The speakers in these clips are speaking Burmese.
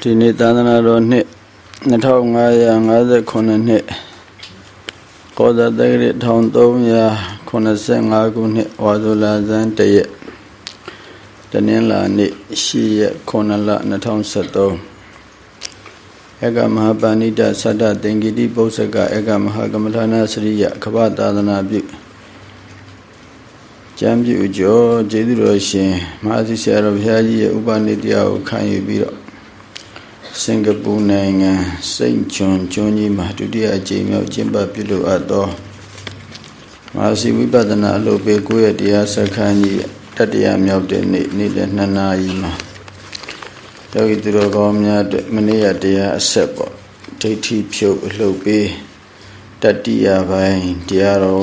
ဒီနေ့သာသနာတော်နှစ်2559နှစ်ကောဇာတက္ကရာ1385ခုနှစ်ဝါဇူလာဇန်တရက်တနင်္လာနေ့ရှိရက်9လ2023ဧကမဟာပဏိတသတ္တသင်္ကိတိပု္ပ္ပကဧကမဟာကမ္မထာနာစရိယခဘသာသနာပြုကျမ်းပြုကျော်ကျေးဇူးတော်ရှင်မဟာသီဆရာတော်ဘုရားကြီးရဲ့ဥပနိတရားကိုခံယူပြီးတော့ စင်ကာပူနိုင်ငံစိန့်ချွန်ကျွန်းကြီးမှာဒုတိယအကြိမ်မြောက်ကျင်းပပြုလုပ်အပ်သောမဟာစီဝိပဿနာအလုပ်ပေးကိုယ့်ရဲ့တရားစခန်းကြီးတတိယမြောက်တဲ့နေ့နေ့လယ်2နာရီမှာယောဂီသူတော်ကောင်းများအတွက်မနေ့ကတရားအဆက်ပေါ့ဒိဋ္ဌိဖြုတ်အလုပ်ပေးတတိယပိုင်းတရားတော်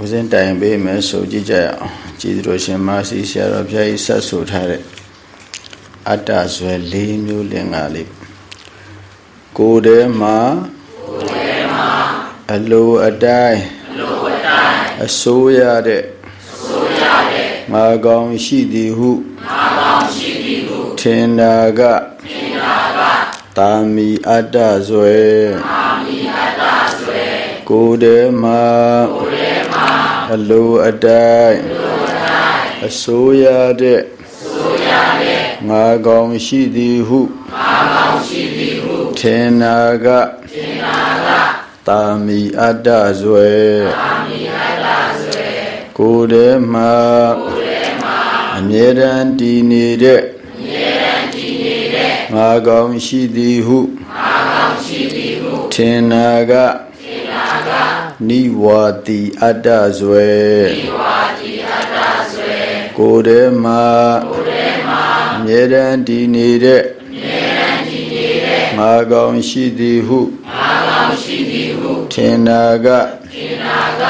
ဦးစင်းတိုင်ပေးမယ်ဆိုကြည့်ကြရအောင်ကြည်သူတော်ရှင်မာစီဆရာတော်ဘုရားကြီးဆက်ဆိုထားတဲ့ အတ္တဇွဲ၄မျိုးလင်္ကာလေးကိုယ်ထဲမှာကိုယ်ထဲမှာအလိုအတိုင်းအလိုအတိုင်းအစိုးရတဲ့အစိုးရတဲ့ငါကောင်းရှိသည်ဟုငါကောင်းရှိသည်ဟုထင်တာကထင်တာကတာမီအတ္တဇွဲတာမီအတ္တဇွဲကိုယ်ထဲမှာကိုယ်ထဲအလိုအတိုင်းအစိုးရတဲ့ ငါကောင်းရှိသည်ဟုငါကောင်းရှိသည်ဟုထင်နာကထင်နာကတာမီအတ္တဇွဲတာမီအတ္တဇွဲကိုယ်ထဲမှာကိုယ်ထဲမှာအမြဲတမ်းတည်နေတဲ့အမြဲတမ်းတည်နေတဲ့ငါကောင်းရှိသည်ဟုငါကောင်းရှိသည်ဟုထင်နာကနိဝါတိအတ္တဇွဲနိဝါတိအတ္တဇွဲကိုယ်ထဲမှာကိုယ်ထဲမှာအမြဲတမ်းတည်နေတဲ့အ မြဲတမ်းတည်နေတဲ့ငါကောင်းရှိသည်ဟုငါကောင်းရှိသည်ဟုထင်နာကထင်နာက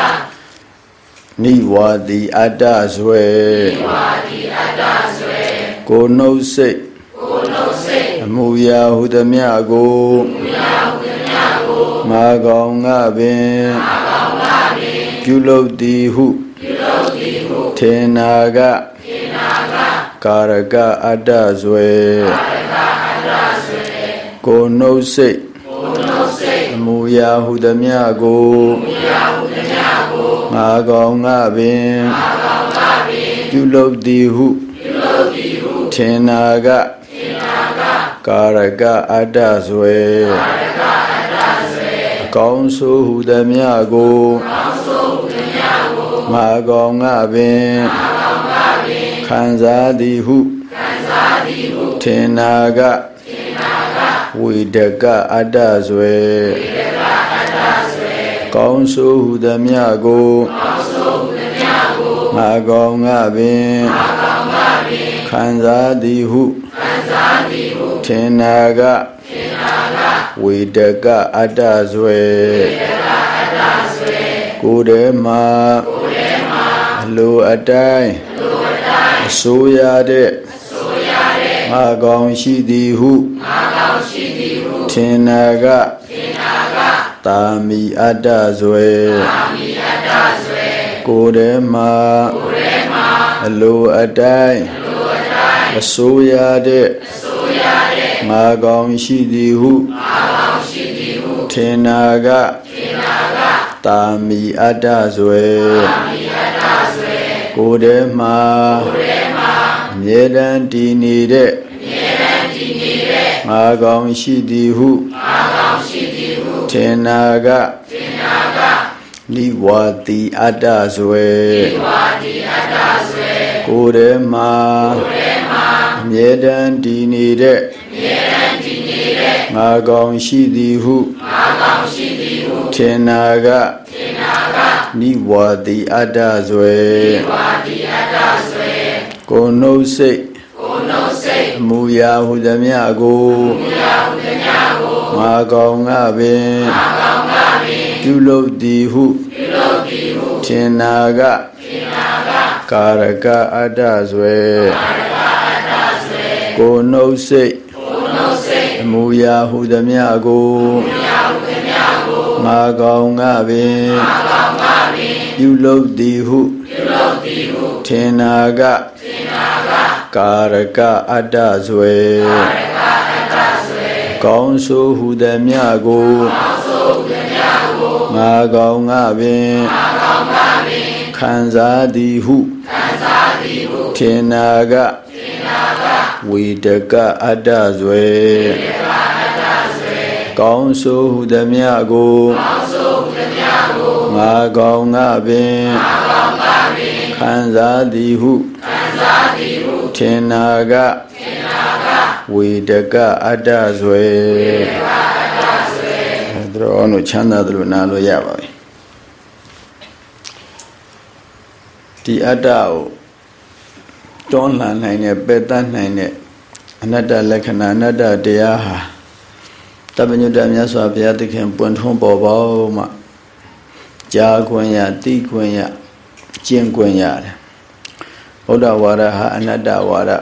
နိဝါတိအတ္တဇွဲနိဝါတိအတ္တဇွဲကိုနှုတ်စိတ်ကိုနှုတ်စိတ်အမှုရာဟုသမျှကိုအမှုရာဟုသမျှကိုငါကောင်းငါပင်ငါပြုလုပ်သည်ဟုပြုလုပ်သည်ဟုထေနာကထေနာ ကကာရကအတ္တဇွေကာရကအတ္တဇွေကိုနှုတ်စိတ်ကိုနှုတ်စိတ်အမူအရာဟုသမျှကိုအမူအရာဟုသမျှကိုငါကောင်းငါပင်ငါကောင်းငါပင် ပြုလုပ်သည်ဟုပြုလုပ်သည်ဟုထေနာကထေနာကကာရကအတ္တဇွေကာရကအတ္တဇွေအကောင်းဆိုဟုသမျှကိုအကောင်းငါကောင်ငါပင်ခံစားသည်ဟုထင်နာကဝိတကအတ္တဇွေကောင်းဆိုဟုသမျှကိုငါကောင်ငါပင်ခံစားသည်ဟုထင်နာကဝိတကအတ္တဇွေကိုယ်ထဲမှာလိုအတိုင်း အစိုးရတဲ့အစိုးရတဲ့ငါကောင်းရှိသည်ဟုငါကောင်းရှိသည်ဟုထင်နာကထင်နာကတာမီအတ္တဇွဲတာမီအတ္တဇွဲကိုယ်ထဲမှာကိုယ်ထဲမှာအလိုအတိုင်းအလိုအတိုင်းအစိုးရတဲ့အစိုးရတဲ့ငါကောင်းရှိသည်ဟုငါကောင်းရှိသည်ဟုထင်နာကထင်နာကတာမီအတ္တဇွဲတာမီ ကိုယ်ထဲမှာကိုယ်ထဲမှာအမြဲတမ်းတည်နေတဲ့အမြဲတမ်းတည်နေတဲ့ငါကောင်းရှိသည်ဟုငါကောင်းရှိသည်ဟုထင်နာကထင်နာကနိဝါတိအတ္တဇွေနိဝါတိအတ္တဇွေကိုယ်ထဲမှာကိုယ်ထဲမှာအမြဲတမ်းတည်နေတဲ့အမြဲတမ်းတည်နေတဲ့ငါကောင်းရှိသည်ဟုငါကောင်းရှိသည်ဟုထင်နာကထင် နာကနိဝါတိအတ္တဇွေနိဝါတိအတ္တဇွေကိုနှုတ်စိတ်ကိုနှုတ်စိတ်အမူအရာဟုသမျှကိုအမူအရာဟုသမျှကိုငါကောင်းငါပင်ငါကောင်းငါပင်ပြုလုပ်သည်ဟုပြုလုပ်သည်ဟုထင်နာကထင်နာကကာရကအတ္တဇွေကာရကအတ္တဇွေကိုနှုတ်စိတ်ကိုနှုတ်စိတ်အမူအရာဟုသမျှကိုအမူအရာဟုသမျှကိုငါကောင်းငါပင်ငါကောင်းငါ ပင်ပြုလုပ်သည်ဟုပြုလုပ်သည်ဟုထင်နာကထင်နာကကာရကအတ္တဇွေကာရကအတ္တဇွေကောင်းဆိုဟုသည်မြကိုကောင်းဆိုဟုသည်မြကိုငါကောင်းငါပင်ငါကောင်းငါပင်ခံစားသည်ဟုခံစားသည်ဟုထင်နာကထင်နာကဝိတကအတ္တဇွေဝိတကအတ္တဇွေကောင်းဆိုဟုသည်မြကိုကောင်းဆိုဟုသည်မြကို ငါကောင်းငါပင်ငါကောင်းငါပင်ခံစားသည်ဟုခံစားသည်ဟုထင်နာကထင်နာကဝိတကအတ္တဇွေဝိတကအတ္တဇွေတို့အောင်လို့ချမ်းသာသလိုနားလို့ရပါပြီဒီအတ္တကိုတွန်းလှန်နိုင်တဲ့ပယ်တတ်နိုင်တဲ့အနတ္တလက္ခဏာအနတ္တတရားဟာတပညုတမြတ်စွာဘုရားသခင်ပွင့်ထွန်းပေါ်ပေါမှ ကြားခွင့်ရသိခွင့်ရကျင့်ခွင့်ရတယ်ဗုဒ္ဓဝါဒဟာအနတ္တဝါဒ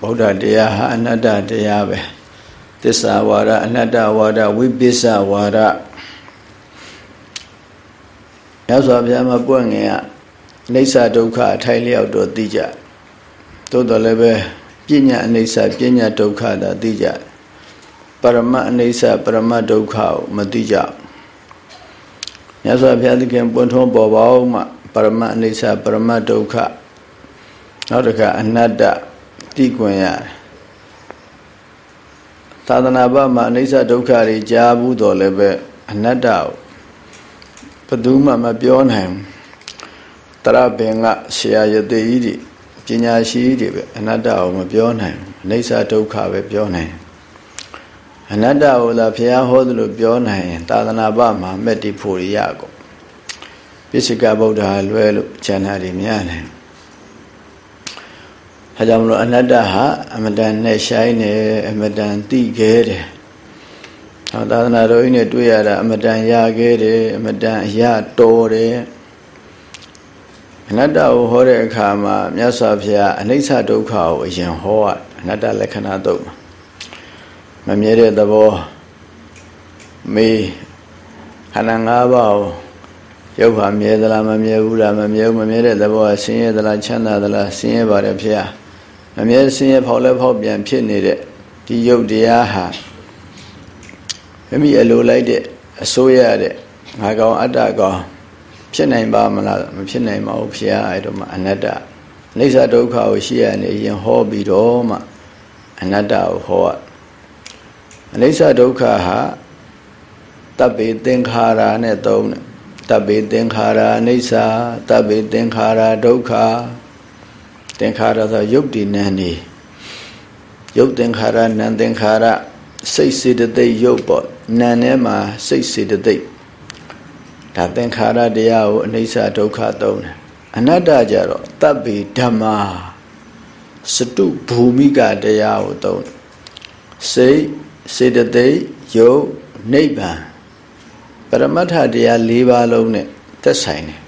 ဗုဒ္ဓတရားဟာအနတ္တတရားပဲသစ္စာဝါဒအနတ္တဝါဒဝိပစ္စဝါဒရသော်ဘုရားမပွင့်ငင်ကအိဋ္ဌဒုက္ခအထိုင်လျောက်တော့သိကြသို့တော်လည်းပဲပညာအိဋ္ဌပညာဒုက္ခသာသိကြပရမအိဋ္ဌပရမဒုက္ခကိုမသိကြ မြတ်စွာဘုရားသခင်ပွင့်ထွန်းပေါ်ပေါင်းမှပရမအိဋ္ဌပရမဒုက္ခနောက်တစ်ခါအနတ္တသိခွင့်ရတယ်သာသနာ့ဘမှာအိဋ္ဌဒုက္ခတွေကြားဘူးတော်လည်းပဲအနတ္တကိုဘယ်သူမှမပြောနိုင်ဘူးတရပင်ကဆရာယတိကြီးတွေပညာရှိတွေပဲအနတ္တကိုမပြောနိုင်ဘူးအိဋ္ဌဒုက္ခပဲပြောနိုင် အနတ္တကိုသာဘုရားဟောသလိုပြောနိုင်ရင်သာသနာ့ဘမှာမက်တိဖို့ရရကုန်ပိစိကဗုဒ္ဓလွဲလို့ဉာဏ်တွေများနိုင်အဲကြောင့်မလို့အနတ္တဟာအမတန်နဲ့ဆိုင်နေအမတန်တိခဲတယ်ဟောသာသနာတော်ကြီးနဲ့တွေ့ရတာအမတန်ရခဲ့တယ်အမတန်အရတော်တယ်အနတ္တကိုဟောတဲ့အခါမှာမြတ်စွာဘုရားအနိစ္စဒုက္ခကိုအရင်ဟောရအနတ္တလက္ခဏာတုတ်မှာ မမြဲတဲ့သဘောမေးခန္ဓာ၅ပါးကိုရုပ်ဟာမြဲသလားမမြဲဘူးလားမမြဲဘူးမမြဲတဲ့သဘောကဆင်းရဲသလားချမ်းသာသလားဆင်းရဲပါတယ်ဖေဟာမမြဲဆင်းရဲဖောက်လဲဖောက်ပြန်ဖြစ်နေတဲ့ဒီရုပ်တရားဟာမိမိအလိုလိုက်တဲ့အစိုးရတဲ့ငါကောင်အတ္တကောင်ဖြစ်နိုင်ပါမလားမဖြစ်နိုင်ပါဘူးဖေဟာအဲ့တော့မှအနတ္တအိဋ္ဌဒုက္ခကိုရှိရနေရင်ဟောပြီးတော့မှအနတ္တကိုဟောရ အနိစ္စဒုက္ခဟာတပ်ပေသင်္ခါရနဲ့သုံးတယ်တပ်ပေသင်္ခါရအနိစ္စတပ်ပေသင်္ခါရဒုက္ခသင်္ခါရဆိုယုတ်တိနံနေယုတ်သင်္ခါရနံသင်္ခါရစိတ်စေတသိက်ယုတ်ပေါ့နံထဲမှာစိတ်စေတသိက်ဒါသင်္ခါရတရားကိုအနိစ္စဒုက္ခသုံးတယ်အနတ္တကြတော့တပ်ပေဓမ္မာစတုဘူမိကတရားကိုသုံးစိတ် စေတသိက်ယုတ်နိဗ္ဗာန်ပရမတ္ထတရား၄ပါးလုံးနဲ့သက်ဆိုင်တယ်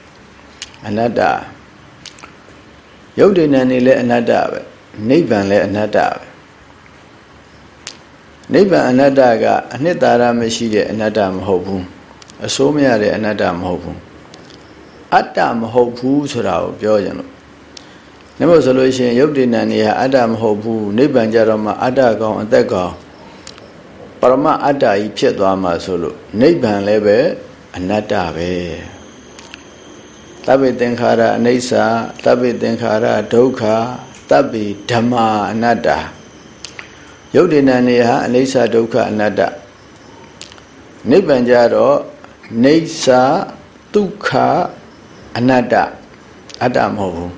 အနတ္တယုတ်တိဏ္ဍနေလည်းအနတ္တပဲနိဗ္ဗာန်လည်းအနတ္တပဲနိဗ္ဗာန်အနတ္တကအနှစ်သာရမရှိတဲ့အနတ္တမဟုတ်ဘူးအစိုးမရတဲ့အနတ္တမဟုတ်ဘူးအတ္တမဟုတ်ဘူးဆိုတာကိုပြောကြလို့နမို့ဆိုလို့ရှိရင်ယုတ်တိဏ္ဍနေဟာအတ္တမဟုတ်ဘူးနိဗ္ဗာန်ကြတော့မှအတ္တကောင်အသက်ကောင် ပရမအတ္တကြီးဖြစ်သွားမှာဆိုလို့နိဗ္ဗာန်လည်းပဲအနတ္တပဲတဗ္ဗေသင်္ခါရအနိစ္စတဗ္ဗေသင်္ခါရဒုက္ခတဗ္ဗေဓမ္မာအနတ္တယုတ်တိဏနေဟာအနိစ္စဒုက္ခအနတ္တနိဗ္ဗာန်ကြတော့နေသဒုက္ခအနတ္တအတ္တမဟုတ်ဘူး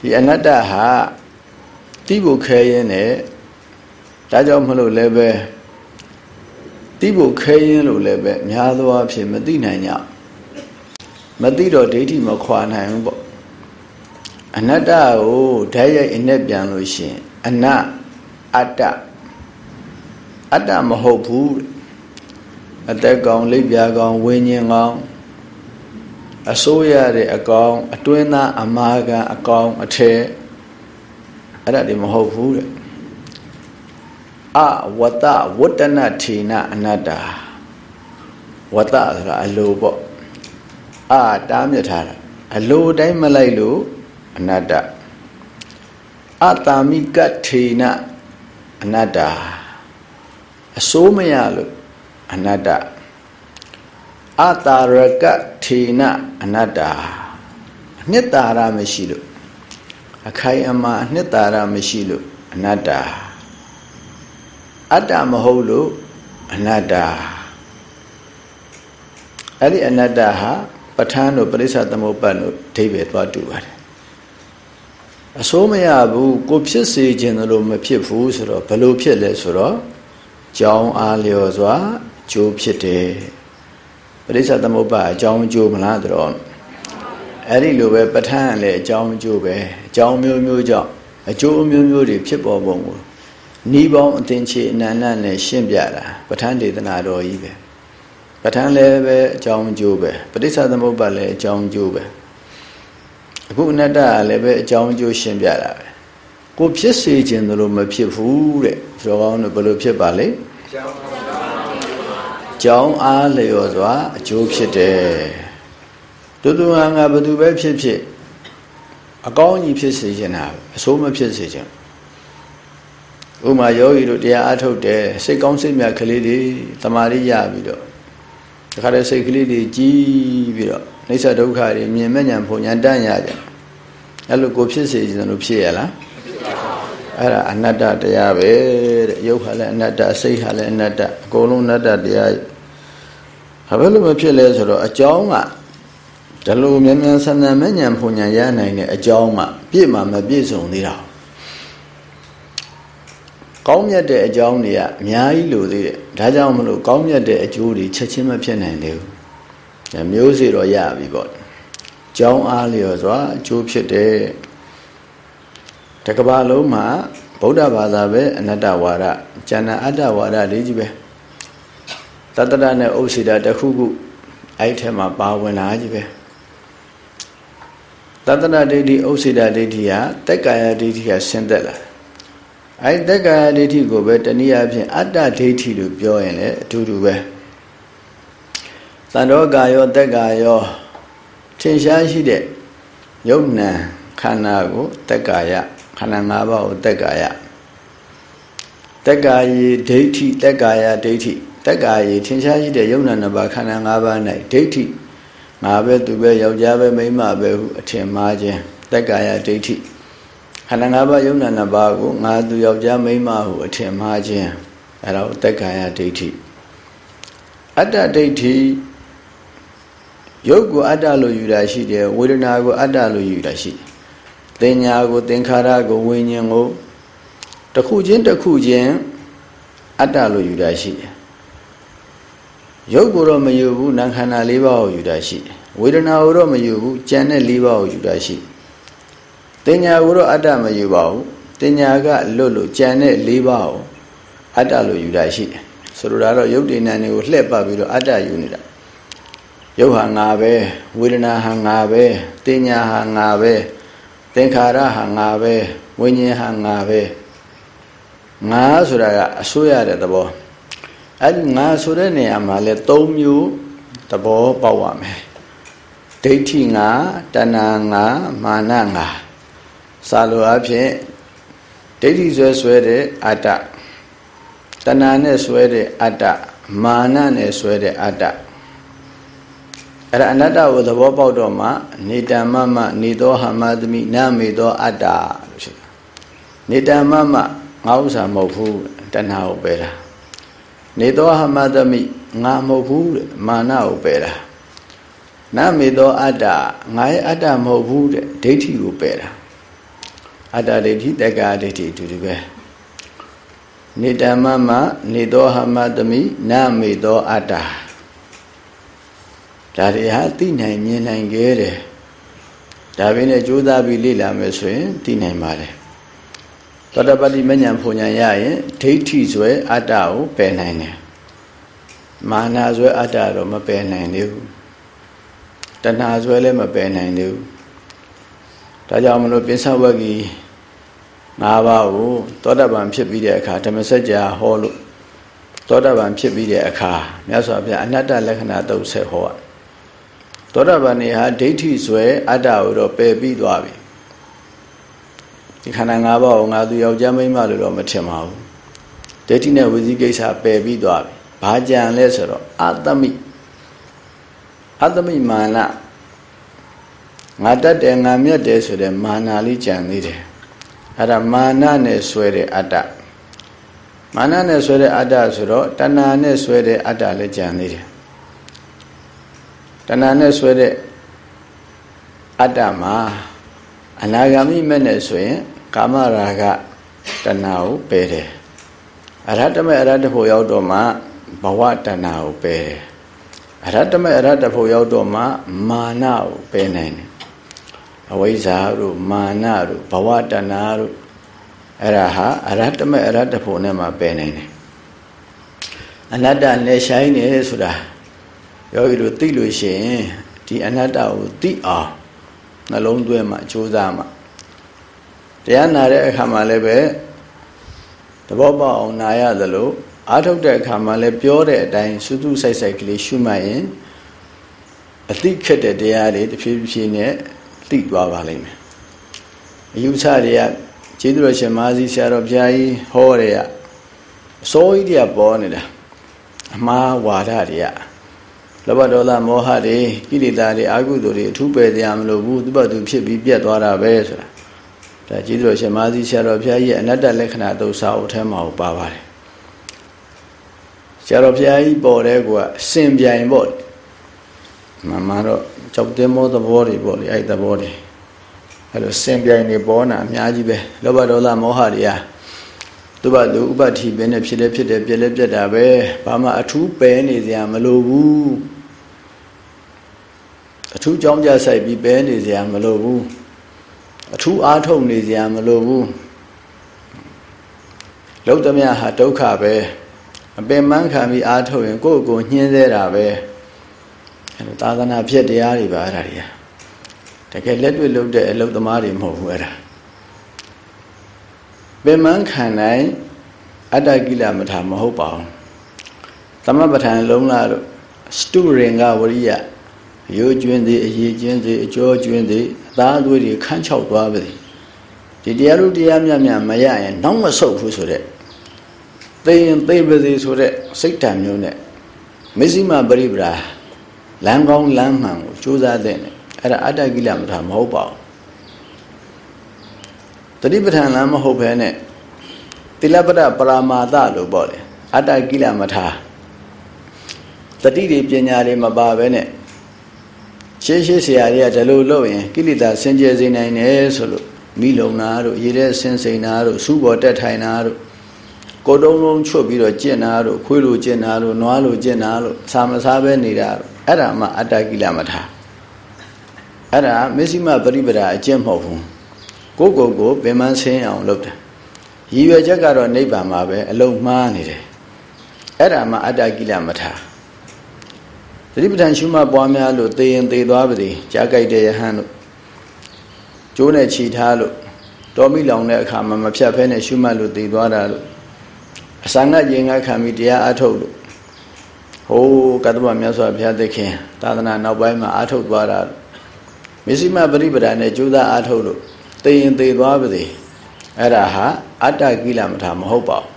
ဒီအနတ္တဟာတိဖို့ခဲရင်းနဲ့ ဒါကြောင့်မလို့လည်းပဲတိဖို့ခဲရင်လို့လည်းပဲများသောအားဖြင့်မသိနိုင်ကြမသိတော့ဒိဋ္ဌိမခွာနိုင်ဘူးပေါ့အနတ္တကိုဓာတ်ရိုက်အနဲ့ပြန်လို့ရှိရင်အနအတ္တအတ္တမဟုတ်ဘူးအသက်ကောင်လိပ်ပြာကောင်ဝိညာဉ်ကောင်အစိုးရတဲ့အကောင်အတွင်းသားအမာခံအကောင်အထက်အဲ့ဒါတွေမဟုတ်ဘူးတဲ့ အဝတ္တဝတ္တနထေနအနတ္တာဝတ္တဆိုတာအလိုပေါ့အာတားမြစ်ထားတာအလိုတိုင်းမလိုက်လို့အနတ္တအတာမိကထေနအနတ္တာအစိုးမရလို့အနတ္တအတာရကထေနအနတ္တာအနှစ်သာရမရှိလို့အခိုင်အမာအနှစ်သာရမရှိလို့အနတ္တာ အတ္တမဟုတ်လို့အနတ္တာအဲ့ဒီအနတ္တဟာပဋ္ဌာန်းတို့ပရိစ္ဆသမုပ္ပါဒ်တို့အဓိပ္ပာယ်သွားတူပါတယ်အစိုးမရဘူးကိုဖြစ်စေခြင်းလို့မဖြစ်ဘူးဆိုတော့ဘယ်လိုဖြစ်လဲဆိုတော့ကြောင်းအားလျော်စွာကျိုးဖြစ်တယ်ပရိစ္ဆသမုပ္ပါအကြောင်းကျိုးမလားတော့အဲ့ဒီလိုပဲပဋ္ဌာန်းလည်းအကြောင်းကျိုးပဲအကြောင်းမျိုးမျိုးကြောင့်အကျိုးမျိုးမျိုးတွေဖြစ်ပေါ်ပုံကို ဤပေါင်းအသင်္ချေအနန္တနဲ့ရှင်းပြတာပဋ္ဌာန်းဒေသနာတော်ကြီးပဲပဋ္ဌာန်းလည်းပဲအကြောင်းကျိုးပဲပဋိစ္စသမုပ္ပါလည်းအကြောင်းကျိုးပဲအခုအနတ္တကလည်းပဲအကြောင်းကျိုးရှင်းပြတာပဲကိုဖြစ်စေခြင်းတို့မဖြစ်ဘူးတဲ့ဆိုတော့ဘယ်လိုဖြစ်ပါလဲကြောင်းအားလျော်စွာအကျိုးဖြစ်တယ်တူတူငါငါဘယ်သူပဲဖြစ်ဖြစ်အကောင်းကြီးဖြစ်စေခြင်းတာအဆိုးမဖြစ်စေခြင်း ဥမာယောဂီတို့တရားအထုတ်တယ်စိတ်ကောင်းစိတ်မြတ်ကလေးတွေတမာရီရပြီးတော့တခါတည်းစိတ်ကလေးတွေကြီးပြီးတော့အိဋ္ဌဒုက္ခတွေမြင်မဲ့ညာဖုန်ညာတန့်ရကြအဲ့လိုကိုဖြစ်စေခြင်းလို့ဖြစ်ရလားအဲ့ဒါအနတ္တတရားပဲတဲ့ရုပ်ဟာလည်းအနတ္တစိတ်ဟာလည်းအနတ္တအကုန်လုံးအနတ္တတရားဘာပဲလို့မဖြစ်လဲဆိုတော့အကြောင်းကဒီလိုမြန်မြန်ဆန်ဆန်မဲ့ညာဖုန်ညာရနိုင်တဲ့အကြောင်းမှပြည့်မှမပြည့်စုံသေးတာ ကောင်းမြတ်တဲ့အကြောင်းတွေကအများကြီးလိုသေးတယ်ဒါကြောင့်မလို့ကောင်းမြတ်တဲ့အကျိုးတွေချက်ချင်းမဖြစ်နိုင်သေးဘူးမျိုးစေတော့ရပြီပေါ့ကြောင်းအားလျော်စွာအကျိုးဖြစ်တယ်တကဘာလုံးမှာဗုဒ္ဓဘာသာပဲအနတ္တဝါဒဉာဏအတ္တဝါဒလေးကြီးပဲတတ္တရနဲ့ဥစ္စေတာတစ်ခုခုအဲ့ထဲမှာပါဝင်လာကြီးပဲတတ္တရဒိဋ္ဌိဥစ္စေတာဒိဋ္ဌိဟာတက်ကာယဒိဋ္ဌိကဆင်းသက်လာ အဲတက်ကာယဒိဋ္ဌိကိုပဲတနည်းအားဖြင့်အတ္တဒိဋ္ဌိလို့ပြောရင်လည်းအတူတူပဲသံတော်ကာယောတက်ကာယောထင်ရှားရှိတဲ့ယုံနံခန္ဓာကိုတက်ကာယခန္ဓာ၅ပါးကိုတက်ကာယတက်ကာယေဒိဋ္ဌိတက်ကာယဒိဋ္ဌိတက်ကာယေထင်ရှားရှိတဲ့ယုံနံနှစ်ပါးခန္ဓာ၅ပါး၌ဒိဋ္ဌိငါပဲသူပဲယောက်ျားပဲမိန်းမပဲဟုအထင်မှားခြင်းတက်ကာယဒိဋ္ဌိ ခန္ဓာ၅ပါးယုံနာနှစ်ပါးကိုငါသူယောက်ျားမိန်းမဟုအထင်မှားခြင်းအဲဒါတက်ကာယဒိဋ္ဌိအတ္တဒိဋ္ဌိယုတ်ကိုအတ္တလို့ယူတာရှိတယ်ဝေဒနာကိုအတ္တလို့ယူတာရှိတယ်သင်ညာကိုသင်္ခါရကိုဝိညာဉ်ကိုတစ်ခုချင်းတစ်ခုချင်းအတ္တလို့ယူတာရှိတယ်ရုပ်ကိုတော့မယူဘူးနာခန္ဓာ၄ပါးကိုယူတာရှိတယ်ဝေဒနာကိုတော့မယူဘူးကြံတဲ့၄ပါးကိုယူတာရှိတယ် တင်ညာကိုတော့အတ္တမယူပါဘူးတင်ညာကလွတ်လို့ကြံတဲ့၄ပါးကိုအတ္တလို့ယူတာရှိတယ်ဆိုလိုတာတော့ယုတ်တိဏ္ဍန်တွေကိုလှည့်ပတ်ပြီးတော့အတ္တယူနေတာယုတ်ဟာငါပဲဝေဒနာဟာငါပဲတင်ညာဟာငါပဲသင်္ခါရဟာငါပဲဝိညာဉ်ဟာငါပဲငါဆိုတာကအစိုးရတဲ့သဘောအဲ့ဒီငါဆိုတဲ့နေရာမှာလဲ၃မျိုးသဘောပေါက်ရမယ်ဒိဋ္ဌိငါတဏှာငါမာနငါ စာလိုအဖြစ်ဒိဋ္ဌိဆွဲဆွဲတဲ့အတ္တတဏှာနဲ့ဆွဲတဲ့အတ္တမာနနဲ့ဆွဲတဲ့အတ္တအဲ့ဒါအနတ္တကိုသဘောပေါက်တော့မှနေတမမနေသောဟမသမိနာမေသောအတ္တလို့ရှိတာနေတမမငါဥစ္စာမဟုတ်ဘူးတဏှာကိုပယ်တာနေသောဟမသမိငါမဟုတ်ဘူးမာနကိုပယ်တာနာမေသောအတ္တငါရဲ့အတ္တမဟုတ်ဘူးတဲ့ဒိဋ္ဌိကိုပယ်တာ အတ္တဒိဋ္ဌိတက္ကဒိဋ္ဌိအတူတူပဲနေတမမနေသောဟမသမိနာမေသောအတ္တဒါတွေဟာသိနိုင်မြင်နိုင်ခဲ့တယ်ဒါပဲနဲ့ကြိုးစားပြီးလေ့လာမယ်ဆိုရင်သိနိုင်ပါတယ်သောတပတိမဉ္ဇဉ်ဖုန်ညာရရင်ဒိဋ္ဌိဆွဲအတ္တကိုပယ်နိုင်တယ်မာနဆွဲအတ္တတော့မပယ်နိုင်သေးဘူးတဏှာဆွဲလည်းမပယ်နိုင်သေးဘူး ဒါကြောင့်မလို့ပိဿဝဂ္ဂီ၅ပါးကိုသောတပန်ဖြစ်ပြီးတဲ့အခါဓမ္မစကြာဟောလို့သောတပန်ဖြစ်ပြီးတဲ့အခါမြတ်စွာဘုရားအနတ္တလက္ခဏာသုံးဆက်ဟောသောတပန်နေဟာဒိဋ္ဌိဆွဲအတ္တကိုတော့ပယ်ပြီးသွားပြီဒဒီခန္ဓာ၅ပါးကိုငါသူယောက်ျားမိန်းမလို့တော့မထင်ပါဘူးဒိဋ္ဌိနဲ့ဝိသိကိစ္စပယ်ပြီးသွားပြီဘာကြံလဲဆိုတော့အတ္တမိအတ္တမိမာန ငါတတ်တယ်ငါမြတ်တယ်ဆိုတဲ့မာနာလေးကြံသေးတယ်အဲ့ဒါမာနနဲ့ဆွဲတဲ့အတ္တမာနနဲ့ဆွဲတဲ့အတ္တဆိုတော့တဏှာနဲ့ဆွဲတဲ့အတ္တလည်းကြံသေးတယ်တဏှာနဲ့ဆွဲတဲ့အတ္တမှာအနာဂါမိမဲ့နဲ့ဆိုရင်ကာမရာဂတဏှာကိုပယ်တယ်အရဟတမေအရဟတဖို့ရောက်တော့မှဘဝတဏှာကိုပယ်တယ်အရဟတမေအရဟတဖို့ရောက်တော့မှမာနကိုပယ်နိုင်တယ် အဝိဇ္ဇာတို့မာနတို့ဘဝတဏှာတို့အဲ့ဒါဟာအရဟတမေအရဟတဖို့နဲ့မှပယ်နိုင်တယ်အနတ္တနဲ့ဆိုင်နေဆိုတာယောဂီတို့သိလို့ရှိရင်ဒီအနတ္တကိုသိအောင်နှလုံးသွင်းမှကြိုးစားမှတရားနာတဲ့အခါမှာလည်းပဲသဘောပေါက်အောင်နာရသလိုအားထုတ်တဲ့အခါမှာလည်းပြောတဲ့အတိုင်းစူးစူးဆိုင်ဆိုင်ကလေးရှုမှတ်ရင်အသိခက်တဲ့တရားတွေတဖြည်းဖြည်းနဲ့ သိသွားပါလိမ့်မယ်အယူဆတွေကကျေးဇူးတော်ရှင်မာဇီဆရာတော်ဘုရားကြီးဟောတယ်ကအစိုးရတွေကပေါ်နေတာအမှားဝါဒတွေကလောဘဒေါသမောဟတွေကိလေသာတွေအာဟုသို့တွေအထူးပယ်တရားမလို့ဘူးသူ့ဘသူဖြစ်ပြီးပြတ်သွားတာပဲဆိုတာဒါကျေးဇူးတော်ရှင်မာသီဆရာတော်ဘုရားကြီးရဲ့အနတ္တလက္ခဏာသုစာအုပ်ထဲမှာပါပါတယ်ဆရာတော်ဘုရားကြီးပေါ်တဲ့ကွာစင်ပြိုင်ပေါ့မမတော့ ကြောက်တဲ့မောသဘောတွေပေါ့လေအဲ့သဘောတွေအဲ့လိုစင်ပြိုင်နေပေါ်နာအများကြီးပဲလောဘဒေါသမောဟတွေဟာသူ့ဘာသူဥပတိပဲနဲ့ဖြစ်လဲဖြစ်တယ်ပြက်လဲပြက်တာပဲဘာမှအထူးပဲနေစရာမလိုဘူးအထူးကြောင်းကြဆိုင်ပြီးပဲနေစရာမလိုဘူးအထူးအားထုတ်နေစရာမလိုဘူးလုံးသမျှဟာဒုက္ခပဲအပင်မခံပြီးအားထုတ်ရင်ကိုယ့်ကိုညှင်းသေးတာပဲ အဲလိုသာသနာဖြစ်တရားတွေပါအဲ့ဒါတွေကတကယ်လက်တွေ့လုပ်တဲ့အလုပ်သမားတွေမဟုတ်ဘူးအဲ့ဒါပင်မခံနိုင်အတ္တကိလမထာမဟုတ်ပါဘူးသမပဋ္ဌာန်လုံးလာတော့စတုရင်ကဝရိယရိုးကျွင်းသည်အရေးကျွင်းသည်အကျော်ကျွင်းသည်အသားအသွေးတွေခန်းချောက်သွားပါသည်ဒီတရားတို့တရားမြတ်မြတ်မရရင်နောက်မဆုတ်ဘူးဆိုတဲ့သိရင်သိပါစေဆိုတဲ့စိတ်ဓာတ်မျိုးနဲ့မစ္စည်းမပရိပရာ လမ်းကောင်းလမ်းမှန်ကိုကြိုးစားတဲ့နဲ့အဲ့ဒါအတ္တကိလမထာမဟုတ်ပါဘူးတတိပဋ္ဌာန်လမ်းမဟုတ်ဘဲနဲ့တိလပဒပရာမာသလို့ပေါ့လေအတ္တကိလမထာတတိတွေပညာတွေမပါဘဲနဲ့ရှေးရှေးဆရာတွေကဒီလိုလုပ်ရင်ကိလေသာစင်ကြယ်စေနိုင်တယ်ဆိုလို့မိလုံနာတို့ရေတဲ့ဆင်းစိန်နာတို့စူးပေါ်တက်ထိုင်နာတို့ကိုတုံးလုံးချွတ်ပြီးတော့ကျင့်နာတို့ခွေးလိုကျင့်နာတို့နွားလိုကျင့်နာတို့စာမစားပဲနေတာတို့ အဲ့ဒါမှအတ္တကိလမထာအဲ့ဒါမစ္စည်းမပရိပဒါအကျင့်မဟုတ်ဘူးကိုကိုကိုပင်မဆင်းအောင်လုပ်တယ်ရည်ရွယ်ချက်ကတော့နိဗ္ဗာန်မှာပဲအလုံးမှားနေတယ်အဲ့ဒါမှအတ္တကိလမထာသတိပဋ္ဌာန်ရှုမှတ်ပွားများလို့သေရင်သေသွားပါသည်ကြားကြိုက်တဲ့ယဟန်တို့ကျိုးနဲ့ခြိထားလို့တော်မိလောင်တဲ့အခါမှာမဖြတ်ဖဲနဲ့ရှုမှတ်လို့သေသွားတာလို့အစံငတ်ရင်ငတ်ခံပြီးတရားအထုတ်လို့ ဟိုးကတ္တဗမြတ်စွာဘုရားသခင်သာသနာနောက်ပိုင်းမှာအထုတ်သွားတာမစ္စည်းမပရိပဒါနဲ့ကျိုးသားအထုတ်လို့သေရင်သေသွားပါသည်အဲ့ဒါဟာအတ္တကိလမထာမဟုတ်ပါဘူး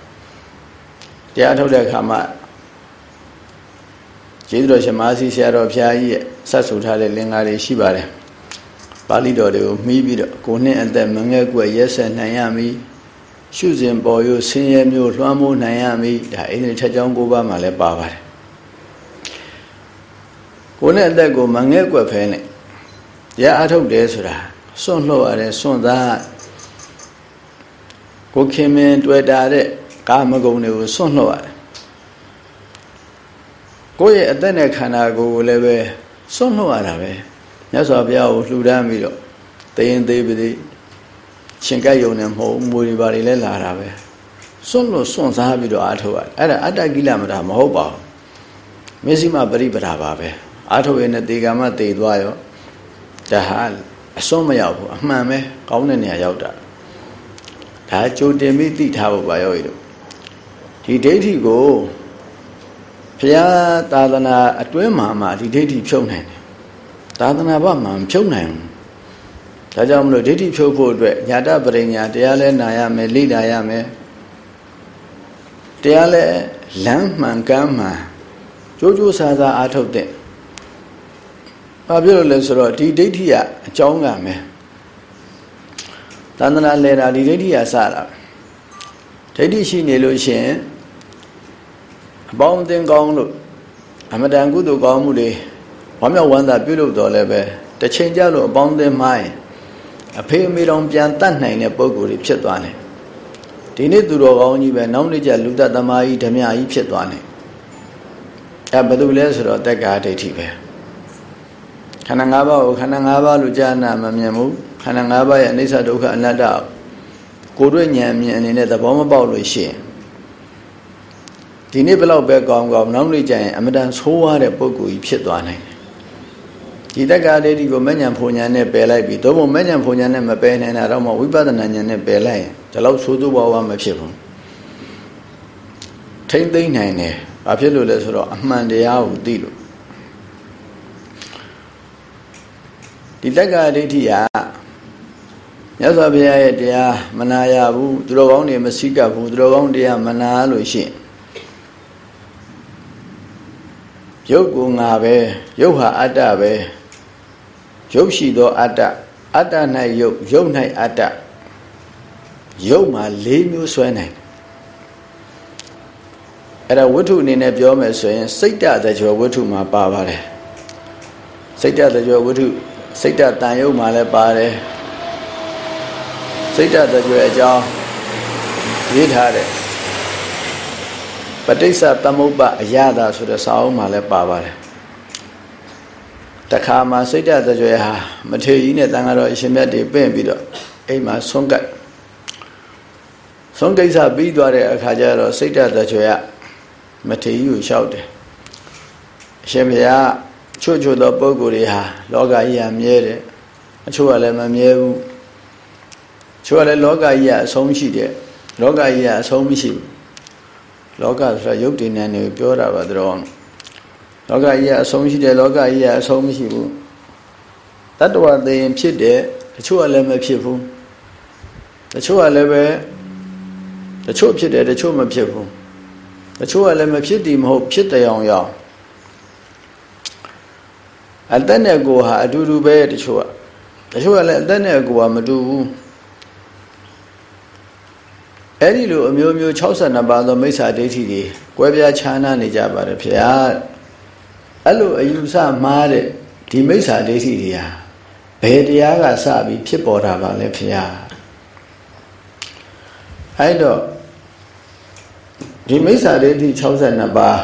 တရားထုတ်တဲ့အခါမှာကျေးဇူးတော်ရှင်မာစီဆရာတော်ဘုရားကြီးရဲ့ဆက်ဆူထားတဲ့လင်္ကာတွေရှိပါတယ်ပါဠိတော်တွေကိုမှီးပြီးတော့ကိုနှစ်အသက်မငဲ့ကွယ်ရက်ဆက်နိုင်ရမည်ရှုစဉ်ပေါ်ရိုးဆင်းရဲမျိုးလွှမ်းမိုးနိုင်ရမည်ဒါအိန္ဒိထက်ကြောင်း၉ပါးမှာလည်းပါပါတယ် ကိုနဲ့အသက်ကိုမငဲ့ကွယ်ဖဲနဲ့တရားအထုတ်တယ်ဆိုတာစွန့်လှုပ်ရတယ်စွန့်သားကိုခင်မင်းတွေ့တာတဲ့ကာမဂုဏ်တွေကိုစွန့်လှုပ်ရတယ်ကိုယ့်ရဲ့အသက်နဲ့ခန္ဓာကိုယ်ကိုလည်းပဲစွန့်လှုပ်ရတာပဲမြတ်စွာဘုရားကိုလှူဒန်းပြီးတော့သေရင်သေးပါသေးရှင်ကပ်ယုံနေမဟုတ်မူတွေပါတွေလည်းလာတာပဲစွန့်လို့စွန့်စားပြီးတော့အာထုတ်ရတယ်အဲ့ဒါအတ္တကိလမတာမဟုတ်ပါဘူးမစ္စည်းမပရိပဒါပါပဲ အာထုတ်ရင်တေကမတေသွားရောဒါဟာအစွန်းမရောက်ဘူးအမှန်ပဲကောင်းတဲ့နေရာရောက်တာဒါကြိုတင်ပြီးသိထားဖို့ပါရောဤတို့ဒီဒိဋ္ဌိကိုဘုရားသာသနာအတွင်းမှာမှဒီဒိဋ္ဌိဖြုတ်နိုင်တယ်သာသနာ့ဘမှာမဖြုတ်နိုင်ဘူးဒါကြောင့်မလို့ဒိဋ္ဌိဖြုတ်ဖို့အတွက်ညာတပရိညာတရားလဲနာရမယ်လိလာရမယ်တရားလဲလမ်းမှန်ကမ်းမှန်ကြိုးကြိုးစားစားအားထုတ်တဲ့ ဘာဖြစ်လို့လဲဆိုတော့ဒီဒိဋ္ဌိကအကြောင်းကမယ်တန္တနာလဲတာဒီဒိဋ္ဌိကစတာဒိဋ္ဌိရှိနေလို့ရှိရင်အပေါင်းအသင်းကောင်းလို့အမတန်ကုသိုလ်ကောင်းမှုတွေဝမ်းမြောက်ဝမ်းသာပြုလုပ်တော်လည်းပဲတစ်ချိန်ကြလို့အပေါင်းအသင်းမှရင်အဖေအမေတော်ပြန်တတ်နိုင်တဲ့ပုံကိုယ်တွေဖြစ်သွားတယ်ဒီနေ့သူတော်ကောင်းကြီးပဲနောက်နေ့ကျလူတသမားကြီးဓမြကြီးဖြစ်သွားတယ်အဲဘယ်သူလဲဆိုတော့တက္ကာဒိဋ္ဌိပဲခ န္ဓာ၅ပါးကိုခန္ဓာ၅ပါးလို့ကြားနာမမြင်ဘူးခန္ဓာ၅ပါးရဲ့အနိစ္စဒုက္ခအနတ္တကိုယ်တွေ့ဉာဏ်မြင်အနေနဲ့သဘောမပေါက်လို့ရှိရင်ဒီနေ့ဘလောက်ပဲကောင်းကောင်းနောက်နေ့ကျရင်အမတန်ဆိုးရတဲ့ပုံကိုယ်ကြီးဖြစ်သွားနိုင်တယ်ဒီတက္ကရာဒိဋ္ဌိကိုမဉ္ဇဉ်ဖုန်ညာနဲ့ပယ်လိုက်ပြီသို့မဟုတ်မဉ္ဇဉ်ဖုန်ညာနဲ့မပယ်နိုင်တာတော့မှဝိပဿနာဉာဏ်နဲ့ပယ်လိုက်ရင်ဒီလောက်ဆိုးဆိုးဝါးဝါမဖြစ်ဘူးထိမ့်သိမ့်နိုင်တယ်ဘာဖြစ်လို့လဲဆိုတော့အမှန်တရားကိုသိလို့ ဒီတက္ကရာဒိဋ္ဌိကမြတ်စွာဘုရားရဲ့တရားမနာရဘူးသူတော်ကောင်းတွေမစိကပ်ဘူးသူတော်ကောင်းတရားမနာလို့ရှိရင်ရုပ်ကိုငါပဲရုပ်ဟာအတ္တပဲရုပ်ရှိသောအတ္တအတ္တ၌ရုပ်ရုပ်၌အတ္တရုပ်မှာ၄မျိုးဆွဲနိုင်အဲ့ဒါဝတ္ထုအနေနဲ့ပြောမယ်ဆိုရင်စိတ်တသကြောဝတ္ထုမှာပါပါတယ်စိတ်တသကြောဝတ္ထု စိတ်တတန်ရုပ်မှာလည်းပါတယ်စိတ်တသကြောအကြောင်းရေးထားတယ်ပဋိစ္စသမုပ္ပအရသာဆိုတဲ့စာအုပ်မှာလည်းပါပါတယ်တခါမှာစိတ်တသကြွယ်ဟာမထေကြီးနဲ့တန်ဃာတော်အရှင်မြတ်တွေပင့်ပြီးတော့အိမ်မှာဆုံးကတ်ဆုံးကိစ္စပြီးသွားတဲ့အခါကျတော့စိတ်တသကြွယ်ကမထေကြီးကိုလျှောက်တယ်အရှင်ဘုရား ချို့ချို့သောပုဂ္ဂိုလ်တွေဟာလောကကြီးဟာမြဲတယ်အချို့ကလည်းမမြဲဘူးချို့ကလည်းလောကကြီးကအဆုံးရှိတယ်လောကကြီးကအဆုံးမရှိဘူးလောကဆိုတာရုပ်တည်နေတယ်ပြောတာပါတော့လောကကြီးကအဆုံးရှိတယ်လောကကြီးကအဆုံးမရှိဘူးတတ္တဝသေရင်ဖြစ်တယ်တချို့ကလည်းမဖြစ်ဘူးတချို့ကလည်းပဲတချို့ဖြစ်တယ်တချို့မဖြစ်ဘူးတချို့ကလည်းမဖြစ်တည်မဟုတ်ဖြစ်တယ်အောင်ရောက် အသက်နဲ့ကိုဟာအတူတူပဲတချို့ကတချို့ကလည်းအသက်နဲ့ကိုဟာမတူဘူးအဲ့ဒီလိုအမျိုးမျိုး62ပါးသောမိစ္ဆာဒိဋ္ဌိတွေကွဲပြားခြားနားနေကြပါတယ်ဖေ။အဲ့လိုအယူဆမှားတဲ့ဒီမိစ္ဆာဒိဋ္ဌိတွေဟာဘယ်တရားကစပြီးဖြစ်ပေါ်တာပါလဲဖေ။အဲ့တော့ဒီမိစ္ဆာဒိဋ္ဌိ62ပါး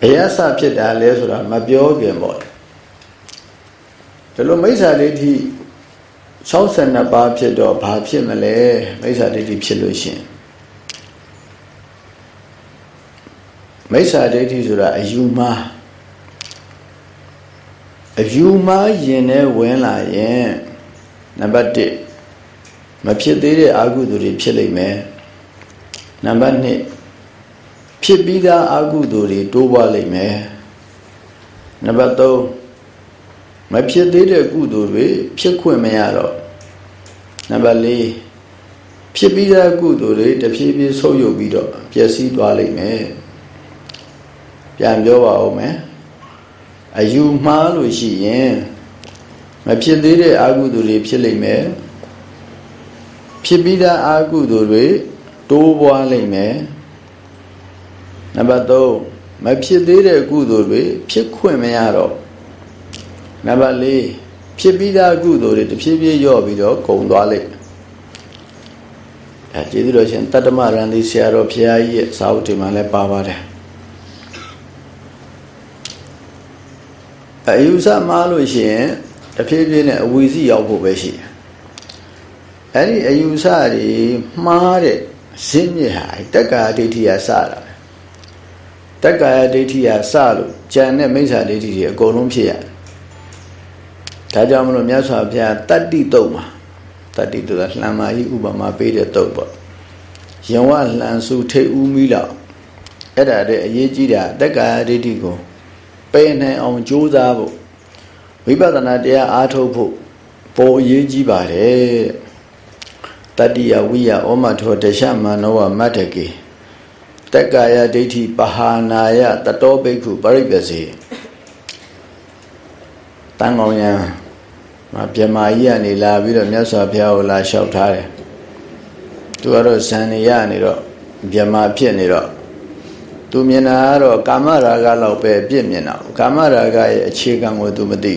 ဘယ်အစဖြစ်တာလဲဆိုတာမပြောခင်ပေါ့ဒီလိုမိစ္ဆာဒိဋ္ဌိ62ပါးဖြစ်တော့ဘာဖြစ်မလဲမိစ္ဆာဒိဋ္ဌိဖြစ်လို့ရှင်မိစ္ဆာဒိဋ္ဌိဆိုတာအယူမှားအယူမှားယင်နဲ့ဝင်လာရင်နံပါတ်1မဖြစ်သေးတဲ့အာဟုသူတွေဖြစ်လိမ့်မယ်နံပါတ်2 ဖြစ်ပြီးသားအာဟုသူတွေတိုးပွားလိမ့်မယ်နံပါတ်3မဖြစ်သေးတဲ့ကုသိုလ်တွေဖြစ်ခွင့်မရတော့နံပါတ်၄ဖြစ်ပြီးသားကုသိုလ်တွေတဖြည်းဖြည်းဆုပ်ယုပ်ပြီးတော့ပျက်စီးသွားလိမ့်မယ်ပြန်ပြောပါဦးမယ်အယူမှားလို့ရှိရင်မဖြစ်သေးတဲ့အာကုသိုလ်တွေဖြစ်လိမ့်မယ်ဖြစ်ပြီးသားအာကုသိုလ်တွေတိုးပွားလိမ့်မယ် နံပါတ်3မဖြစ်သေးတဲ့ကုသိုလ်တွေဖြစ်ခွင့်မရတော့နံပါတ်4ဖြစ်ပြီးသားကုသိုလ်တွေတဖြည်းဖြည်းရော့ပြီးတော့ကုန်သွားလိမ့်အဲကျေးဇူးတော်ရှင်တတ္တမရန်ဒီဆရာတော်ဘုရားကြီးရဲ့စာအုပ်တွေမှာလည်းပါပါတယ်အယူဆမှားလို့ရှိရင်တဖြည်းဖြည်းနဲ့အဝီစီရောက်ဖို့ပဲရှိတယ်အဲ့ဒီအယူဆတွေမှားတဲ့ဇင်းမြစ်ဟာတက္ကာဒိဋ္ဌိကစတာ တက္ကာဒိဋ္ဌိကစလို့ကြံတဲ့မိစ္ဆာဒိဋ္ဌိတွေအကုန်လုံးဖြစ်ရတယ်ဒါကြောင့်မလို့မြတ်စွာဘုရားတတ္တိတုတ်မှာတတ္တိတုတ်ကလှံမာကြီးဥပမာပေးတဲ့တုတ်ပေါ့ယဝလှံစုထိတ်ဦးမိလောက်အဲ့ဒါတဲ့အရေးကြီးတာတက္ကာဒိဋ္ဌိကိုပယ်နိုင်အောင်ကြိုးစားဖို့ဝိပဿနာတရားအားထုတ်ဖို့ပေါ်အရေးကြီးပါတယ်တတ္တိယဝိယဩမထောတရှမနောဝမတ္တကေ တက္ကာယဒိဋ္ဌိပဟာနာယတတောဘိက္ခုပရိပ္ပစေတန်ကောင်ယံမပြမကြီးကနေလာပြီးတော့မြတ်စွာဘုရားကိုလာလျှောက်ထားတယ်သူကတော့ဇန်နေရနေတော့ပြမဖြစ်နေတော့သူမြင်တာကတော့ကာမရာဂလောက်ပဲပြည့်မြင်တာကာမရာဂရဲ့အခြေခံကိုသူမသိ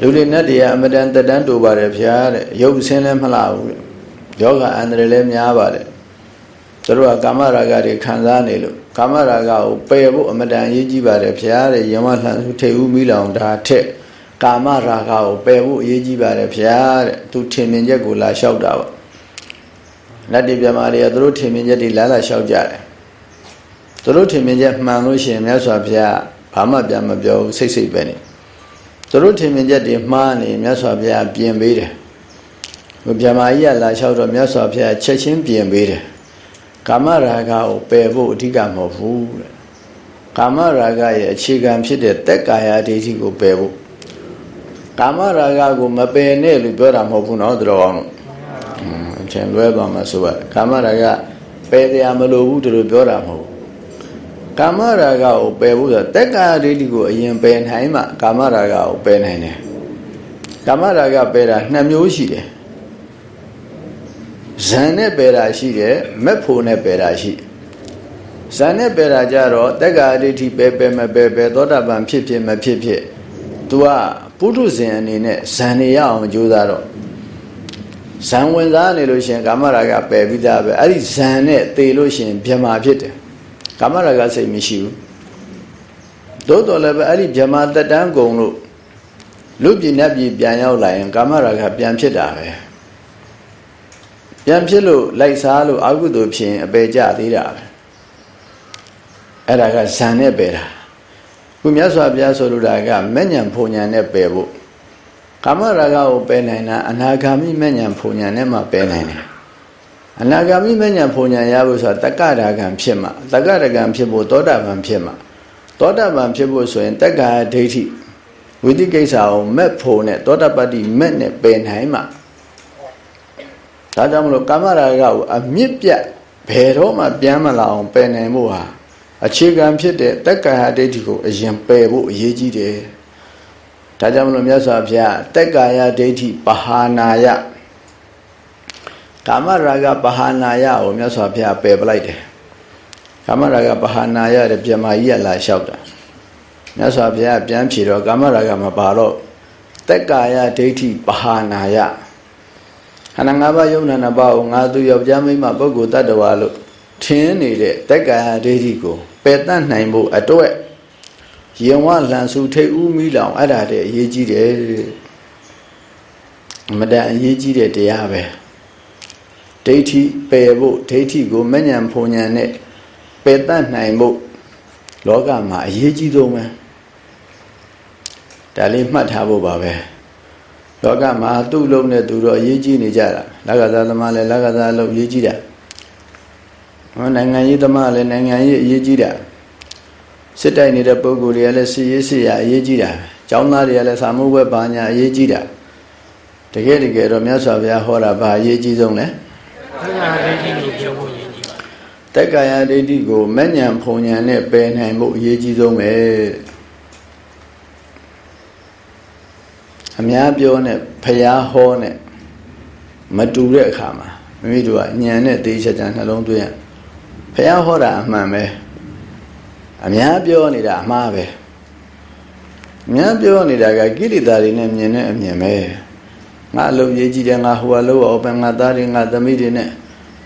လူတွေနဲ့တရားအမတန်တက်တန်းတူပါတယ်ဖျားတဲ့ရုပ်ဆင်းလည်းမလှဘူးတဲ့ယောဂအန္တရာယ်လည်းများပါတယ် သူတို့ကကာမရာဂတွေခံစားနေလို့ကာမရာဂကိုပယ်ဖို့အမတန်အရေးကြီးပါတယ်ဖျားတဲ့ယမလှန်စုထိတ်ဦးမိလောင်ဒါထက်ကာမရာဂကိုပယ်ဖို့အရေးကြီးပါတယ်ဖျားတဲ့သူထင်မြင်ချက်ကိုလာလျှောက်တာပါလက်တိပြမာတွေကသူတို့ထင်မြင်ချက်တွေလာလာလျှောက်ကြတယ်သူတို့ထင်မြင်ချက်မှန်လို့ရှိရင်မြတ်စွာဘုရားဘာမှပြန်မပြောဘူးစိတ်စိတ်ပဲနေသူတို့ထင်မြင်ချက်တွေမှားနေမြတ်စွာဘုရားပြင်ပေးတယ်ဘုရားမကြီးကလာလျှောက်တော့မြတ်စွာဘုရားချက်ချင်းပြင်ပေးတယ် ကာမရာဂကိုပယ်ဖို့အဓိကမဟုတ်ဘူးတဲ့ကာမရာဂရဲ့အခြေခံဖြစ်တဲ့တက်ကာယဒိဋ္ဌိကိုပယ်ဖို့ကာမရာဂကိုမပယ်နဲ့လို့ပြောတာမဟုတ်ဘူးเนาะသူတော်ကောင်းတို့အထင်လွဲပါမှာဆိုပါကာမရာဂပယ်တရားမလိုဘူးသူတို့ပြောတာမဟုတ်ကာမရာဂကိုပယ်ဖို့ဆိုတက်ကာယဒိဋ္ဌိကိုအရင်ပယ်နိုင်မှကာမရာဂကိုပယ်နိုင်တယ်ကာမရာဂပယ်တာနှစ်မျိုးရှိတယ် ဇန်နဲ့ပယ်တာရှိတယ်မက်ဖို့နဲ့ပယ်တာရှိဇန်နဲ့ပယ်တာကြတော့တက်ကာဒိဋ္ဌိပယ်ပယ်မပယ်ပယ်သောတာပန်ဖြစ်ဖြစ်မဖြစ်ဖြစ် तू ကပုထုဇဉ်အနေနဲ့ဇန်နေရအောင်ကြိုးစားတော့ဇန်ဝင်စားနေလို့ရှင်ကာမရာဂပယ်ပြီးသားပဲအဲ့ဒီဇန်နဲ့သေလို့ရှင်ဗြဟ္မာဖြစ်တယ်ကာမရာဂစိတ်မရှိဘူးသို့တော်လည်းပဲအဲ့ဒီဗြဟ္မာတက်တန်းကုန်လို့လူပြည်နဲ့ပြည်ပြန်ရောက်လာရင်ကာမရာဂပြန်ဖြစ်တာပဲ ပြန်ဖြစ်လို့လိုက်စားလို့အကုသိုလ်ဖြစ်ရင်အပေကြသေးတာပဲအဲ့ဒါကဇန်နဲ့ပယ်တာခုမြတ်စွာဘုရားဆိုလိုတာကမဲ့ညံဖုန်ညံနဲ့ပယ်ဖို့ကာမရာဂကိုပယ်နိုင်တာအနာဂါမိမဲ့ညံဖုန်ညံနဲ့မှပယ်နိုင်တယ်အနာဂါမိမဲ့ညံဖုန်ညံရဖို့ဆိုတာတက္ကရာဂံဖြစ်မှတက္ကရာဂံဖြစ်ဖို့သောတာပန်ဖြစ်မှသောတာပန်ဖြစ်ဖို့ဆိုရင်တက္ကာဒိဋ္ဌိဝိသိကိစ္စကိုမဲ့ဖို့နဲ့သောတာပတ္တိမဲ့နဲ့ပယ်နိုင်မှ ဒါကြောင့်မလို့ကာမရာဂကိုအမြင့်ပြတ်ဘယ်တော့မှပြန်မလာအောင်ပယ်နိုင်ဖို့ဟာအခြေခံဖြစ်တဲ့တက္ကရာဒိဋ္ဌိကိုအရင်ပယ်ဖို့အရေးကြီးတယ်ဒါကြောင့်မလို့မြတ်စွာဘုရားတက္ကာယဒိဋ္ဌိပဟာနာယကာမရာဂပဟာနာယကိုမြတ်စွာဘုရားပယ်ပလိုက်တယ်ကာမရာဂပဟာနာယတဲ့ပြမကြီးကလာလျှောက်တာမြတ်စွာဘုရားပြန်ဖြေတော့ကာမရာဂမပါတော့တက္ကာယဒိဋ္ဌိပဟာနာယ ခန္ဓာ၅ပါးယုံနာနှစ်ပါးကိုငါသူယောက်ျားမိန်းမပုဂ္ဂိုလ်တ attva လို့ထင်းနေတဲ့တက္ကာယဒိဋ္ဌိကိုပယ်တတ်နိုင်ဖို့အတွက်ရင်ဝလန်စုထိတ်ဦးမိလောင်အဲ့ဒါတည်းအရေးကြီးတယ်မတန်အရေးကြီးတဲ့တရားပဲဒိဋ္ဌိပယ်ဖို့ဒိဋ္ဌိကိုမဉဏ်ဖုန်ဉဏ်နဲ့ပယ်တတ်နိုင်ဖို့လောကမှာအရေးကြီးဆုံးပဲဒါလေးမှတ်ထားဖို့ပါပဲ လောကမှာသူ့လုံးနဲ့သူတော့အရေးကြီးနေကြတာလက္ခဏာသမားလည်းလက္ခဏာလုံးအရေးကြီးတာဟောနိုင်ငံရေးသမားလည်းနိုင်ငံရေးအရေးကြီးတာစစ်တိုက်နေတဲ့ပုံကိုယ်တွေကလည်းစစ်ရေးစစ်ရအရေးကြီးတာကျောင်းသားတွေကလည်းစာမှုဘက်ဘာညာအရေးကြီးတာတကယ်တကယ်တော့မြတ်စွာဘုရားဟောတာဘာအရေးကြီးဆုံးလဲတက္ကာယဒိဋ္ဌိကိုမညံဖုံညံနဲ့ပယ်နိုင်ဖို့အရေးကြီးဆုံးပဲ အများပြောနဲ့ဖျားဟောနဲ့မတူတဲ့အခါမှာမိမိတို့ကညံနဲ့သေချာချာနှလုံးသွင်းရဖះဟောတာအမှန်ပဲအများပြောနေတာအမှားပဲအများပြောနေတာကကိလေသာတွေနဲ့မြင်တဲ့အမြင်ပဲငါအလုပ်ရေးကြည့်တယ်ငါဟိုအလုပ်အောင်ပဲငါသားတွေငါသမီးတွေနဲ့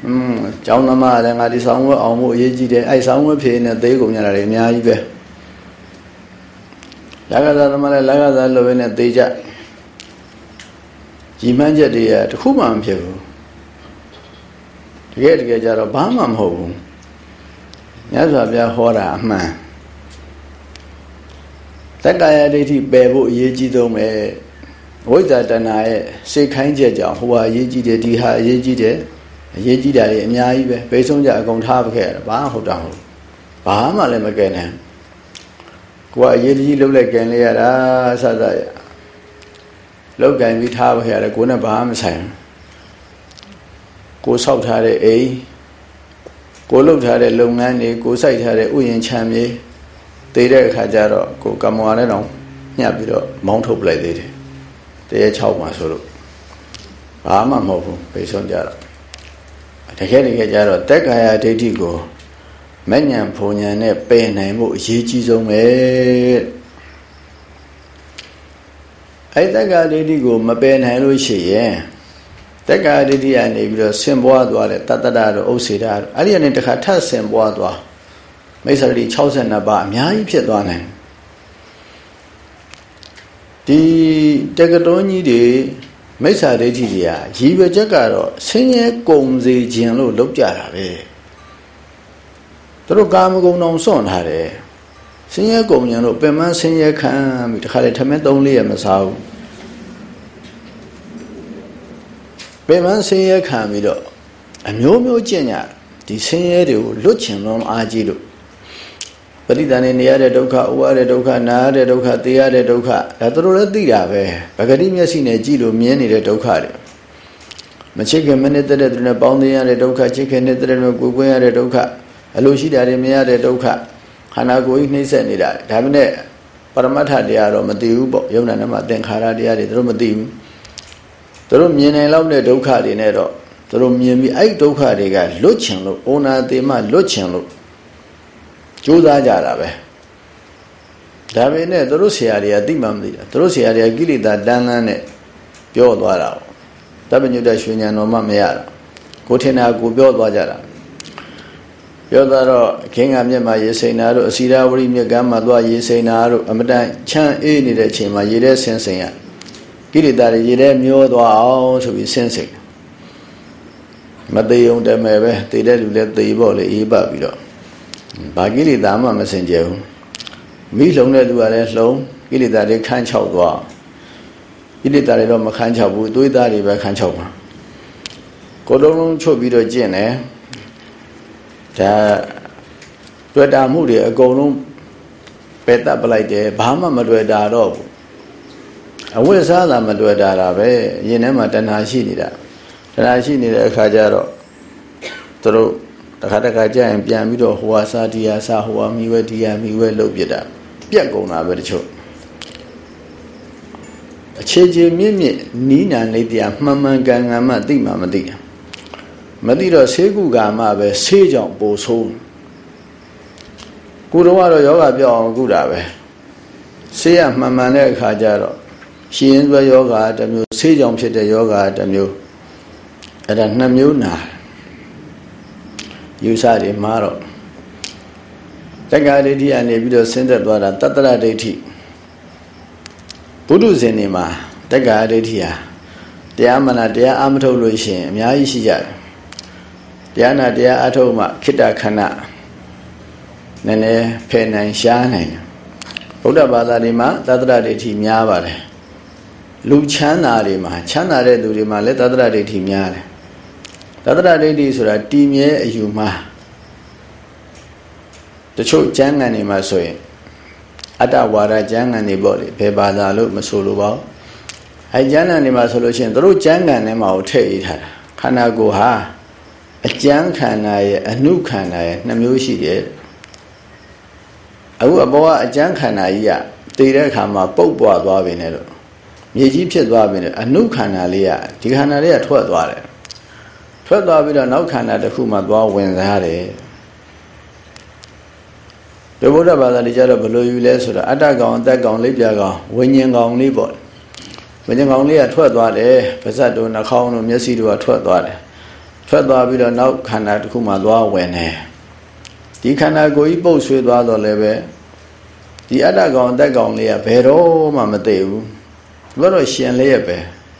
อืมကျောင်းသမားလည်းငါဒီဆောင်ဝတ်အောင်ဖို့အရေးကြီးတယ်အဲ့ဆောင်ဝတ်ဖြေနေသေးကုန်ကြတာတွေအများကြီးပဲလက္ခဏာသမားလည်းလက္ခဏာလိုပဲနဲ့သေးကြ ကြီးမှန်းချက်တွေကတခုမှမဖြစ်ဘူးတကယ်တကယ်ကြတော့ဘာမှမဟုတ်ဘူးမြတ်စွာဘုရားဟောတာအမှန်တက္ကရာဒိဋ္ဌိပယ်ဖို့အရေးကြီးဆုံးပဲဝိဇ္ဇာတဏရဲ့စိတ်ခိုင်းချက်ကြောင့်ဟိုဟာအရေးကြီးတယ်ဒီဟာအရေးကြီးတယ်အရေးကြီးတာတွေအများကြီးပဲဘိဆုံးကြအကုန်ထားပခဲ့ရတာဘာဟုတ်တာဟုတ်ဘာမှလည်းမကဲနိုင်ကိုကအရေးကြီးလှုပ်လိုက်ကင်လေးရတာစသရ လောက်ကင်ပြီးထားပါရတယ်ကိုနဲ့ဘာမှမဆိုင်ကိုဆောက်ထားတဲ့အိမ်ကိုလှုပ်ထားတဲ့လုပ်ငန်းတွေကိုစိုက်ထားတဲ့ဥယျာဉ်ခြံမြေတည်တဲ့အခါကျတော့ကိုကမ္မဝါနဲ့တော့ညှပ်ပြီးတော့မောင်းထုတ်ပလိုက်သေးတယ်တရေ6မှာဆိုလို့ဘာမှမဟုတ်ဘူးပိတ်ဆုံးကြတော့တကယ်တကယ်ကျတော့တက်ကာယဒိဋ္ဌိကိုမဉ္ဇဉ်ဖုန်ဉဏ်နဲ့ပယ်နိုင်မှုအရေးကြီးဆုံးပဲ အဲ့တက္ကဒိဋ္ဌိကိုမပယ်နိုင်လို့ရှိရင်တက္ကဒိဋ္ဌိကနေပြီးတော့ဆင်ပွားသွားတဲ့တတ္တရတို့ဥစ္စေတာတို့အဲ့ဒီကနေတခါထပ်ဆင်ပွားသွားမိစ္ဆာတိ62ပါးအများကြီးဖြစ်သွားနိုင်ဒီတက္ကတွန်းကြီးတွေမိစ္ဆာဒိဋ္ဌိတွေကရည်ရွယ်ချက်ကတော့ဆင်းရဲကုန်စေခြင်းလို့လုပ်ကြတာပဲသူတို့ကာမဂုဏ်တော်စွန့်ထားတယ် ဆင်းရဲကုန်ခြင်းလို့ပင်မဆင်းရဲခံပြီးတခါလေထမင်း၃လေးရမစားဘူးပင်မဆင်းရဲခံပြီးတော့အမျိုးမျိုးကျင့်ကြဒီဆင်းရဲတွေကိုလွတ်ချင်လုံးအားကြီးလို့ပရိသန်နေနေရတဲ့ဒုက္ခဥရတဲ့ဒုက္ခနာရတဲ့ဒုက္ခသိရတဲ့ဒုက္ခဒါသူတို့လည်းသိတာပဲပဂတိမျက်စိနဲ့ကြည့်လို့မြင်နေတဲ့ဒုက္ခတွေမချစ်ခင်မနစ်တဲ့သူနဲ့ပေါင်းသိရတဲ့ဒုက္ခချစ်ခင်နေတဲ့သူနဲ့ကိုယ်ကွင်းရတဲ့ဒုက္ခအလိုရှိတာတွေမရတဲ့ဒုက္ခ ခန္ဓာကိုယ်ကြီးနှိမ့်ဆက်နေတာဒါပေမဲ့ပရမတ္ထတရားတော့မသိဘူးပေါ့ယုံနာနဲ့မှသင်္ခါရတရားတွေသူတို့မသိဘူးသူတို့မြင်နိုင်လောက်တဲ့ဒုက္ခတွေနဲ့တော့သူတို့မြင်ပြီးအဲ့ဒုက္ခတွေကလွတ်ချင်လို့ဩနာတိမလွတ်ချင်လို့ကြိုးစားကြတာပဲဒါပေမဲ့သူတို့ဆရာတွေကသိမှမသိတာသူတို့ဆရာတွေကကိလေသာတန်းလန်းနဲ့ပြောသွားတာတပ္ပညုတရွှေဉာဏ်တော်မှမရတာကိုထင်တာကိုပြောသွားကြတာ ပြောသွားတော့ခင်းကမြက်မှာရေစိန်နာတို့အစီရာဝရိမြက်ကမ်းမှာသွားရေစိန်နာတို့အမတန်ချမ်းအေးနေတဲ့အချိန်မှာရေထဲဆင်းစိန်ရကိလေသာတွေရေထဲမျောသွားအောင်ဆိုပြီးဆင်းစိန်မသေးုံတမယ်ပဲတည်တဲ့လူလည်းသေပေါ့လေအေးပတ်ပြီးတော့ဘာကိလေသာမှမစင်ကြဘူးမိလုံတဲ့သူကလည်းလှုံကိလေသာတွေခန်းချောက်သွားကိလေသာတွေတော့မခန်းချောက်ဘူးသွေးသားတွေပဲခန်းချောက်မှာကိုလုံးလုံးချုပ်ပြီးတော့ကျင့်တယ် ဒါတွေ့တာမှုတွေအကုန်လုံးပယ်တတ်ပလိုက်တယ်ဘာမှမတွေ့တာတော့ဘူးအဝိဇ္ဇာသာမတွေ့တာတာပဲရင်ထဲမှာတဏှာရှိနေတာတဏှာရှိနေတဲ့အခါကျတော့သူတို့တခါတခါကြာရင်ပြန်ပြီးတော့ဟိုဟာစာဒီယာစာဟိုဟာမိဝဲဒီယာမိဝဲလုပ်ပြတာပြက်ကုန်တာပဲတချို့အခြေချေမြင့်မြင့်နီးနာနေတရားမှန်မှန်ကန်ကန်မှသိမှမသိ မသိတော့ဆေးကုကာမှပဲဆေးကြောင့်ပိုဆိုးကိုတော့ကတော့ယောဂပြောင်းအောင်ကုတာပဲဆေးရမှန်မှန်တဲ့အခါကျတော့ရှင်ရင်သွဲယောဂတစ်မျိုးဆေးကြောင့်ဖြစ်တဲ့ယောဂတစ်မျိုးအဲ့ဒါနှစ်မျိုးနာယူဆတွေမှာတော့တက္ကရာဒိဋ္ဌိကနေပြီးတော့ဆင်းသက်သွားတာတတ္တရဒိဋ္ဌိဘုဒ္ဓဇင်နေမှာတက္ကရာဒိဋ္ဌိဟာတရားမနာတရားအမထုတ်လို့ရှိရင်အများကြီးရှိကြတယ် တရားနာတရားအထုတ်မှခိတ္တခဏနည်းနည်းဖယ်နိုင်ရှားနိုင်ဗုဒ္ဓဘာသာတွေမှာတတ္တရဒိဋ္ဌိများပါတယ်လူချမ်းသာတွေမှာချမ်းသာတဲ့သူတွေမှာလည်းတတ္တရဒိဋ္ဌိများတယ်တတ္တရဒိဋ္ဌိဆိုတာတည်မြဲအယူမှားတချို့ကျမ်းဂန်တွေမှာဆိုရင်အတ္တဝါဒကျမ်းဂန်တွေပေါ့လေဘယ်ဘာသာလို့မဆိုလိုပါဘူးအဲကျမ်းဂန်တွေမှာဆိုလို့ရှိရင်တို့ကျမ်းဂန်ထဲမှာကိုထည့်ရေးထားတာခန္ဓာကိုယ်ဟာ အကျမ်းခန္ဓာရဲ့အနုခန္ဓာရဲ့နှစ်မျိုးရှိတယ်အခုအဘောကအကျမ်းခန္ဓာကြီးကတည်တဲ့အခါမှာပုတ်ပွားသွားပြီနဲ့လို့မြေကြီးဖြစ်သွားပြီနဲ့အနုခန္ဓာလေးကဒီခန္ဓာလေးကထွက်သွားတယ်ထွက်သွားပြီးတော့နောက်ခန္ဓာတစ်ခုမှသွားဝင်စားတယ်ဒီဗုဒ္ဓဘာသာလေးကြတော့ဘယ်လိုယူလဲဆိုတော့အတ္တကောင်အသက်ကောင်လိပ်ပြကောင်ဝိညာဉ်ကောင်လေးပေါ့ဝိညာဉ်ကောင်လေးကထွက်သွားတယ်ပါဇတ်တို့နှာခေါင်းတို့မျက်စိတို့ကထွက်သွားတယ် ထွက်သွားပြီးတော့နောက်ခန္ဓာတစ်ခုမှသွားဝင်တယ်ဒီခန္ဓာကိုယ်ကြီးပုတ်ဆွေးသွားတော့လည်းပဲဒီအတ္တကောင်အသက်ကောင်လေးကဘယ်တော့မှမသိဘူးဘယ်တော့ရှင်လေးရပဲ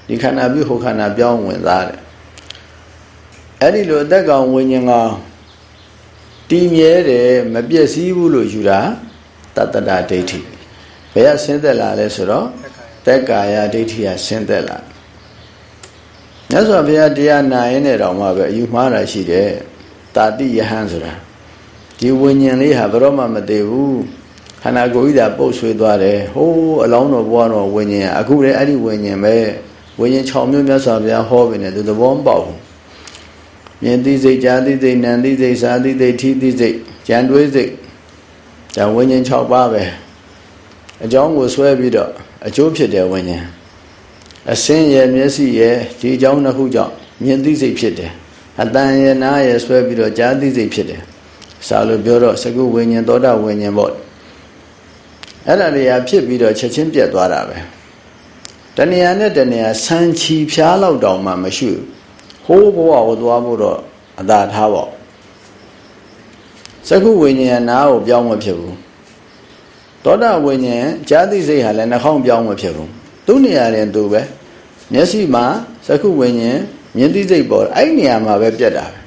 ဒီခန္ဓာပြုဟိုခန္ဓာပြောင်းဝင်သားတယ်အဲ့ဒီလိုအသက်ကောင်ဝိညာဉ်ကောင်တည်မြဲတယ်မပြည့်စည်ဘူးလို့ယူတာတတ္တရာဒိဋ္ဌိဘယ်ကဆင်းသက်လာလဲဆိုတော့သက်ကာယဒိဋ္ဌိကဆင်းသက်လာ မြတ်စွာဘုရားတရားနာရင်နဲ့တောင်မှပဲအယူမှားတာရှိတယ်တာတိယဟန်ဆိုတာဒီဝိညာဉ်လေးဟာဘရောမှမသေးဘူးခန္ဓာကိုယ်ကြီးသာပုတ်ဆွေးသွားတယ်ဟိုးအလောင်းတော်ဘွားတော်ဝိညာဉ်အခုလည်းအဲ့ဒီဝိညာဉ်ပဲဝိညာဉ်6မျိုးမြတ်စွာဘုရားဟောပြီနဲ့သူသဘောမပေါက်ဘူးမြင်သိစိတ်ကြားသိစိတ်နံသိစိတ်စာသိစိတ်ထိသိစိတ်ကြံတွေးစိတ်ဒါဝိညာဉ်6ပါးပဲအကြောင်းကိုဆွဲပြီးတော့အကျိုးဖြစ်တယ်ဝိညာဉ် အစင်းရဲ့မျက်စိရဲ့ဒီအကြောင်းနှစ်ခုကြောင့်မြင်သိစိတ်ဖြစ်တယ်အတန်ရဲ့နားရဲ့ဆွဲပြီးတော့ကြားသိစိတ်ဖြစ်တယ်စာလို့ပြောတော့စကုဝิญဉ်သောတာဝิญဉ်ပေါ့အဲ့ဒါတွေကဖြစ်ပြီးတော့ချက်ချင်းပြတ်သွားတာပဲတဏှာနဲ့တဏှာဆန်းချီဖျားလောက်တောင်မှမရှိဟိုးဘဝကိုသွားဖို့တော့အသာထားပေါ့စကုဝိညာဉ်နားကိုပြောင်းမဖြစ်ဘူးသောတာဝိညာဉ်ဈာတိစိတ်ဟာလည်းနှာခေါင်းပြောင်းမဖြစ်ဘူးသူ့နေရာရင်သူပဲ မျက်စိမှာစကုဝိညာဉ်မြင်သိစိတ်ပေါ်အဲ့နေရာမှာပဲပြတ်တာပဲ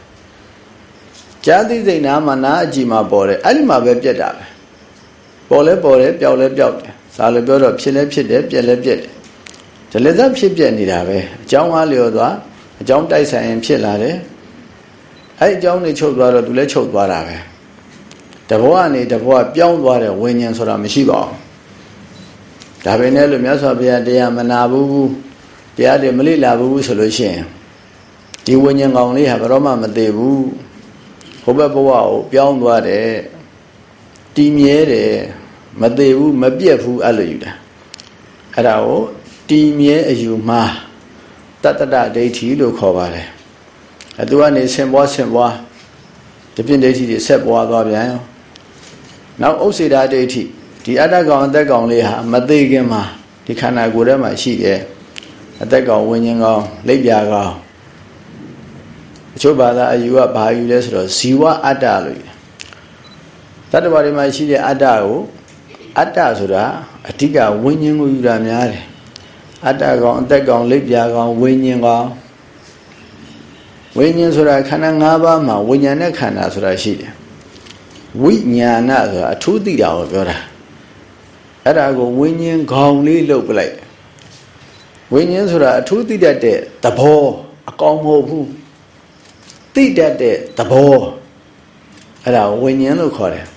ဈာတိစိတ်နားမှာနားအကြည့်မှာပေါ်တယ်အဲ့ဒီမှာပဲပြတ်တာပဲပေါ်လဲပေါ်တယ်ပျောက်လဲပျောက်တယ်ဇာလည်းပြောတော့ဖြစ်လဲဖြစ်တယ်ပြက်လဲပြက်တယ်ဒလဇတ်ဖြစ်ပြက်နေတာပဲအကြောင်းအားလျော်သွားအကြောင်းတိုက်ဆိုင်ရင်ဖြစ်လာတယ်အဲ့အကြောင်းတွေချုပ်သွားတော့သူလည်းချုပ်သွားတာပဲတဘောကနေတဘောပြောင်းသွားတဲ့ဝิญဉ္ဆိုတာမရှိပါဘူးဒါပဲနဲ့လို့မြတ်စွာဘုရားတရားမနာဘူး တရားတွေမလိလာဘူးဆိုလို့ရှိရင်ဒီဝิญဉ္ကောင်လေးဟာဘယ်တော့မှမသေးဘူးဟိုဘက်ဘဝကိုပြောင်းသွားတယ်တည်မြဲတယ်မသေးဘူးမပြက်ဘူးအဲ့လိုယူတာအဲ့ဒါကိုတည်မြဲအယူမှားတတ္တဒဒိဋ္ဌိလို့ခေါ်ပါတယ်အတူကနေဆင်ပွားဆင်ပွားဒီပြင့်ဒိဋ္ဌိတွေဆက်ပွားသွားပြန်ရောနောက်ဥစ္စေတာဒိဋ္ဌိဒီအတ္တကောင်အသက်ကောင်လေးဟာမသေးခင်မှာဒီခန္ဓာကိုယ်ထဲမှာရှိတယ် အသက်ကောင်ဝิญဉ်ကောင်လက်ပြကောင်အချို့ဘာသာအယူကဘာယူလဲဆိုတော့ဇီဝအတ္တလို့တတ္တဝါတွေမှာရှိတဲ့အတ္တကိုအတ္တဆိုတာအဓိကဝิญဉ်ကိုယူတာများတယ်အတ္တကောင်အသက်ကောင်လက်ပြကောင်ဝิญဉ်ကောင်ဝိညာဉ်ဆိုတာခန္ဓာ၅ပါးမှာဝိညာဉ်နဲ့ခန္ဓာဆိုတာရှိတယ်ဝိညာဏဆိုတာအထူးသိတာကိုပြောတာအဲ့ဒါကိုဝိညာဉ်ခေါင်လေးလှုပ်ပလိုက် ဝိညာဉ်ဆိုတာအထူးသိတတ်တဲ့သဘောအကောင်မဟုတ်ဘူးသိတတ်တဲ့သဘောအဲ့ဒါဝိညာဉ်လို့ခေါ်တယ်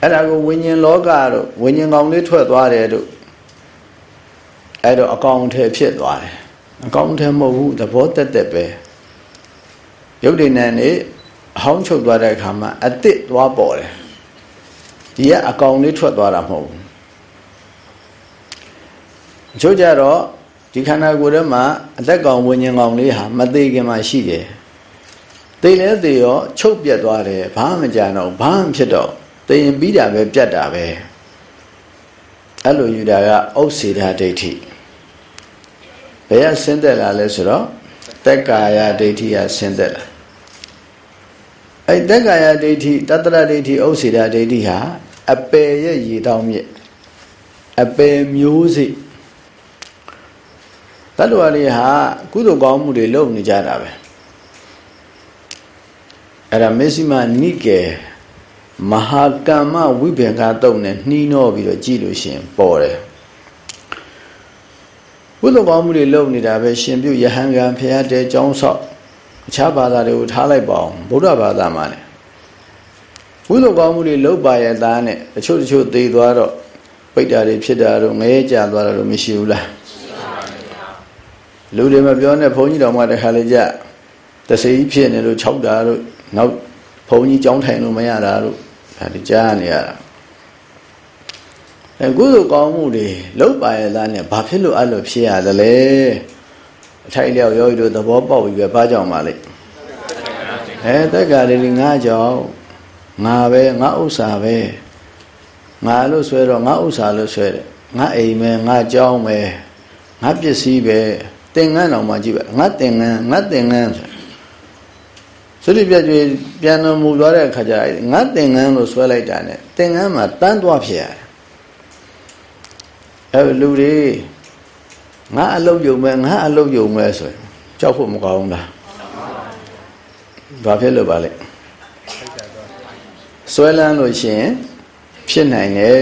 အဲ့ဒါကိုဝိညာဉ်လောကတို့ဝိညာဉ်ကောင်လေးထွက်သွားတယ်တို့အဲ့တော့အကောင်ထဲဖြစ်သွားတယ်အကောင်ထဲမဟုတ်ဘူးသဘောတက်တက်ပဲရုပ်တည်နေနေအဟောင်းချုပ်သွားတဲ့အခါမှာအစ်စ်သွားပေါ်တယ်ဒီကအကောင်လေးထွက်သွားတာမဟုတ်ဘူး ချို့ကြတော့ဒီခန္ဓာကိုယ်ထဲမှာအသက်ကောင်ဝิญဉ်ကောင်လေးဟာမသေးခင်မှာရှိတယ်သိလဲသိရောချုပ်ပြတ်သွားတယ်ဘာမှမကြံတော့ဘာမှဖြစ်တော့သိရင်ပြီးတာပဲပြတ်တာပဲအဲ့လိုယူတာကဥစ္စေဓာဒိဋ္ဌိဘယ်ကဆင်းသက်လာလဲဆိုတော့တက်ကာယဒိဋ္ဌိကဆင်းသက်လာအဲ့တက်ကာယဒိဋ္ဌိတတ္တရဒိဋ္ဌိဥစ္စေဓာဒိဋ္ဌိဟာအပယ်ရဲ့ရည်တောင်းမြစ်အပယ်မျိုးစိတ တ္တဝါတွေဟာကုသိုလ်ကောင်းမှုတွေလုပ်နေကြတာပဲအဲ့ဒါမေစီမနိကေမဟာကမ္မဝိဘေကတုံနဲ့နှီးနှောပြီးတော့ကြည့်လို့ရှိရင်ပေါ်တယ်ကုသိုလ်ကောင်းမှုတွေလုပ်နေတာပဲရှင်ပြုယဟန်ကံဖရာတဲကျောင်းဆောက်အခြားဘာသာတွေကိုထားလိုက်ပါအောင်ဗုဒ္ဓဘာသာမှာလည်းကုသိုလ်ကောင်းမှုတွေလုပ်ပါရဲ့သားနဲ့တချို့တချို့သေသွားတော့ပိတ်တာတွေဖြစ်တာတော့ငဲကြသွားတာတော့မရှိဘူးလား လူတွေမပြောနဲ့ဘုန်းကြီးတော်မှတခါလေကြတစေကြီးဖြစ်နေလို့၆တာတို့နောက်ဘုန်းကြီးကြောင်းထိုင်လို့မရတာတို့ဒါဒီကြားနေရတာအဲကုသိုလ်ကောင်းမှုတွေလုပ်ပါရဲ့သားနဲ့ဘာဖြစ်လို့အဲ့လိုဖြစ်ရသလဲအထိုက်လျောက်ရောတို့သဘောပေါက်ပြီပဲဘာကြောင့်ပါလဲအဲတက္ကရာလေးငါကြောင့်ငါပဲငါဥစ္စာပဲငါလို့ဆွဲတော့ငါဥစ္စာလို့ဆွဲတယ်ငါအိမ်ပဲငါကြောင်းပဲငါပစ္စည်းပဲ သင်္ကန်းတော်မှကြည့်ပါငါသင်္ကန်းငါသင်္ကန်းဆိုဆိုလိပြကျွေးပြန်တော်မူသွားတဲ့အခါကျငါသင်္ကန်းလို့ဆွဲလိုက်တာ ਨੇ သင်္ကန်းမှာတန်းသွားဖြစ်ရတယ်အဲလူတွေငါအလုတ်ယုံမဲ့ငါအလုတ်ယုံမဲ့ဆိုရင်ကြောက်ဖို့မကောင်းလားဘာဖြစ်လို့ပါလဲဆွဲလန်းလို့ရှိရင်ဖြစ်နိုင်တယ်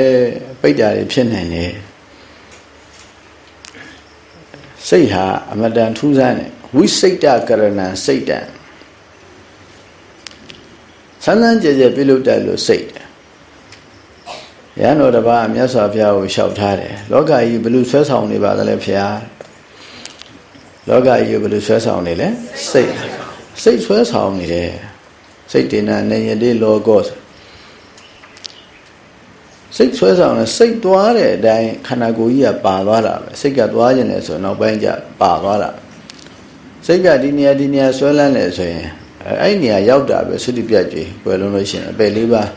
ပိတ်တာတွေဖြစ်နိုင်တယ် စိတ်ဟာအမတန်ထူးဆန်းတယ်ဝိစိတ်တကရဏစိတ်တံဆန်းဆန်းကြဲကြဲပြုလုပ်တယ်လို့စိတ်တယ်ရဟန်းတော်တစ်ပါးမြတ်စွာဘုရားကိုလျှောက်ထားတယ်လောကကြီးဘယ်လိုဆွဲဆောင်နေပါသလဲဖေဟာလောကကြီးကိုဘယ်လိုဆွဲဆောင်နေလဲစိတ်စိတ်ဆွဲဆောင်နေတယ်စိတ်တင်နာနေရတဲ့လောကော စိတ်ဆွဲဆောင်နေစိတ်သွားတဲ့အတိုင်းခန္ဓာကိုယ်ကြီးကပါသွားတာပဲစိတ်ကသွားခြင်းလေဆိုရင်နောက်ပိုင်းကျပါသွားတာစိတ်ကဒီနေရာဒီနေရာဆွဲလန်းနေဆိုရင်အဲ့ဒီနေရာရောက်တာပဲသုတိပြတ်ကြွေပယ်လုံးလို့ရှိရင်အပယ်လေးပါး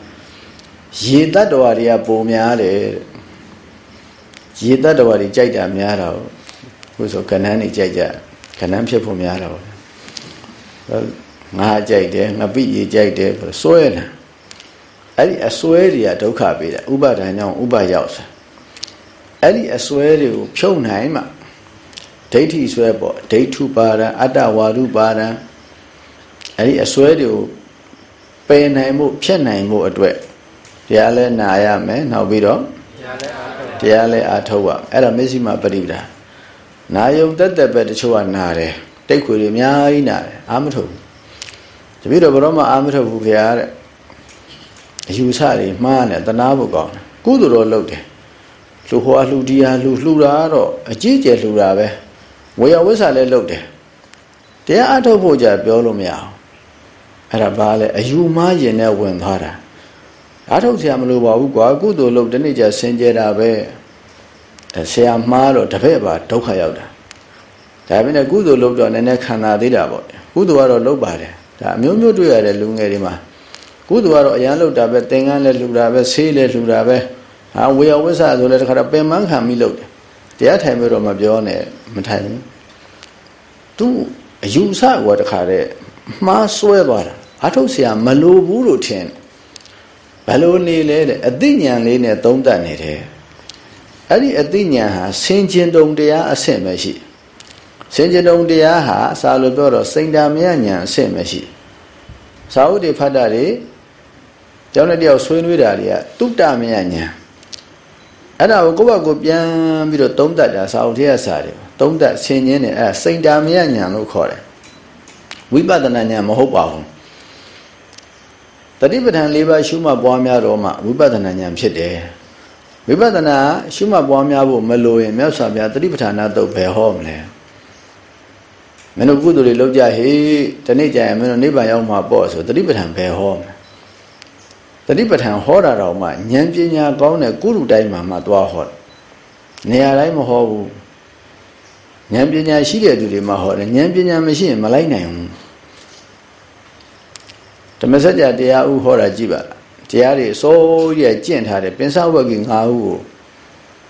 ရေတတ္တဝါတွေကပုံများတယ်ရေတတ္တဝါတွေကြိုက်တာများတော့ဟိုဆိုကဏ္ဍတွေကြိုက်ကြကဏ္ဍဖြစ်ဖို့များတော့ငါကြိုက်တယ်ငါပိရေကြိုက်တယ်စွဲတယ် အဲ့ဒီအစွဲတွေကဒုက္ခပေးတယ်ဥပါဒဏ်ကြောင့်ဥပရောက်စအဲ့ဒီအစွဲတွေကိုဖြုတ်နိုင်မှဒိဋ္ဌိစွဲပေါ့ဒိဋ္ဌုပါဒံအတ္တဝါရုပါဒံအဲ့ဒီအစွဲတွေကိုပယ်နိုင်မှုဖြတ်နိုင်မှုအတွက်တရားလဲနာရမယ်နောက်ပြီးတော့တရားလဲအားထုတ်ရအဲ့ဒါမစ္စည်းမပရိဒါနာယုံတက်တက်ပဲတချို့ကနာတယ်တိတ်ခွေတွေအများကြီးနာတယ်အာမထုတ်ဘူးတပည့်တော်ဘရောမအာမထုတ်ဘူးခင်ဗျာတဲ့ အယူဆတွေမှားတယ်တနာဖို့ကောင်းတယ်ကုသိုလ်တော့လုပ်တယ်လူဟောလှူဒီဟာလှူလှူတာတော့အကြီးကျယ်လှူတာပဲဝေယဝိဆာလည်းလုပ်တယ်တရားအထုတ်ဖို့ကြပြောလို့မရအောင်အဲ့ဒါဘာလဲအယူမှားရင်နဲ့ဝင်သွားတာအားထုတ်ဆရာမလိုပါဘူးကွာကုသိုလ်လုပ်တနေ့ကျဆင်ကြတာပဲဆရာမှားတော့တပည့်ပါဒုက္ခရောက်တာဒါပေမဲ့ကုသိုလ်လုပ်တော့နည်းနည်းခံစားသေးတာပေါ့ကုသိုလ်ကတော့လုပ်ပါတယ်ဒါအမျိုးမျိုးတွေ့ရတဲ့လူငယ်တွေမှာ ကုသိုလ်ကတော့အရန်လုပ်တာပဲသင်္ကန်းလည်းလှူတာပဲဆေးလည်းလှူတာပဲဟာဝေယဝိဆဆိုလည်းတခါတော့ပင်မခံပြီးလုပ်တယ်တရားထိုင်ပြီးတော့မပြောနဲ့မထိုင်ဘူးသူအယူဆကတခါတဲ့မှားဆွဲသွားတာအထုတ်ဆရာမလိုဘူးလို့ထင်ဘယ်လိုနေလဲတဲ့အသိဉာဏ်လေးနဲ့သုံးသပ်နေတယ်အဲ့ဒီအသိဉာဏ်ဟာဆင်ခြင်တုံတရားအဆင့်ပဲရှိဆင်ခြင်တုံတရားဟာအစာလိုပြောတော့စိန်တာမယဉာဏ်အဆင့်ပဲရှိသာဝတိဖတ်တာတွေ ကျောင်းနဲ့တယောက်ဆွေးနွေးတာတွေကတုတ္တမယဉာဏ်အဲ့ဒါကိုကိုယ့်ဘက်ကိုပြန်ပြီးတော့သုံးသပ်တာစာအုပ်ထဲကစာတွေသုံးသပ်ဆင်ခြင်နေအဲ့စိန်တာမယဉာဏ်လို့ခေါ်တယ်ဝိပဿနာဉာဏ်မဟုတ်ပါဘူးတတိပဋ္ဌာန်၄ပါးရှုမှတ်ပွားများတော့မှဝိပဿနာဉာဏ်ဖြစ်တယ်ဝိပဿနာရှုမှတ်ပွားများဖို့မလိုရင်မြတ်စွာဘုရားတတိပဋ္ဌာန်တုတ်ဘယ်ဟောမလဲမင်းတို့ကုသိုလ်တွေလုပ်ကြဟေ့ဒီနေ့ကျရင်မင်းတို့နိဗ္ဗာန်ရောက်မှာပေါ့ဆိုတတိပဋ္ဌာန်ဘယ်ဟောမလဲ တတိပဋ္ဌာန်ဟောတာတော့မှဉာဏ်ပညာကောင်းတဲ့ကုလူတိုင်းမှာမှသွားဟောတယ်နေရာတိုင်းမဟောဘူးဉာဏ်ပညာရှိတဲ့သူတွေမှဟောတယ်ဉာဏ်ပညာမရှိရင်မလိုက်နိုင်ဘူးဓမ္မစကြာတရားဥဟောတာကြည့်ပါလားတရားတွေစိုးရကျင့်ထားတယ်ပင်စဝက်ကငါးဦးကို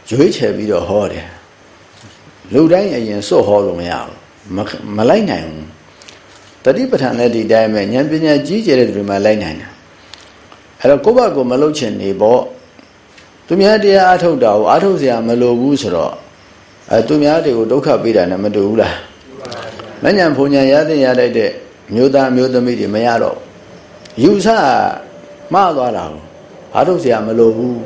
ရွေးချယ်ပြီးတော့ဟောတယ်လူတိုင်းအရင်စွတ်ဟောလို့မရဘူးမလိုက်နိုင်ဘူးတတိပဋ္ဌာန်လည်းဒီတိုင်းပဲဉာဏ်ပညာကြီးကျယ်တဲ့သူတွေမှလိုက်နိုင်တယ် အဲ့တော့ကိုယ့်ဘက်ကိုမလုပ်ချင်နေပေါ့သူများတရားအထုတ်တာကိုအထုတ်စရာမလိုဘူးဆိုတော့အဲသူများတွေကိုဒုက္ခပေးတာနဲ့မတူဘူးလားမညံဖုန်ညံရတဲ့ရတတ်တဲ့မျိုးသားမျိုးသမီးတွေမရတော့ယူဆမှားသွားတာကိုအထုတ်စရာမလိုဘူး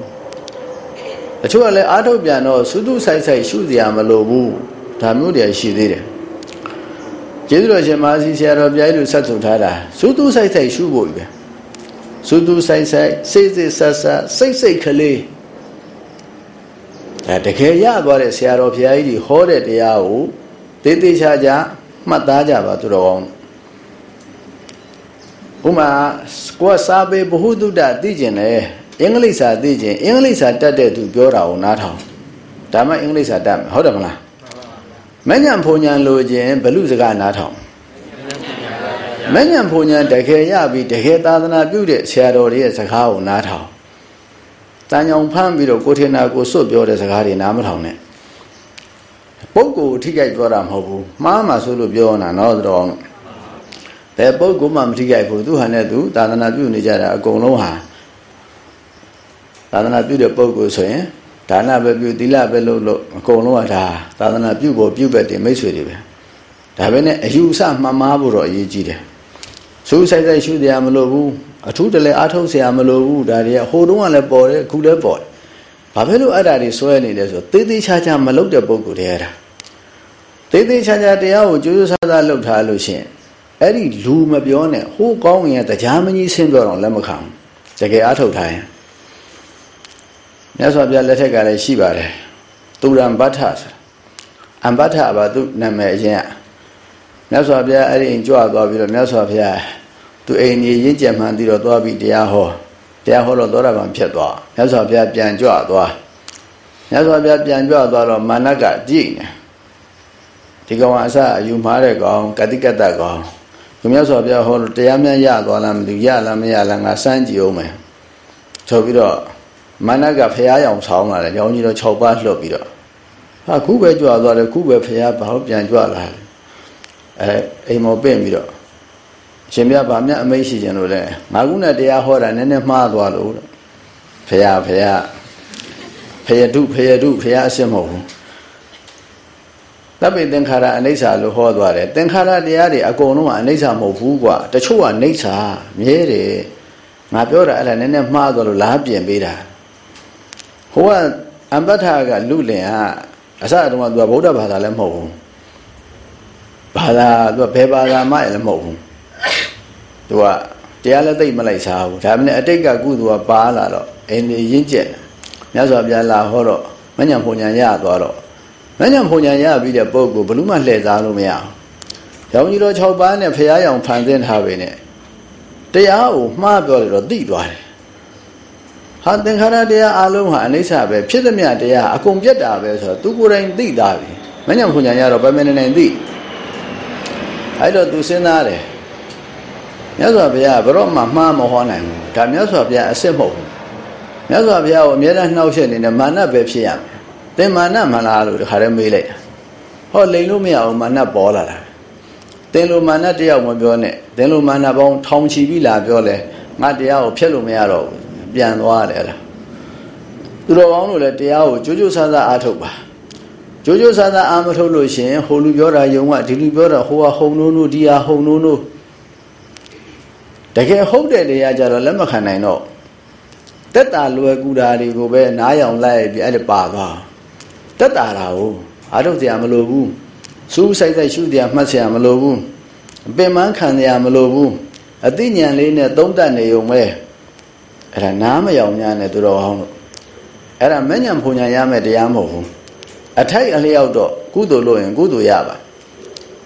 အချို့ကလည်းအထုတ်ပြန်တော့သုတုဆိုင်ဆိုင်ရှုစရာမလိုဘူးဒါမျိုးတွေရှိသေးတယ်ကျေးဇူးတော်ရှင်မာစီဆရာတော်ပြိုင်လူဆက်ဆုံထားတာသုတုဆိုင်ဆိုင်ရှုဖို့ပဲ သုတုဆိုင်ဆိုင်စိတ်စိတ်ဆက်ဆက်စိတ်စိတ်ကလေးအဲတကယ်ရသွားတဲ့ဆရာတော်ဘုရားကြီးဟောတဲ့တရားကိုသေးသေးချာချာမှတ်သားကြပါသူတော်ကောင်းဥမာကိုယ်စာပေဘ ഹു တုဒ္ဒသိကျင်တယ်အင်္ဂလိပ်စာသိကျင်အင်္ဂလိပ်စာတတ်တဲ့သူပြောတာကိုနားထောင်ဒါမှအင်္ဂလိပ်စာတတ်မယ်ဟုတ်တယ်မလားမညံဖုန်ညံလိုခြင်းဘလူစကားနားထောင် မညံဖုန်ညံတကယ်ရပြီးတကယ်သာသနာပြုတဲ့ဆရာတော်တွေရဲ့စကားကိုနားထောင်တန်ကြောင်ဖမ်းပြီးတော့ကိုထေနာကိုစွတ်ပြောတဲ့စကားတွေနားမထောင်နဲ့ပုဂ္ဂိုလ်ထိခိုက်ပြောတာမဟုတ်ဘူးမှားမှဆိုလို့ပြောနေတာနော်တော်ဘယ်ပုဂ္ဂိုလ်မှမထိခိုက်ဘူးသူဟာနဲ့သူသာသနာပြုနေကြတာအကုန်လုံးဟာသာသနာပြုတဲ့ပုဂ္ဂိုလ်ဆိုရင်ဒါနပဲပြုသီလပဲလုပ်လို့အကုန်လုံးကဒါသာသနာပြုဖို့ပြုဘက်တင်မိတ်ဆွေတွေပဲဒါပဲနဲ့အယူအဆမှန်မှားဖို့တော့အရေးကြီးတယ် စူးဆိုင်ဆိုင်ရှုစရာမလိုဘူးအထူးတလဲအားထုတ်စရာမလိုဘူးဒါတွေကဟိုတုန်းကလည်းပေါ်တယ်အခုလည်းပေါ်တယ်ဘာဖြစ်လို့အဲ့ဒါတွေဆွဲနေလဲဆိုတေးသေးချာချာမလုပ်တဲ့ပုံကိုယ်တည်းအဲ့ဒါတေးသေးချာချာတရားကိုကြိုးကြိုးဆဆလုပ်ထားလို့ရှင်အဲ့ဒီလူမပြောနဲ့ဟိုးကောင်းရင်တရားမကြီးဆင်းပြောတော့လက်မခံဘူးတကယ်အားထုတ်ထားရင်မြတ်စွာဘုရားလက်ထက်ကလည်းရှိပါတယ်သူရံဗတ္ထဆိုတာအံဗတ္ထပါသူနာမည်အရင်က မြတ်စွာဘုရားအဲ့ဒီကြွသွားပြီးတော့မြတ်စွာဘုရားသူအိမ်ကြီးရင့်ကျက်မှန်ပြီးတော့သွားပြီးတရားဟောတရားဟောတော့သောတာပန်ဖြစ်သွားမြတ်စွာဘုရားပြန်ကြွသွားမြတ်စွာဘုရားပြန်ကြွသွားတော့မာနကကြည့်နေဒီကောင်အစအယူမှားတဲ့ကောင်ကတိကတ္တကောင်သူမြတ်စွာဘုရားဟောလို့တရားမြတ်ရသွားလားမသိရလားမရလားငါစမ်းကြည့်အောင်မယ်ဆိုပြီးတော့မာနကဖရာရောင်ဆောင်းလာတယ်ညောင်ကြီးတော့6ပါးလှုပ်ပြီးတော့ဟာခုပဲကြွသွားတယ်ခုပဲဖရာဘာလို့ပြန်ကြွလာလဲ အဲအိမ်မောပင့်ပြီးတော့ရှင်မြတ်ဗာမြတ်အမိတ်ရှိခြင်းလို့လဲငါခုနဲ့တရားဟောတာနည်းနည်းမှားသွားလို့ဖရာဖရာဖယတုဖယတုဖရာအရှင်းမဟုတ်ဘူးတပ်ပိသင်္ခါရအနိစ္စလို့ဟောသွားတယ်သင်္ခါရတရားတွေအကုန်လုံးကအနိစ္စမဟုတ်ဘူးကွာတချို့ကအနိစ္စမြဲတယ်ငါပြောတာအဲ့ဒါနည်းနည်းမှားသွားလို့လားပြင်ပေးတာဟိုကအမ္ပထကလူလင်ကအစတုန်းကသူကဗုဒ္ဓဘာသာလည်းမဟုတ်ဘူး ဘာသာသူကဘယ်ဘာသာမှလည်းမဟုတ်ဘူးသူကတရားလည်းသိမလိုက်စားဘူးဒါမှမဟုတ်အတိတ်ကကုသိုလ်ကပါလာတော့အိမ်ကြီးရင့်ကျက်မြတ်စွာဘုရားလာဟောတော့မညံဖုန်ညာရသွားတော့မညံဖုန်ညာရပြီးတဲ့ပုဂ္ဂိုလ်ဘလို့မှလှည့်စားလို့မရအောင်ရောင်ကြီးတော်6ပါးနဲ့ဖရာရောင်ဖန်ဆင်းထားပေနဲ့တရားကိုမှားပြောတယ်တော့သိသွားတယ်ဟာသင်္ခါရတရားအလုံးဟာအနိစ္စပဲဖြစ်သမျှတရားအကုန်ပြတ်တာပဲဆိုတော့သူကိုယ်တိုင်သိသားပြီမညံဖုန်ညာရတော့ဗမေနေနေသိ အဲ့တော့သူစဉ်းစားတယ်မြတ်စွာဘုရားဘရော့မှမှားမဟောနိုင်ဘူးဒါမြတ်စွာဘုရားအစ်စ်မဟုတ်ဘူးမြတ်စွာဘုရားကိုအမြဲတမ်းနှောက်ရှက်နေတယ်မာနပဲဖြစ်ရမယ်သင်မာနမှလားလို့တခါတည်းမေးလိုက်ဟောလိန်လို့မရအောင်မာနပေါ်လာတာသင်လိုမာနတယောက်မပြောနဲ့သင်လိုမာနပေါင်းထောင်ချီပြီလာပြောလဲငါတရားကိုဖျက်လို့မရတော့ဘူးပြန်သွားတယ်လားသူတော်ကောင်းတို့လည်းတရားကိုကြိုးကြိုးဆာဆာအားထုတ်ပါ ကြိုးကြိုးဆာဆာအားမထုတ်လို့ရှင်ဟိုလူပြောတာယုံကဒီလူပြောတာဟိုကဟုံနိုးနိုးဒီဟာဟုံနိုးနိုးတကယ်ဟုတ်တဲ့တရားကြတော့လက်မခံနိုင်တော့တက်တာလွယ်ကူတာတွေကိုပဲနားယောင်လိုက်ပြီးအဲ့ဒါပါသွားတက်တာတာကိုအားထုတ်စရာမလိုဘူးစူးဆိုင်ဆိုင်ရှုတရားမှတ်စရာမလိုဘူးပင်မခံစရာမလိုဘူးအသိဉာဏ်လေးနဲ့သုံးတတ်နေုံပဲအဲ့ဒါနားမယောင်ညာနဲ့သူတော်ဟောင်းလို့အဲ့ဒါမဉ္ဇဉ်ဖုန်ညာရမယ်တရားမဟုတ်ဘူး အထိုက်အလျောက်တော့ကုသိုလ်လို့ရင်ကုသိုလ်ရပါ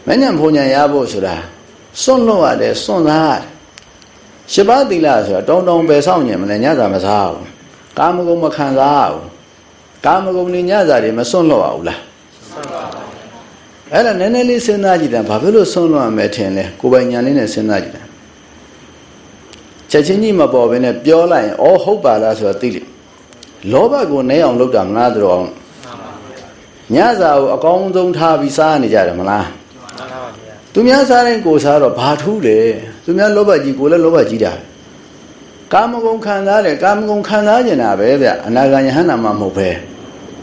မဉ္ဇဉ်ဖုန်ညာရဖို့ဆိုတာစွန့်လို့ရတယ်စွန့်သားရတယ်ရှပါသီလဆိုတာတောင်းတောင်းပဲစောင့်ညင်မလဲညစာမစားဘူးကာမဂုဏ်မခံစားဘူးကာမဂုဏ်နေညစာတွေမစွန့်လို့အောင်လားအဲ့ဒါနည်းနည်းလေးစဉ်းစားကြည့်တယ်ဘာဖြစ်လို့စွန့်လို့ရမယ်ထင်လဲကိုယ်ပိုင်ညာလေးနဲ့စဉ်းစားကြည့်တယ်ချက်ချင်းကြီးမပေါ်ဘဲနဲ့ပြောလိုက်ရင်အော်ဟုတ်ပါလားဆိုတာသိလိလောဘကိုနဲအောင်လုပ်တာမလားတို့အောင် ညစာကိုအကောင်းဆုံးထားပြီးစားနေကြတယ်မလားသူများစားတိုင်းကိုစားတော့ဘာထူးလဲသူများလောဘကြီးကိုလည်းလောဘကြီးတာကာမဂုဏ်ခံစားတယ်ကာမဂုဏ်ခံစားကျင်တာပဲဗျအနာဂံယဟန္တာမှမဟုတ်ပဲ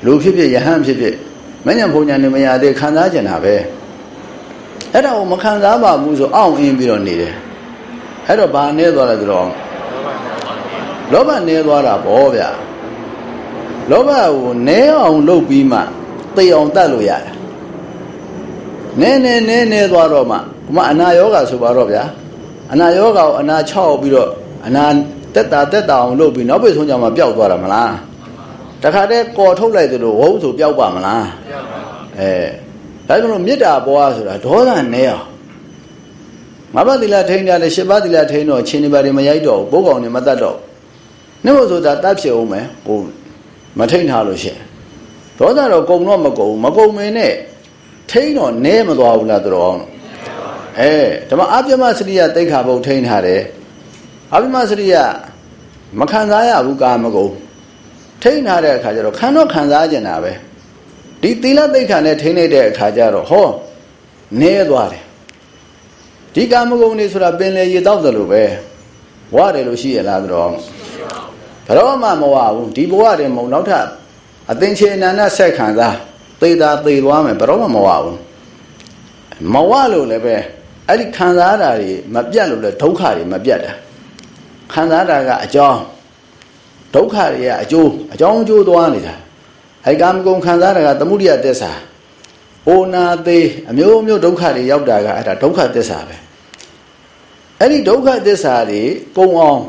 လူဖြစ်ဖြစ်ယဟန်ဖြစ်ဖြစ်မညံဘုံညာနေမရသေးခံစားကျင်တာပဲအဲ့ဒါကိုမခံစားပါဘူးဆိုအောင့်အင်းပြီးတော့နေတယ်အဲ့တော့ဘာနေသွားလဲဆိုတော့လောဘနေသွားတာဗောဗျလောဘကိုနဲအောင်လုပ်ပြီးမှ သိအောင်တတ်လို့ရတယ်နဲနဲနဲနဲသွားတော့မှဘုမအနာယောဂဆိုပါတော့ဗျာအနာယောဂကိုအနာ6ပြီးတော့အနာတက်တာတက်တာအောင်လုပ်ပြီးနောက်ပိတ်ဆုံးကြမှာပျောက်သွားတာမလားတခါတည်းကော်ထုတ်လိုက်သလိုဝုန်းဆိုပျောက်ပါမလားပျောက်ပါအဲဒါကြောင့်မေတ္တာပွားဆိုတာဒေါသနဲအောင်ငါးပါးသီလထိန်းတယ်လေရှစ်ပါးသီလထိန်းတော့ချင်းနေပါတွေမရိုက်တော့ဘူးဘိုးကောင်တွေမတတ်တော့နှမို့ဆိုတာတတ်ဖြစ်အောင်မယ်ဟိုမထိန်းထားလို့ရှိရင် ဒေါသတော့ကုံတော့မကုံမကုံမင်းနဲ့ထိန်းတော့နဲမသွားဘူးလားတော်အောင်အဲဓမ္မအပြမစရိယတိတ်ခါဘုတ်ထိန်းထားတယ်အပြမစရိယမခံစားရဘူးကာမကုံထိန်းထားတဲ့အခါကျတော့ခံတော့ခံစားကျင်တာပဲဒီသီလတိတ်ခါနဲ့ထိန်းလိုက်တဲ့အခါကျတော့ဟောနဲသွားတယ်ဒီကာမဂုဏ်တွေဆိုတာပင်လေရေတောက်တယ်လို့ပဲဝရတယ်လို့ရှိရလားဆိုတော့ဘရောမှမဝဘူးဒီဘဝတည်းမဟုတ်နောက်ထပ် အသင်္ချေအနန္တဆက်ခံစားသေတာသေသွားမယ်ဘရောမှမဝဘူးမဝလို့လည်းပဲအဲ့ဒီခံစားတာတွေမပြတ်လို့လည်းဒုက္ခတွေမပြတ်တာခံစားတာကအကြောင်းဒုက္ခတွေကအကျိုးအကြောင်းအကျိုးသွားနေတာအဲ့ကာမဂုဏ်ခံစားတာကသမုဒိယတစ္ဆာအိုနာသေးအမျိုးမျိုးဒုက္ခတွေရောက်တာကအဲ့ဒါဒုက္ခတစ္ဆာပဲအဲ့ဒီဒုက္ခသစ္စာတွေကုံအောင်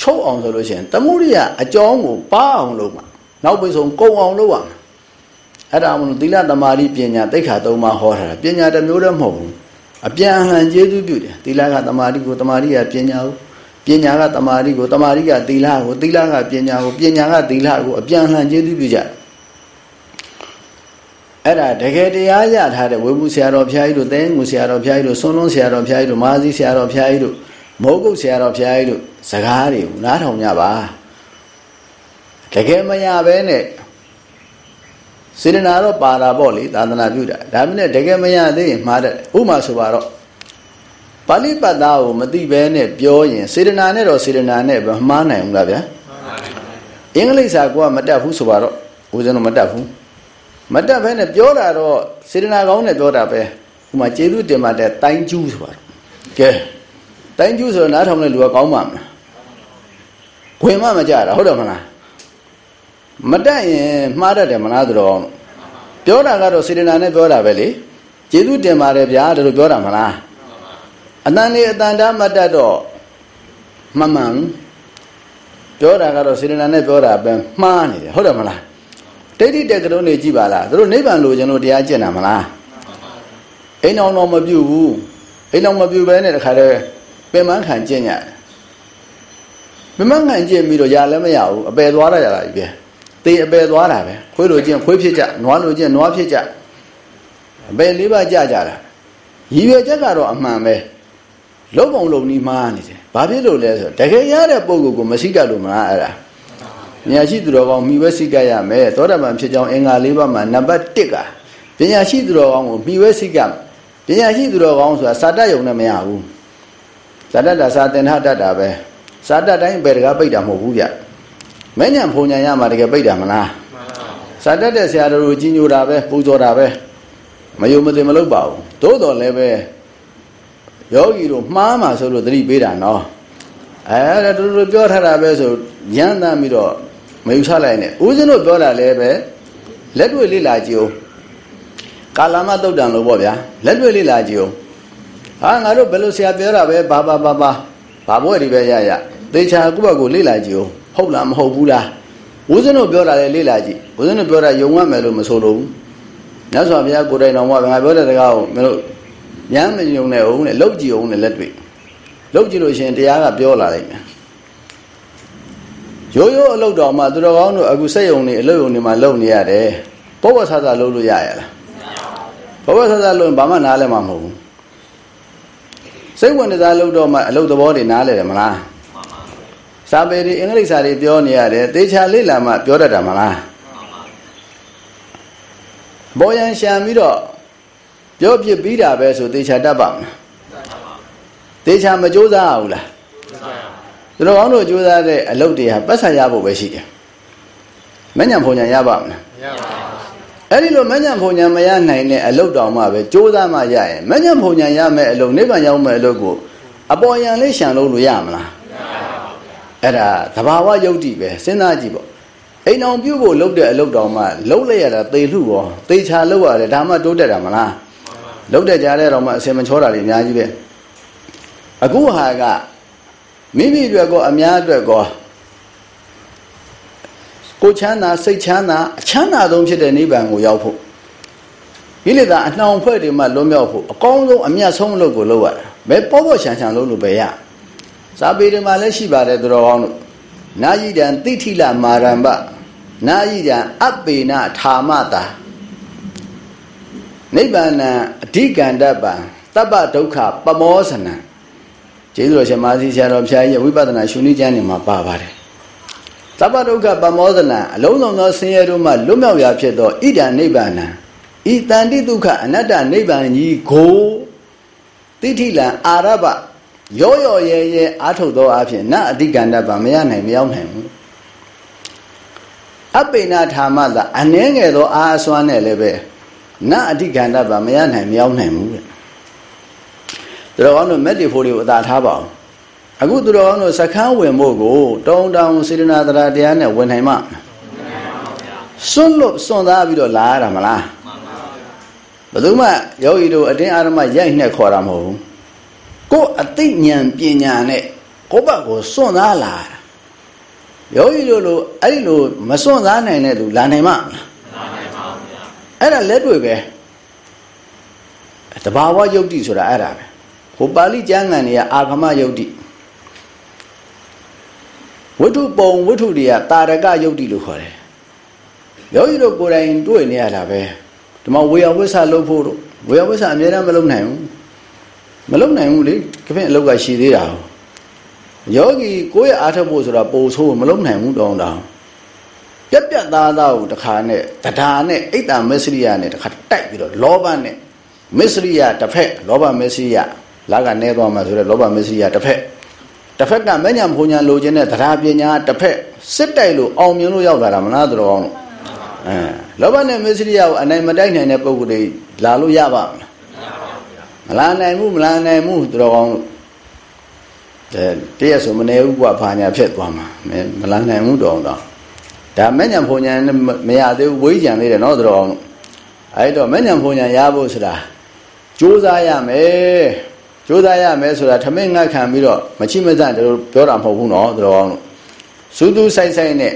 ချုပ်အောင်ဆိုလို့ရှိရင်သမုဒိယအကြောင်းကိုပါအောင်လုပ်မှာ နောက်ပိဆုံးကုံအောင်လုပ်ရမယ်အဲ့ဒါမလို့သီလသမာဓိပညာသိက္ခာသုံးပါးဟောထားတာပညာတစ်မျိုးတည်းမဟုတ်ဘူးအပြန်အလှန်ကျေးဇူးပြုတယ်သီလကသမာဓိကိုသမာဓိကပညာကိုပညာကသမာဓိကိုသမာဓိကသီလကိုသီလကပညာကိုပညာကသီလကိုအပြန်အလှန်ကျေးဇူးပြုကြတယ်အဲ့ဒါတကယ်တရားရထားတဲ့ဝေဘူးဆရာတော်ဘုရားကြီးတို့တဲငူဆရာတော်ဘုရားကြီးတို့ဆွန်းလွန်းဆရာတော်ဘုရားကြီးတို့မာဇီဆရာတော်ဘုရားကြီးတို့မောဂုတ်ဆရာတော်ဘုရားကြီးတို့စကားတွေကိုနားထောင်ကြပါ တကယ်မရဘဲနဲ့စေတနာတော့ပါတာပေါ့လေသာသနာပြုတာဒါမှနဲ့တကယ်မရသေးရင်မှားတယ်ဥမာဆိုပါတော့ပါဠိပတ်သားကိုမသိဘဲနဲ့ပြောရင်စေတနာနဲ့တော့စေတနာနဲ့ပဲမှားနိုင်ဘူးလားဗျာအင်္ဂလိပ်စာကမတတ်ဘူးဆိုပါတော့ဦးဇင်းတို့မတတ်ဘူးမတတ်ဘဲနဲ့ပြောတာတော့စေတနာကောင်းနဲ့ပြောတာပဲဥမာကျေးဇူးတင်ပါတဲ့တိုင်းကျူးဆိုပါတော့ကဲတိုင်းကျူးဆိုတော့နားထောင်တဲ့လူကကောင်းပါမလားဝင်မှမကြတာဟုတ်တယ်မလား မတက်ရင်မှားတတ်တယ်မလားသူတော်ကောင်းပြောတာကတော့စေတနာနဲ့ပြောတာပဲလေကျေးဇူးတင်ပါတယ်ဗျာဒါလိုပြောတာမလားအတန်လေးအတန်တာမတတ်တော့မမှန်ပြောတာကတော့စေတနာနဲ့ပြောတာပဲမှားနေတယ်ဟုတ်တယ်မလားဒိဋ္ဌိတက်ကတုံးနေကြည့်ပါလားသူတို့နိဗ္ဗာန်လိုချင်လို့တရားကျင့်တာမလားအိမ်အောင်တော့မပြုတ်ဘူးအိမ်အောင်မပြုတ်ပဲနဲ့တခါတည်းပင်မခံကျင့်ရတယ်ပင်မခံကျင့်ပြီးတော့ຢာလည်းမရဘူးအပယ်သွားရကြတာကြီးပဲ သေအပယ်သွားတာပဲခွေးလိုကျင့်ခွေးဖြစ်ကြနွားလိုကျင့်နွားဖြစ်ကြအပယ်လေးပါးကြကြတာရည်ရွယ်ချက်ကတော့အမှန်ပဲလုံးပုံလုံးနီးမှားနေတယ်ဘာဖြစ်လို့လဲဆိုတော့တကယ်ရတဲ့ပုံကိုကိုမရှိကလို့မလားအဲ့ဒါဉာဏ်ရှိသူတော်ကောင်းမိဝဲစိတ်ကရမယ်သောတာပန်ဖြစ်ကြောင်းအင်္ဂါ၄ပါးမှာနံပါတ်1ကပညာရှိသူတော်ကောင်းကိုမိဝဲစိတ်ကပညာရှိသူတော်ကောင်းဆိုတာစာတတ်ယုံနဲ့မရဘူးစာတတ်တာစာသင်္ထတတ်တာပဲစာတတ်တိုင်းပဲတကားပိတ်တာမဟုတ်ဘူးဗျ မဉ္ဇဉ်ဖုန်ညာရမှာတကယ်ပိတ်တာမလားစာတတ်တဲ့ဆရာတော်ကိုကြီးညိုတာပဲပူဇော်တာပဲမယုံမသိမလုပ်ပါဘူးသို့တော်လည်းပဲယောဂီတို့မှားမှဆိုလို့သတိပေးတာနော်အဲဒါတို့တို့ပြောထားတာပဲဆိုရမ်းတမ်းပြီးတော့မယူဆလိုက်နဲ့ဦးဇင်းတို့ပြောတာလည်းပဲလက်တွေ့လေ့လာကြည့်အောင်ကာလမတုတ်တံလို့ပေါ့ဗျာလက်တွေ့လေ့လာကြည့်အောင်ဟာငါတို့ဘယ်လိုဆရာပြောတာပဲဘာဘာဘာဘာဘာဘွဲ့ဒီပဲရရသေချာကိုယ့်ဘက်ကိုလေ့လာကြည့်အောင် ဟုတ်လားမဟုတ်ဘူးလားဦးဇင်းတို့ပြောတာလည်းလေ့လာကြည့်ဦးဇင်းတို့ပြောတာယုံရမယ်လို့မဆိုလို့ဘူးမြတ်စွာဘုရားကိုယ်တိုင်တော်မှာငါပြောတဲ့စကားကိုမင်းတို့ညမ်းမယုံနဲ့အောင်နဲ့လောက်ကြည့်အောင်နဲ့လက်တွေ့လောက်ကြည့်လို့ရှင်တရားကပြောလာလိုက်မယ်ရိုးရိုးအလုပ်တော်မှာသူတော်ကောင်းတို့အခုစက်ယုံနေအလုပ်ယုံနေမှာလုပ်နေရတယ်ဘောဝဆဆလုပ်လို့ရရလားဘောဝဆဆလုပ်ရင်ဘာမှနားလဲမှာမဟုတ်ဘူးစိတ်ဝင်စားလုပ်တော့မှအလုပ်သဘောတွေနားလဲတယ်မလား စာပေတွေအင်္ဂလိပ်စာတွေပြောနေရတယ်သေချာလေ့လာမှပြောတတ်တာမလားဘောရန်ရှံပြီးတော့ပြောပြပြီးတာပဲဆိုသေချာတတ်ပါမလားသေချာမကြိုးစားဘူးလားသူတော်ကောင်းတို့ကြိုးစားတဲ့အလုပ်တွေဟာပတ်ဆံရဖို့ပဲရှိတယ်မညံဖုန်ညာရပါမလားမရပါဘူးအဲ့ဒီလိုမညံဖုန်ညာမရနိုင်တဲ့အလုပ်တောင်မှပဲကြိုးစားမှရရင်မညံဖုန်ညာရမယ်အလုပ်နိဗ္ဗာန်ရောက်မယ်အလုပ်ကိုအပေါ်ယံလေးရှံလို့လို့ရမလားမရပါဘူး အဲ့ဒါသဘာဝယုတ်တိပဲစဉ်းစားကြည့်ပေါ့အိမ်အောင်ပြုတ်ဖို့လုပ်တဲ့အလုပ်တောင်မှလုံးလိုက်ရတာသေလှရောသေချာလုပ်ရတယ်ဒါမှတိုးတက်တာမလားလုပ်တဲ့ကြားတဲ့တော့မှအစင်မချောတာတွေအများကြီးပဲအခုဟာကမိမိအတွက်ကောအများအတွက်ကောကိုချမ်းသာစိတ်ချမ်းသာအချမ်းသာဆုံးဖြစ်တဲ့နိဗ္ဗာန်ကိုရောက်ဖို့ကိလေသာအနှောင်ဖွဲ့တွေမှလွတ်မြောက်ဖို့အကောင်းဆုံးအမြတ်ဆုံးအလုပ်ကိုလုပ်ရတာဘယ်ပေါ့ပေါ့ချမ်းချမ်းလုပ်လို့ပဲရ စာပေတွေမှာလည်းရှိပါတယ်သူတော်ကောင်းတို့နာယိတံတိဋ္ဌိလမာရံပနာယိတံအပေနဌာမတာနိဗ္ဗာန်အဓိကန္တပံတပ္ပဒုက္ခပမောဇနံကျေးဇူးတော်ရှင်မာစီဆရာတော်ဘုရားကြီးဝိပဿနာရှုနည်းကျမ်းနေမှာပါပါတယ်တပ္ပဒုက္ခပမောဇနံအလုံးစုံသောဆင်းရဲတို့မှလွတ်မြောက်ရာဖြစ်သောဣဒံနိဗ္ဗာန်ဤတန်တိဒုက္ခအနတ္တနိဗ္ဗာန်ကြီးကိုတိဋ္ဌိလံအာရဘ ရောရောရဲရဲအာထုတ်သောအဖြစ်နအဓိကန္တပမရနိုင်မရောက်နိုင်ဘူးအပိနာထာမသာအနှဲငယ်သောအာအစွမ်းနဲ့လည်းပဲနအဓိကန္တပမရနိုင်မရောက်နိုင်ဘူးတဲ့သူတော်ကောင်းတို့မက်တီဖိုတွေကိုအသာထားပါအောင်အခုသူတော်ကောင်းတို့စခန်းဝင်ဖို့ကိုတောင်းတောင်းစေတနာတရားတရားနဲ့ဝင်နိုင်မှာစွန့်လို့စွန့်သားပြီးတော့လာရတာမလားဘယ်သူမှယောဂီတို့အတင်းအာရမရိုက်နှက်ခေါ်တာမဟုတ်ဘူး ကိုယ်အသိဉာဏ်ပညာနဲ့ကိုယ့်ဘက်ကိုစွန့်သားလာတာယောဂီတို့လိုအဲ့ဒီလိုမစွန့်စားနိုင်တဲ့သူလာနိုင်မှာမလားအဲ့ဒါလက်တွေ့ပဲတဘာဝယုတ်တိဆိုတာအဲ့ဒါပဲဟိုပါဠိကျမ်းဂန်တွေကအာဂမယုတ်တိဝိထုပုံဝိထုတွေကတာရကယုတ်တိလို့ခေါ်တယ်ယောဂီတို့ကိုယ်တိုင်တွေ့နေရတာပဲဒီမှာဝေယဝိဆလုပ်ဖို့တို့ဝေယဝိဆအများအားမလုပ်နိုင်ဘူး မလုပ်နိုင်ဘူးလေခဖင်အလောက်ကရှိသေးတာယောဂီကိုယ့်ရဲ့အားထုတ်ဖို့ဆိုတာပုံဆိုးမလုပ်နိုင်ဘူးတောင်းတောင်းပြက်ပြက်သားသားကိုတခါနဲ့တရားနဲ့အိတ်တမစ္စရိယနဲ့တခါတိုက်ပြီးတော့လောဘနဲ့မစ္စရိယတစ်ဖက်လောဘမစ္စရိယလာကနေသွားမှာဆိုတော့လောဘမစ္စရိယတစ်ဖက်တစ်ဖက်ကမညံဖုန်ညာလိုချင်တဲ့တရားပညာတစ်ဖက်စစ်တိုက်လို့အောင်မြင်လို့ရောက်လာတာမလားတော်အောင်အဲလောဘနဲ့မစ္စရိယကိုအနိုင်မတိုက်နိုင်တဲ့ပုံကိုယ်တွေလာလို့ရပါမလား မလာနိုင်ဘူးမလာနိုင်ဘူးတော်အောင်တဲ့တရက်ဆိုမနေဘူးကွာဘာညာဖြစ်သွားမှာမလာနိုင်ဘူးတော်အောင်တော့ဒါမညံဖုန်ညာနဲ့မရသေးဘူးဝိကြံသေးတယ်နော်တော်အောင်အဲ့တော့မညံဖုန်ညာရဖို့ဆိုတာကြိုးစားရမယ်ကြိုးစားရမယ်ဆိုတာထမင်းငတ်ခံပြီးတော့မချိမစတို့ပြောတာမဟုတ်ဘူးနော်တော်အောင်စူးသူးဆိုင်ဆိုင်နဲ့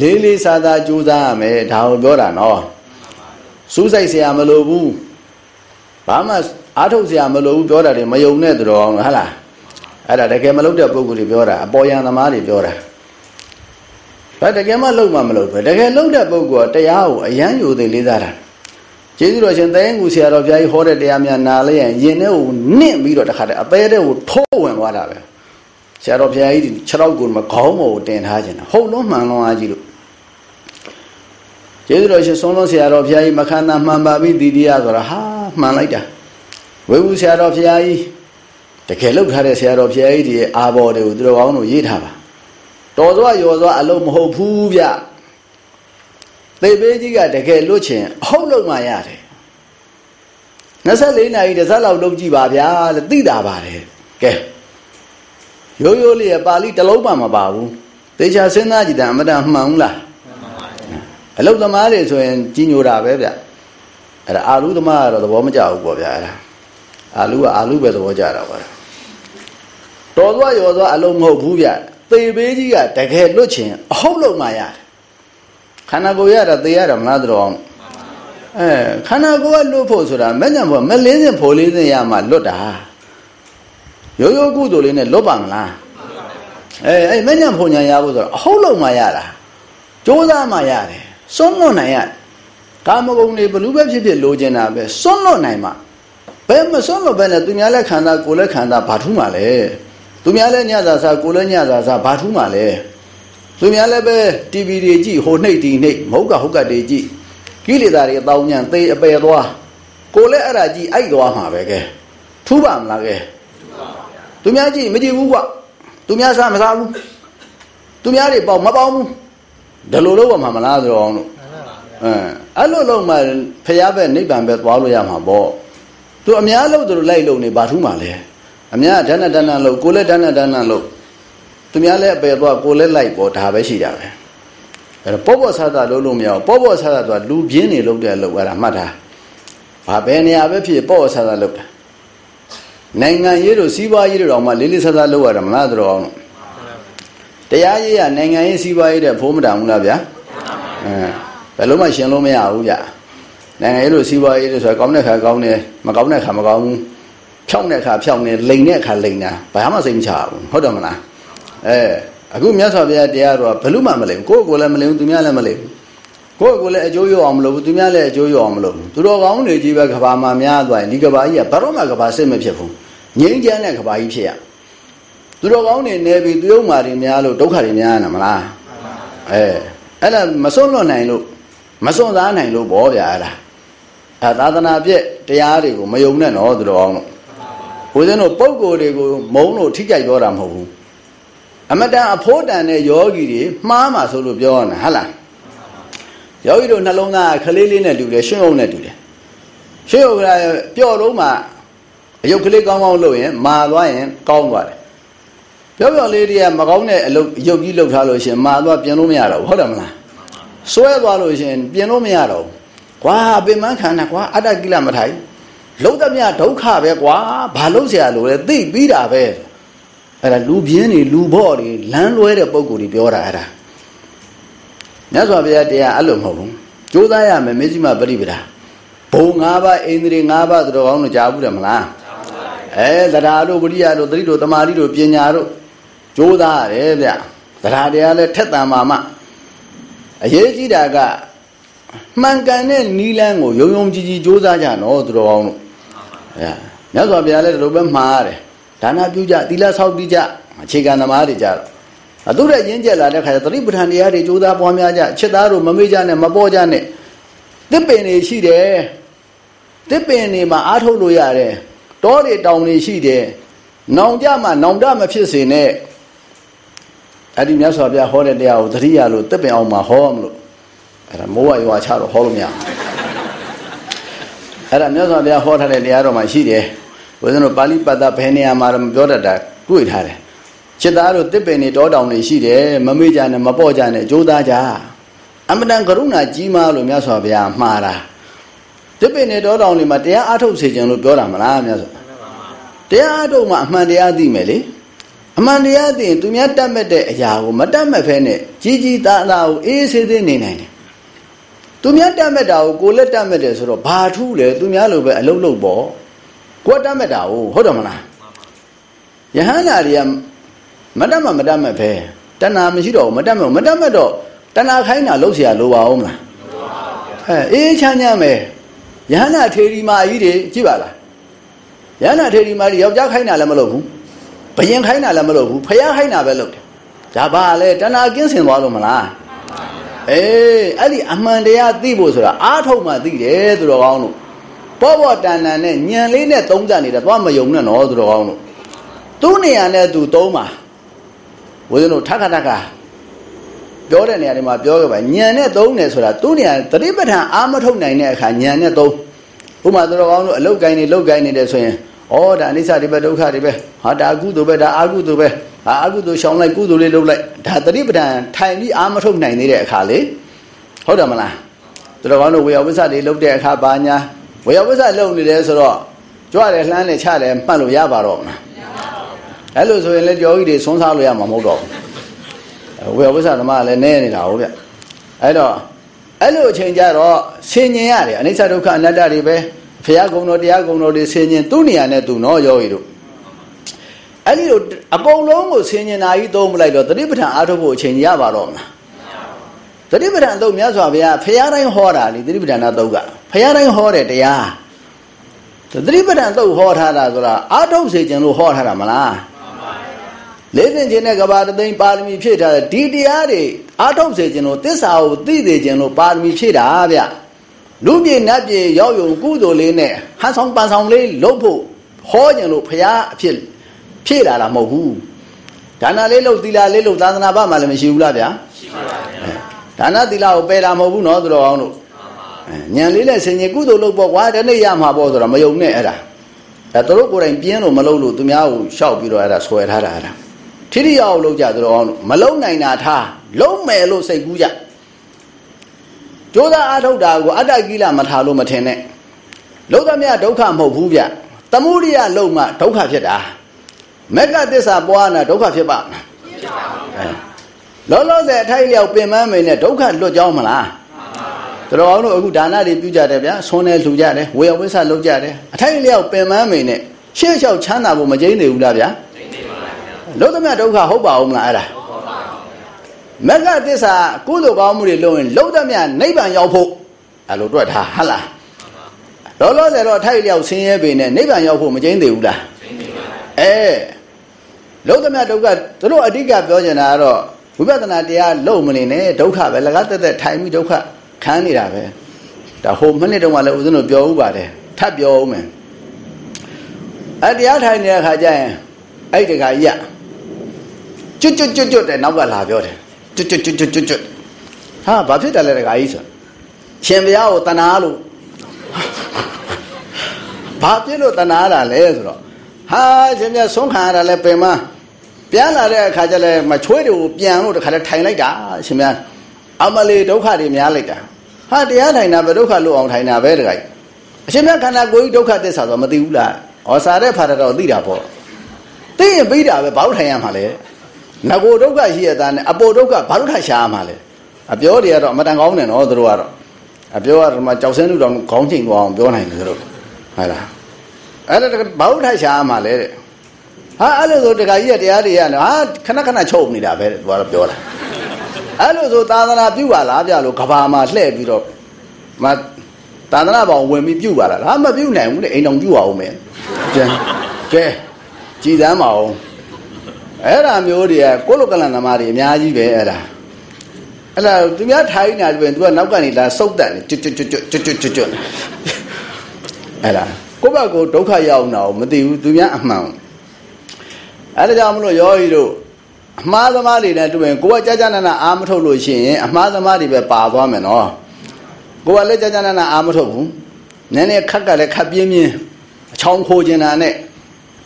လေးလေးစားစားကြိုးစားရမယ်ဒါကိုပြောတာနော်စူးဆိုင်เสียမလိုဘူးဘာမှ အားထုတ်စရာမလိုဘူးပြောတာတွေမယုံနဲ့သူတော်အောင်ဟုတ်လားအဲ့ဒါတကယ်မလုပ်တဲ့ပုံကိုယ်တွေပြောတာအပေါ်ယံသမားတွေပြောတာဒါတကယ်မှလုံမှမလုံပဲတကယ်လုံတဲ့ပုံကတရားကိုအယံယူသိလေးစားတာကျေးဇူးတော်ရှင်တယင်ကူဆရာတော်ဘုရားကြီးဟောတဲ့တရားများနာလဲရင်ရင်ထဲကိုနင့်ပြီးတော့တခါတည်းအသေးတဲ့ကိုထိုးဝင်သွားတာပဲဆရာတော်ဘုရားကြီးဒီ6ရောက်ကိုမခေါင်းမော်ကိုတင်ထားခြင်းဟုတ်လုံးမှန်လုံးအားကြီးလို့ကျေးဇူးတော်ရှင်ဆုံးလုံးဆရာတော်ဘုရားကြီးမခန္ဓာမှန်ပါပြီတတိယဆိုတော့ဟာမှန်လိုက်တာ ဝေဘူးဆရာတော်ဘုရားကြီးတကယ်လောက်ထားတဲ့ဆရာတော်ဘုရားကြီးဒီအာဘော်တွေကိုသူတော်ကောင်းတို့ရေးထားပါတော်စွာရောစွာအလုံးမဟုတ်ဘူးဗျသေပေးကြီးကတကယ်လွတ်ချင်အဟုတ်လုံးမှရတယ်24နာရီတစ်စက်လောက်လုပ်ကြည့်ပါဗျာလို့သိတာပါတယ်ကဲရိုးရိုးလေးပါဠိတစ်လုံးမှမပါဘူးသေချာစဉ်းစားကြည့်တယ်အမတန်မှန်ဘူးလားအလုတ်သမားတွေဆိုရင်ကြီးညိုတာပဲဗျအဲ့ဒါအာလူသမားကတော့သဘောမကျဘူးပေါ့ဗျာအဲ့ဒါ အာလူကအာလူပဲသဘောကျတာပါတော်သွားရောသွားအလုံးမဟုတ်ဘူးဗျသေပေးကြီးကတကယ်လွတ်ချင်အဟုတ်လုံးမှရတယ်ခန္ဓာကိုယ်ရတာသေရတာမလားတော်အောင်အဲခန္ဓာကိုယ်ကလွတ်ဖို့ဆိုတာမဲ့ညံဖို့မလင်းစင်ဖို့လေးစင်ရမှလွတ်တာရိုးရိုးကုသိုလ်လေးနဲ့လွတ်ပါမလားအဲအဲမဲ့ညံဖို့ညာရဖို့ဆိုတာအဟုတ်လုံးမှရတာကြိုးစားမှရတယ်စွန့်လွတ်နိုင်ရကာမဂုဏ်တွေဘလူပဲဖြစ်ဖြစ်လိုချင်တာပဲစွန့်လွတ်နိုင်မှ ဘယ်မစွန့်လွတ်ပဲနဲ့သူများလည်းခန္ဓာကိုယ်လည်းခန္ဓာဘာထူးမှလဲသူများလည်းညစာစားကိုယ်လည်းညစာစားဘာထူးမှလဲသူများလည်းပဲ TV တွေကြည့်ဟိုနှိပ်ဒီနှိပ်မဟုတ်ကဟုတ်ကတွေကြည့်ကိလေသာတွေတောင်းညံသေအပယ်သွားကိုလည်းအဲ့ဒါကြည့်အိုက်သွားမှာပဲကဲထူးပါမလားကဲသူများကြည့်မကြည့်ဘူးကွသူများစားမစားဘူးသူများတွေပေါက်မပေါက်ဘူးဒါလိုလုပ်မှာမလားဆိုတော့လို့အဲအဲ့လိုလုပ်မှဖျားပဲနိဗ္ဗာန်ပဲသွားလို့ရမှာပေါ့ သူအများလို့သူလိုက်လို့နေဘာထူးမှာလဲအများဓာနဓာနလို့ကိုလည်းဓာနဓာနလို့သူများလည်းအပယ်သွားကိုလည်းလိုက်ပေါ့ဒါပဲရှိတာပဲအဲ့တော့ပေါ့ပေါ့ဆာသာလုံးလို့မရဘူးပေါ့ပေါ့ဆာသာဆိုတာလူပြင်းနေလုံးတဲ့အလုပ်အဲ့ဒါမှတ်ထားဘာပဲနေရာပဲဖြစ်ပေါ့ပေါ့ဆာသာလုပ်တာနိုင်ငံရေးတို့စီးပွားရေးတို့တော့မှလေးလေးဆာသာလုပ်ရတာမလားတော်အောင်တရားရေးကနိုင်ငံရေးစီးပွားရေးတဲ့ဖိုးမတန်ဘူးလားဗျာအဲဘယ်လို့မှရှင်းလို့မရဘူးဗျာ နိုင်ငံရေးတို့စီးပွားရေးတို့ဆိုတာကောင်းတဲ့ခါကောင်းတယ်မကောင်းတဲ့ခါမကောင်းဘူးဖြောင်းတဲ့ခါဖြောင်းတယ်လိန်တဲ့ခါလိန်တာဘာမှစိတ်မချဘူးဟုတ်တယ်မလားအဲအခုမြတ်စွာဘုရားတရားတော်ဘယ်လို့မှမလိန်ကိုယ့်ကိုယ်လည်းမလိန်ဘူးသူများလည်းမလိန်ဘူးကိုယ့်ကိုယ်လည်းအကျိုးရအောင်မလုပ်ဘူးသူများလည်းအကျိုးရအောင်မလုပ်ဘူးသူတော်ကောင်းတွေကြီးပဲကဘာမှများသွားရင်ဒီကဘာကြီးကဘာတော့မှကဘာစစ်မဖြစ်ဘူးငြိမ်းချမ်းတဲ့ကဘာကြီးဖြစ်ရသူတော်ကောင်းတွေနေပြီးသူယုံမာတွေများလို့ဒုက္ခတွေများနေမလားအဲအဲ့ဒါမစွန့်လွတ်နိုင်လို့မစွန့်စားနိုင်လို့ဗောဗျာအဲ့ဒါ အဲသာသနာပြည့်တရားတွေကိုမယုံနဲ့နော်သူတော်ကောင်းတို့ဘုရားတို့ပုံကိုယ်တွေကိုမုံလို့ထိကြိုက်ပြောတာမဟုတ်ဘူးအမတန်အဖိုးတန်တဲ့ယောဂီတွေမှားမှာဆိုလို့ပြောရတာဟုတ်လားယောဂီတို့နှလုံးသားခလေးလေးနဲ့တူတယ်ရှင်းအောင်နဲ့တူတယ်ရှင်းအောင်ကပျော့လုံးမှာအယုတ်ကလေးကောင်းကောင်းလုပ်ရင်မာသွားရင်ကောင်းသွားတယ်ပြောပြောလေးတွေကမကောင်းတဲ့အလုပ်ရုပ်ကြီးလုပ်ထားလို့ရှင်မာသွားပြင်လို့မရတော့ဘူးဟုတ်တယ်မလားစွဲသွားလို့ရှင်ပြင်လို့မရတော့ဘူး ကွာပင်မခန္ဓာကွာအတ္တကိလမထိုင်လုံးသမျှဒုက္ခပဲကွာဘာလို့ဆရာလို့လဲသိပြီးတာပဲအဲ့ဒါလူပြင်းတွေလူဘော့တွေလမ်းလွဲတဲ့ပုံကိုယ်တွေပြောတာအဲ့ဒါမြတ်စွာဘုရားတရားအဲ့လိုမဟုတ်ဘူးကြိုးစားရမယ်မေဇိမပရိပဒာဘုံ၅ပါးအိန္ဒြေ၅ပါးသတော်ကောင်းတို့ကြားဘူးတယ်မလားအဲသဒ္ဓါတို့ဝိရိယတို့သတိတို့တမာတိတို့ပညာတို့ကြိုးစားရတယ်ဗျသဒ္ဓါတရားလဲထက်တန်ပါမှအရေးကြီးတာက မှန်ကန်တဲ့နီလန်းကိုယုံယုံကြည်ကြည်ကြိုးစားကြနော်သူတော်ကောင်းတို့အဲမြတ်စွာဘုရားလည်းဒီလိုပဲမှားရတယ်ဒါနပြုကြသီလဆောက်တည်ကြအခြေခံသမားတွေကြတော့အတုရရင်းကျက်လာတဲ့ခါကျသတိပဋ္ဌာန်တရားတွေကြိုးစားပွားများကြချစ်သားတို့မမေ့ကြနဲ့မပေါ်ကြနဲ့တစ်ပင်တွေရှိတယ်တစ်ပင်တွေမှာအားထုတ်လို့ရတယ်တောတွေတောင်တွေရှိတယ်နောင်ကြမှာနောင်တမဖြစ်စေနဲ့အဲ့ဒီမြတ်စွာဘုရားဟောတဲ့တရားကိုသတိရလို့တစ်ပင်အောင်မှာဟောမလို့ အဲ့ဒါမိုးဝရွာချတော့ဟောလို့မရအဲ့ဒါမြတ်စွာဘုရားဟောထားတဲ့တရားတော်မှာရှိတယ်ဘုရားတို့ပါဠိပတ်သက်ဘယ်နေရာမှာတော့မပြောတတ်တာတွေ့ထားတယ်จิตသားတို့တစ်ပင်တွေတောတောင်တွေရှိတယ်မမေ့ကြနဲ့မပေါ့ကြနဲ့ကြိုးစားကြအမတန်ကရုဏာကြီးမားလို့မြတ်စွာဘုရားမှားတာတစ်ပင်တွေတောတောင်တွေမှာတရားအထုတ်စေခြင်းလို့ပြောတာမလားမြတ်စွာတရားအထုတ်မှာအမှန်တရားသိမယ်လေအမှန်တရားသိရင်သူများတတ်မဲ့တဲ့အရာကိုမတတ်မဲ့ဖဲနဲ့ကြီးကြီးသားသားကိုအေးဆေးသေးနေနိုင်တယ် သူများတတ်မဲ့တာကိုကိုလက်တတ်မဲ့တယ်ဆိုတော့ဘာထူးလဲသူများလိုပဲအလုံးလုံးပေါ့ကိုတတ်မဲ့တာကိုဟုတ်တယ်မလားယဟန္တာတွေကမတတ်မှမတတ်မဲ့ပဲတဏှာမရှိတော့ဘူးမတတ်မဲ့မတတ်မဲ့တော့တဏှာခိုင်းတာလှုပ်เสียလိုပါအောင်မလားအဲအေးချမ်းချမ်းပဲယဟန္တာထေရီမာကြီးတွေကြည့်ပါလားယဟန္တာထေရီမာကြီးယောက်ျားခိုင်းတာလည်းမလုပ်ဘူးဘယင်ခိုင်းတာလည်းမလုပ်ဘူးဖယားခိုင်းတာပဲလုပ်တယ်ဒါပါလေတဏှာကင်းစင်သွားလို့မလား အေးအဲ့ဒီအမှန်တရားသိဖို့ဆိုတာအားထုတ်မှသိတယ်သူတော်ကောင်းတို့ပေါ့ပေါ့တန်တန်နဲ့ညံလေးနဲ့သုံးကြနေတာသွားမယုံနဲ့နော်သူတော်ကောင်းတို့သူ့နေရာနဲ့သူသုံးပါဝိဇ္ဇနုထခထခပြောတဲ့နေရာတွေမှာပြောခဲ့ပါညံနဲ့သုံးတယ်ဆိုတာသူ့နေရာတတိပဋ္ဌာန်အာမထုတ်နိုင်တဲ့အခါညံနဲ့သုံးဥပမာသူတော်ကောင်းတို့အလုတ်ကိုင်းနေလုတ်ကိုင်းနေတယ်ဆိုရင် ဩဒါအနိစ္စတွေပဲဒုက္ခတွေပဲဟာဒါအကုသိုလ်ပဲဒါအာကုသိုလ်ပဲဟာအကုသိုလ်ရှောင်လိုက်ကုသိုလ်လေးလုပ်လိုက်ဒါတတိပဋ္ဌာန်ထိုင်ပြီးအာမထုတ်နိုင်နေတဲ့အခါလေဟုတ်တယ်မလားသူတော်ကောင်းတို့ဝေယဝိသတွေလုပ်တဲ့အခါဘာညာဝေယဝိသလုပ်နေတယ်ဆိုတော့ကြွတယ်လှမ်းတယ်ချတယ်မှတ်လို့ရပါတော့မလားအဲ့လိုဆိုရင်လည်းကြောကြီးတွေဆွန်းစားလို့ရမှာမဟုတ်တော့ဘူးဝေယဝိသသမားလည်းနဲနေတာဟုတ်ဗျအဲ့တော့အဲ့လိုအချိန်ကြတော့ဆင်ញင်ရတယ်အနိစ္စဒုက္ခအနတ္တတွေပဲ ဖရာကုံတော်တရားကုံတော်တွေဆင်ញင်သူ့နေရာနဲ့သူနော်ယောဂီတို့အဲ့ဒီလိုအကုန်လုံးကိုဆင်ញင်တာကြီးသုံးမလိုက်တော့တတိပဋ္ဌာန်အားထုတ်ဖို့အချိန်ရပါတော့မလားတတိပဋ္ဌာန်သုံးမြတ်စွာဘုရားဖရာတိုင်းဟောတာလေတတိပဋ္ဌာန်သုံးကဖရာတိုင်းဟောတဲ့တရားတတိပဋ္ဌာန်သုံးဟောထားတာဆိုတာအားထုတ်စေခြင်းလို့ဟောထားတာမလားလေးသိခြင်းနဲ့ကဘာတသိန်းပါရမီဖြည့်ထားတဲ့ဒီတရားတွေအားထုတ်စေခြင်းလို့သစ္စာကိုသိစေခြင်းလို့ပါရမီဖြည့်တာဗျ လူပြေနတ်ပြေရောက်ယုံကုသိုလ်လေးနဲ့ဟန်ဆောင်ပန်ဆောင်လေးလုပ်ဖို့ဟောခြင်းလို့ဖရာအဖြစ်ဖြည့်လာတာမဟုတ်ဘူးဒါနလေးလုပ်သီလလေးလုပ်သာသနာ့ဘာမှလည်းမရှိဘူးလားဗျာရှိပါပါဗျာဒါနသီလကိုပယ်တာမဟုတ်ဘူးနော်သူတော်အောင်တို့ညံလေးနဲ့ဆင်ញင်ကုသိုလ်လုပ်ပေါ့ကွာတနေ့ရမှာပေါ့ဆိုတော့မယုံနဲ့အဲ့ဒါအဲသူတို့ကိုယ်တိုင်ပြင်းလို့မလုပ်လို့သူများကိုရှောက်ပြီးတော့အဲ့ဒါဆွဲထားတာအဲ့ဒါထိရိယာကိုလုပ်ကြသူတော်အောင်တို့မလုံနိုင်တာထားလုံးမယ်လို့စိတ်ကူးကြ ကြိုးစားအားထုတ်တာကိုအတ္တကိလမထားလို့မထင်နဲ့လောကမြဒုက္ခမဟုတ်ဘူးဗျသမုဒိယလုံမှဒုက္ခဖြစ်တာမက္ကသစ္စာပွားနာဒုက္ခဖြစ်ပါမလားဖြစ်ပါဘူးလောလောဆယ်အထိုက်လျောက်ပင်မမင်းနဲ့ဒုက္ခလွတ်ကြောင်းမလားမှန်ပါဘူးတော်အောင်တို့အခုဒါနတွေပြုကြတယ်ဗျာဆွန်းနေလှူကြတယ်ဝေယဝိဆလုပ်ကြတယ်အထိုက်လျောက်ပင်မမင်းနဲ့ရှေ့လျှောက်ချမ်းသာဖို့မကျိန်းနေဘူးလားဗျာကျိန်းနေပါဗျာလောကမြဒုက္ခဟုတ်ပါဦးမလားအဲ့ဒါ မက္ကသစ္စာကုသိုလ်ကောင်းမှုတွေလုပ်ရင်လောကမြနိဗ္ဗာန်ရောက်ဖို့အဲ့လိုတွက်ထားဟဟလားလောလောဆယ်တော့ထိုက်လျောက်ဆင်းရဲပေနဲ့နိဗ္ဗာန်ရောက်ဖို့မကျိန်းသေးဘူးလားကျိန်းနေပါအဲလောကမြဒုက္ခတို့အဓိကပြောချင်တာကတော့ဝိပဿနာတရားလုံးမနေနဲ့ဒုက္ခပဲလကားတက်တက်ထိုင်ပြီးဒုက္ခခံနေတာပဲဒါဟိုမနှစ်တုန်းကလည်းဦးဇင်းတို့ပြောဥပါတယ်ထပ်ပြောဦးမယ်အဲတရားထိုင်နေတဲ့ခါကျရင်အဲ့ဒီတခါကြီးကျွတ်ကျွတ်ကျွတ်ကျွတ်တဲ့နောက်ကလာပြောတယ် ကျွတ်ကျွတ်ကျွတ်ကျွတ်ကျွတ်ဟာဘာဖြစ်တယ်လဲတခါကြီးဆိုရှင်ဘုရားကိုတနာလို့ဘာဖြစ်လို့တနာတာလဲဆိုတော့ဟာရှင်မြတ်ဆုံးခံရတာလဲပင်မပြန်လာတဲ့အခါကျလဲမချွေးတွေကိုပြန်လို့တခါလဲထိုင်လိုက်တာရှင်များအမလေးဒုက္ခတွေများလိုက်တာဟာတရားထိုင်တာပဲဒုက္ခလို့အောင်ထိုင်တာပဲတခါအရှင်မြတ်ခန္ဓာကိုယ်ကြီးဒုက္ခသစ္စာဆိုမသိဘူးလားဟောစားတဲ့ဖာတော့သိတာပေါ့သိရင်ပြီးတာပဲဘာလို့ထိုင်ရမှာလဲ ငကိုဒုက္ခရှိရတာနဲ့အပေါ်ဒုက္ခဘာလို့ထိုင်ရှားရမှာလဲအပြောတွေကတော့အမတန်ကောင်းတယ်နော်သူတို့ကတော့အပြောကဒီမှာကြောက်စင်းလူတော်ခေါင်းချိန်သွားအောင်ပြောနိုင်တယ်သူတို့ဟုတ်လားအဲ့ဒါဘာလို့ထိုက်ရှာမှလဲတဲ့ဟာအဲ့လိုဆိုတခါကြီးကတရားတွေရဟာခဏခဏချုပ်နေတာပဲသူကတော့ပြောတာအဲ့လိုဆိုသာသနာပြုပါလားဗျလို့ကဘာမှာလှည့်ပြီးတော့မသာသနာပေါင်းဝင်ပြီးပြုပါလားဟာမပြုနိုင်ဘူးလေအိမ်တော်ပြုအောင်မယ်ကျန်ကဲကြည်သမ်းပါအောင် အဲ့ဒါမျိုးတွေကကိုလိုကလန်သမားတွေအများကြီးပဲအဲ့ဒါအဲ့ဒါသူများထိုင်းနေတာတွင်သူကနောက်ကနေလာစုတ်တက်နေကျွတ်ကျွတ်ကျွတ်ကျွတ်ကျွတ်ကျွတ်ကျွတ်အဲ့ဒါကိုယ့်ဘက်ကိုဒုက္ခရောက်နေတာကိုမသိဘူးသူများအမှန်အဲ့ဒါကြောင့်မလို့ယောဂီတို့အမှားသမားတွေနဲ့တွေ့ရင်ကိုကကြာကြာနာနာအာမထုတ်လို့ရှိရင်အမှားသမားတွေပဲပါသွားမယ်နော်ကိုကလည်းကြာကြာနာနာအာမထုတ်ဘူးနည်းနည်းခက်ကလည်းခက်ပြင်းပြင်းအချောင်းခိုးကျင်တာနဲ့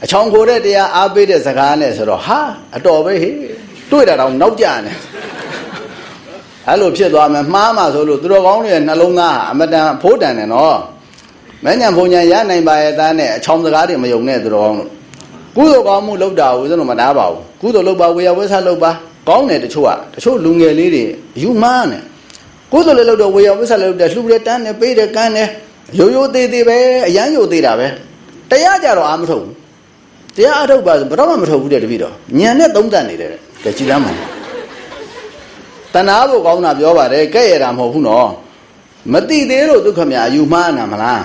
အချောင်းခိုးတဲ့တရားအားပေးတဲ့စကားနဲ့ဆိုတော့ဟာအတော်ပဲဟေးတွေ့တာတော့နောက်ကြနေအဲ့လိုဖြစ်သွားမယ်မှားမှဆိုလို့သူတော်ကောင်းတွေရဲ့နှလုံးသားဟာအမတန်ဖိုးတန်တယ်နော်မညံဘုံညာရနိုင်ပါရဲ့သားနဲ့အချောင်းစကားတွေမယုံနဲ့သူတော်ကောင်းတို့ကုသိုလ်ကောင်းမှုလုပ်တာကိုဦးဇင်းတို့မနာပါဘူးကုသိုလ်လုပ်ပါဝေယဝဲဆလုပ်ပါကောင်းတယ်တချို့ကတချို့လူငယ်လေးတွေယူမှားနေကုသိုလ်လည်းလုပ်တော့ဝေယဝဲဆလုပ်တယ်လှူတယ်တန်းတယ်ပေးတယ်ကမ်းတယ်ရိုးရိုးသေးသေးပဲအရန်ရိုးသေးတာပဲတရားကြတော့အာမထုတ်ဘူး တရားအထုတ်ပါဆိုဘတော့မှမထုတ်ဘူးတဲ့တပည့်တော်ညံနဲ့သုံးတတ်နေတယ်တဲ့ကြည်လမ်းမှာတဏှာဖို့ကောင်းတာပြောပါတယ်ကဲ့ရတာမဟုတ်ဘူးနော်မတိသေးလို့ဒုက္ခမြအယူမှားနာမလား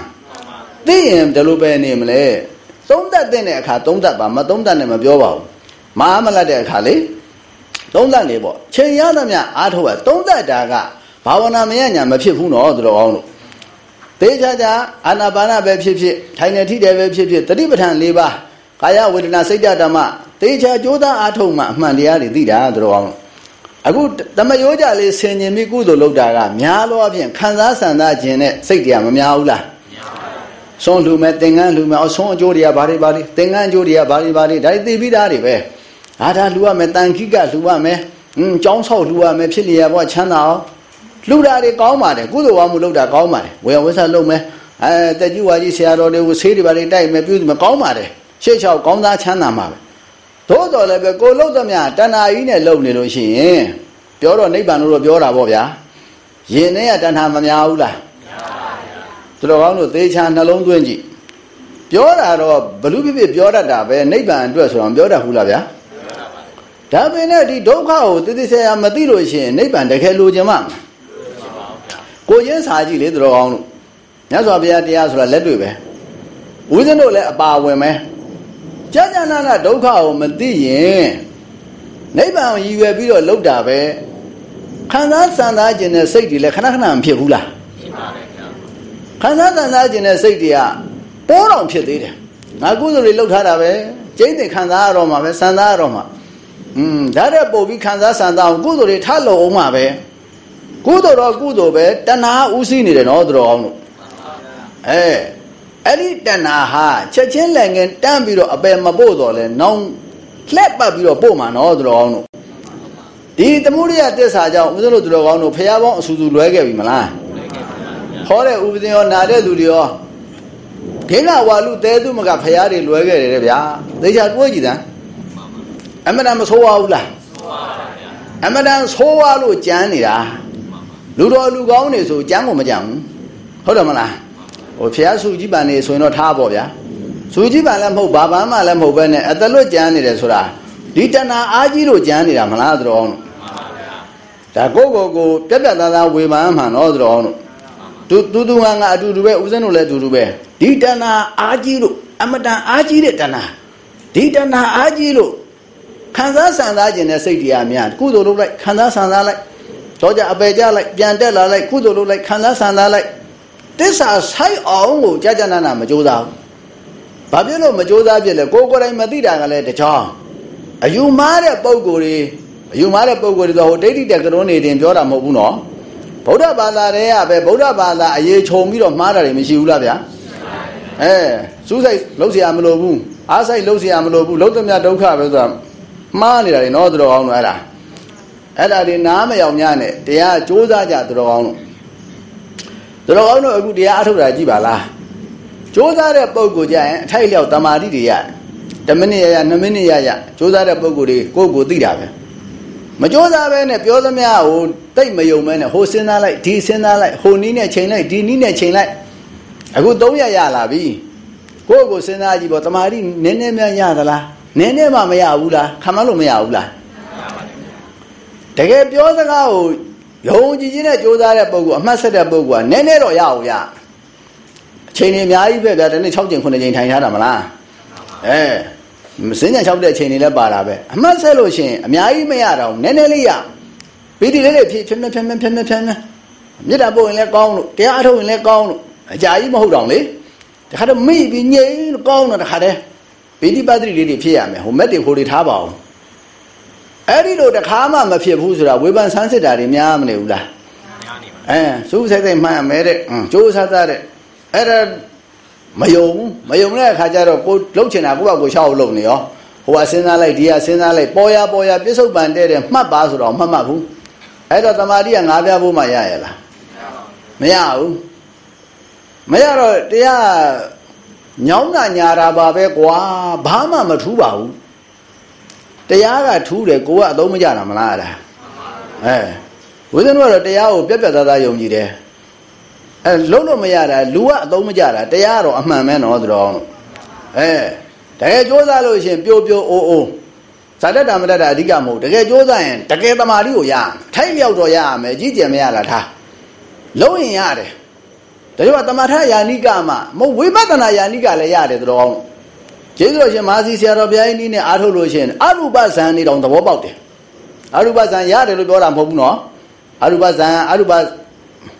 သိရင်ဒီလိုပဲနေမလဲသုံးသက်တဲ့အခါသုံးသက်ပါမသုံးသက်နဲ့မပြောပါဘူးမအားမလတ်တဲ့အခါလေသုံးသက်နေပေါ့ချိန်ရသမျှအားထုတ်ရသုံးသက်တာကဘာဝနာမရညာမဖြစ်ဘူးနော်သူတော်ကောင်းလို့သေချာချာအာနာပါနပဲဖြစ်ဖြစ်ထိုင်နေထိတယ်ပဲဖြစ်ဖြစ်တတိပဋ္ဌာန်၄ပါး ကာယဝေဒနာစိတ်ဓာတ်မသေချာကြိုးစားအားထုတ်မှအမှန်တရားတွေသိတာသူတော်ကောင်းလို့အခုတမယောကြလေးဆင်ញင်ပြီးကုသိုလ်လုပ်တာကများသောအပြင်ခံစားဆန္ဒခြင်းနဲ့စိတ်တရားမများဘူးလားဆုံးလူမဲ့သင်္ကန်းလူမဲ့အဆုံးအကျိုးတွေကဘာတွေဘာတွေသင်္ကန်းအကျိုးတွေကဘာတွေဘာတွေဒါတွေသိပြီးသားတွေပဲအာဒါလူရမယ်တန်ခိကလူရမယ်อืมကြောင်းဆောက်လူရမယ်ဖြစ်နေရဘောချမ်းသာအောင်လူတာတွေကောင်းပါတယ်ကုသိုလ်ဝါမှုလုပ်တာကောင်းပါတယ်ဝေယဝဆလုပ်မယ်အဲတက်ကြီးဝါကြီးဆရာတော်တွေကိုဆေးတွေဘာတွေတိုက်မယ်ပြုမယ်ကောင်းပါတယ် ရှေ့လျှောက်ကောင်းသားချမ်းသာမှာပဲသို့တော်လည်းပဲကိုလုတ်သမျှတဏှာကြီးနဲ့လုံနေလို့ရှိရင်ပြောတော့နိဗ္ဗာန်လို့တော့ပြောတာပေါ့ဗျာယင်နဲ့ကတဏှာမများဘူးလားသူတော်ကောင်းတို့သေချာနှလုံးသွင်းကြည့်ပြောတာတော့ဘလူဖြစ်ဖြစ်ပြောတတ်တာပဲနိဗ္ဗာန်အတွက်ဆိုတော့ပြောတတ်ဘူးလားဗျာဒါပင်နဲ့ဒီဒုက္ခကိုတည်တည်ဆရာမသိလို့ရှိရင်နိဗ္ဗာန်တကယ်လိုချင်မှာကိုရင်းစာကြည့်လေသူတော်ကောင်းတို့မြတ်စွာဘုရားတရားဆိုတာလက်တွေ့ပဲဦးဇင်းတို့လည်းအပါဝင်ပဲ ကြာကြာနာနာဒုက္ခကိုမသိရင်နိဗ္ဗာန်ကိုရည်ရွယ်ပြီးတော့လှုပ်တာပဲခံစားစံစားခြင်းနဲ့စိတ်တွေလည်းခဏခဏမဖြစ်ဘူးလားဖြစ်ပါပဲခံစားစံစားခြင်းနဲ့စိတ်တွေကပိုးတော်ဖြစ်သေးတယ်ငါကုသိုလ်တွေလှုပ်ထားတာပဲကျိန်းတင်ခံစားရတော့မှာပဲစံစားရတော့မှာอืมဒါတဲ့ပို့ပြီးခံစားစံစားအောင်ကုသိုလ်တွေထလုံအောင်မှာပဲကုသိုလ်တော့ကုသိုလ်ပဲတဏှာဥသိနေတယ်နော်သူတော်အောင်လို့အဲ အဲ့ဒီတဏှာဟာချက်ချင်းလည်းငင်တန်းပြီးတော့အပယ်မပို့တော့လဲနောင်လှက်ပတ်ပြီးတော့ပို့မှာနော်သူတော်ကောင်းတို့ဒီသမုဒိယတစ္ဆာကြောင့်ဦးဇင်းတို့သူတော်ကောင်းတို့ဖះပေါင်းအဆူဆူလွဲခဲ့ပြီမလားဟောတဲ့ဥပဒေရောနာတဲ့လူတွေရောခေငါဝါလူတဲသူမကဖះတွေလွဲခဲ့တယ်တဲ့ဗျာသေချာတွေးကြည့်တယ်အမတန်မဆိုးပါဘူးလားအမတန်ဆိုးပါလို့ကြမ်းနေတာလူတော်လူကောင်းနေဆိုကြမ်းကိုမကြမ်းဘူးဟုတ်တယ်မလား ဟိုဖះစုကြီးပန်နေဆိုရင်တော့ထားပါဗျာဇူကြီးပါလည်းမဟုတ်ဘာဘာမှလည်းမဟုတ်ပဲနဲ့အတလွတ်ကြမ်းနေတယ်ဆိုတာဒီတဏှာအားကြီးလို့ကြမ်းနေတာမလားသတော်အောင်ဒါကိုကိုကိုပြက်ပြက်သားသားဝေမာမှန်တော့သတော်အောင်တူတူတူငါငါအတူတူပဲဦးဇင်းတို့လည်းအတူတူပဲဒီတဏှာအားကြီးလို့အမတန်အားကြီးတဲ့တဏှာဒီတဏှာအားကြီးလို့ခံစားဆန်စားခြင်းနဲ့စိတ်တရားများကုသိုလ်လုပ်လိုက်ခံစားဆန်စားလိုက်တော့ကြအပေကြလိုက်ပြန်တက်လာလိုက်ကုသိုလ်လုပ်လိုက်ခံစားဆန်စားလိုက် တစ္ဆာဆိုင်အောင်ကိုကြာကြာနာနာမကြိုးစားဘူးဘာဖြစ်လို့မကြိုးစားဖြစ်လဲကိုကိုယ်တိုင်မသိတာကလည်းတချောင်းအယူမားတဲ့ပုံကိုယ်တွေအယူမားတဲ့ပုံကိုယ်တွေဆိုဟိုဒိဋ္ဌိတက်ကရုံးနေတင်ပြောတာမဟုတ်ဘူးနော်ဗုဒ္ဓဘာသာတွေကပဲဗုဒ္ဓဘာသာအရေးခြုံပြီးတော့မှားတာတွေမရှိဘူးလားဗျာအဲစူးစိုက်လှုပ်เสียမလို့ဘူးအားစိုက်လှုပ်เสียမလို့ဘူးလှုပ်သမျှဒုက္ခပဲဆိုတာမှားနေတာတွေနော်သူတော်ကောင်းတို့အဲ့ဒါအဲ့ဒါတွေနားမရောက်ညနဲ့တရားစ조사ကြသူတော်ကောင်းတို့ သူတော်ကောင်းတို့အခုတရားအထုတ်တာကြည့်ပါလားကြိုးစားတဲ့ပုံကိုကြရင်အထိုက်လျောက်တမာတိတွေရ10မိနစ်ရရ2မိနစ်ရရကြိုးစားတဲ့ပုံကိုတွေကိုယ့်ကိုသိတာပဲမကြိုးစားပဲနဲ့ပြောသမျှကိုတိတ်မယုံမဲနဲ့ဟိုစဉ်းစားလိုက်ဒီစဉ်းစားလိုက်ဟိုနီးနဲ့ချိန်လိုက်ဒီနီးနဲ့ချိန်လိုက်အခု3ရက်ရလာပြီကိုယ့်ကိုစဉ်းစားကြည့်ပေါ့တမာတိနည်းနည်းများရသလားနည်းနည်းမှမရဘူးလားခံမလို့မရဘူးလားတကယ်ပြောစကားကို ယုံကြည်ခြင်းနဲ့ကြိုးစားတဲ့ပုဂ္ဂိုလ်အမှတ်ဆက်တဲ့ပုဂ္ဂိုလ်ကနည်းနည်းတော့ရအောင်ရအချိန်ကြီးအများကြီးပဲဗျာတနေ့6ချိန်9ချိန်ထိုင်ထားတာမလားအဲစဉ္ညာ6တဲ့အချိန်တွေလည်းပါတာပဲအမှတ်ဆက်လို့ရှိရင်အများကြီးမရတော့နည်းနည်းလေးရပီတိလေးတွေဖြည့်ဖြန်းဖြန်းဖြန်းဖြန်းဖြန်းဖြန်းမြစ်တာပို့ရင်လည်းကောင်းလို့တရားအထုတ်ရင်လည်းကောင်းလို့အကြာကြီးမဟုတ်တော့လေတခါတော့မိပြီးငြိမ်လို့ကောင်းတော့တခါတည်းပီတိပတ္တိလေးတွေဖြစ်ရမယ်ဟိုမက်တွေခိုးတွေထားပါအောင် အဲ့ဒီလိုတခါမှမဖြစ်ဘူးဆိုတာဝေဖန်ဆန်းစစ်တာတွေများမနေဘူးလားများနေပါအဲစူးစိုက်စိုက်မှန်ရမယ်တဲ့ကြိုးစားစားတဲ့အဲ့ဒါမယုံဘူးမယုံတဲ့အခါကျတော့ကိုလှုပ်ချင်တာကိုယ့်ဘက်ကိုရှောက်လုပ်နေရောဟိုကစဉ်းစားလိုက်ဒီကစဉ်းစားလိုက်ပေါ်ရပေါ်ရပြစ္ဆုတ်ပန်တဲ့တဲ့မှတ်ပါဆိုတော့မှတ်မှတ်ဘူးအဲ့တော့တမာတိကငါးပြားဖို့မှရရလားမရဘူးမရတော့တရားညောင်းတာညာတာပါပဲကွာဘာမှမထူးပါဘူး တရားကထူးတယ်ကိုကအသုံးမကျတာမလားအဲ့ဒါအဲဝိသနုကတော့တရားကိုပြက်ပြက်သားသားယုံကြည်တယ်အဲလုံးလို့မရတာလူကအသုံးမကျတာတရားတော့အမှန်ပဲနော်သူတော်အဲတကယ်ကြိုးစားလို့ရှင်ပြိုပြိုအိုးအိုးဇာတတမတတအဓိကမဟုတ်တကယ်ကြိုးစားရင်တကယ်တမာတိကိုရထိုက်လျောက်တော့ရရမယ်ကြီးကျယ်မရလားထားလုံးရင်ရတယ်ဒါကြောင့်တမထယာနိကမှာမဟုတ်ဝိပဿနာယာနိကလည်းရတယ်သူတော် ကျေးဇူးတော်ရှင်မာစီဆရာတော်ဘုရားကြီးနည်းနဲ့အားထုတ်လို့ရှင်အရူပဇံနေတောင်သဘောပေါက်တယ်အရူပဇံရတယ်လို့ပြောတာမဟုတ်ဘူးနော်အရူပဇံအရူပ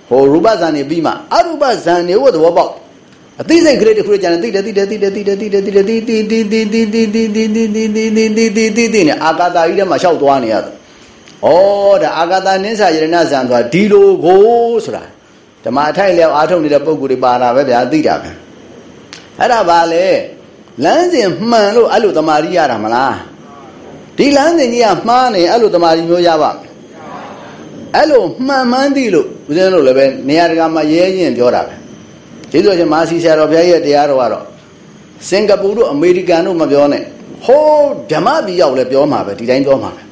ဟိုရူပဇံနေပြီးမှအရူပဇံနေဖို့သဘောပေါက်အသိစိတ်ကလေးတစ်ခုကျန်တယ်သိတယ်သိတယ်သိတယ်သိတယ်သိတယ်သိတယ်သိသိသိသိသိသိသိသိသိသိသိသိသိသိသိသိနဲ့အာကာတာကြီးထဲမှာရှောက်သွားနေရတယ်။ဩဒါအာကာတာနင်းစာယရဏဇံဆိုတာဒီလိုကိုဆိုတာဓမ္မအထိုက်လျောက်အားထုတ်နေတဲ့ပုံကိုယ်တွေပါတာပဲဗျာသိတာပဲ။အဲ့ဒါပါလေ လမ်းစဉ်မှန်လို့အဲ့လိုတမာရီရတာမလား။ဒီလမ်းစဉ်ကြီးကမှားနေအဲ့လိုတမာရီမျိုးရပါမယ်။အဲ့လိုမှန်မှန်းသိလို့ဦးဇင်းတို့လည်းပဲနေရာတကာမှာရဲရင်ပြောတာပဲကျေးဇူးရှင်မာစီဆရာတော်ဘုရားရဲ့တရားတော်ကတော့စင်ကာပူတို့အမေရိကန်တို့မပြောနဲ့ဟိုးဓမ္မပြည်ရောက်လဲပြောမှာပဲဒီတိုင်းပြောမှာပဲ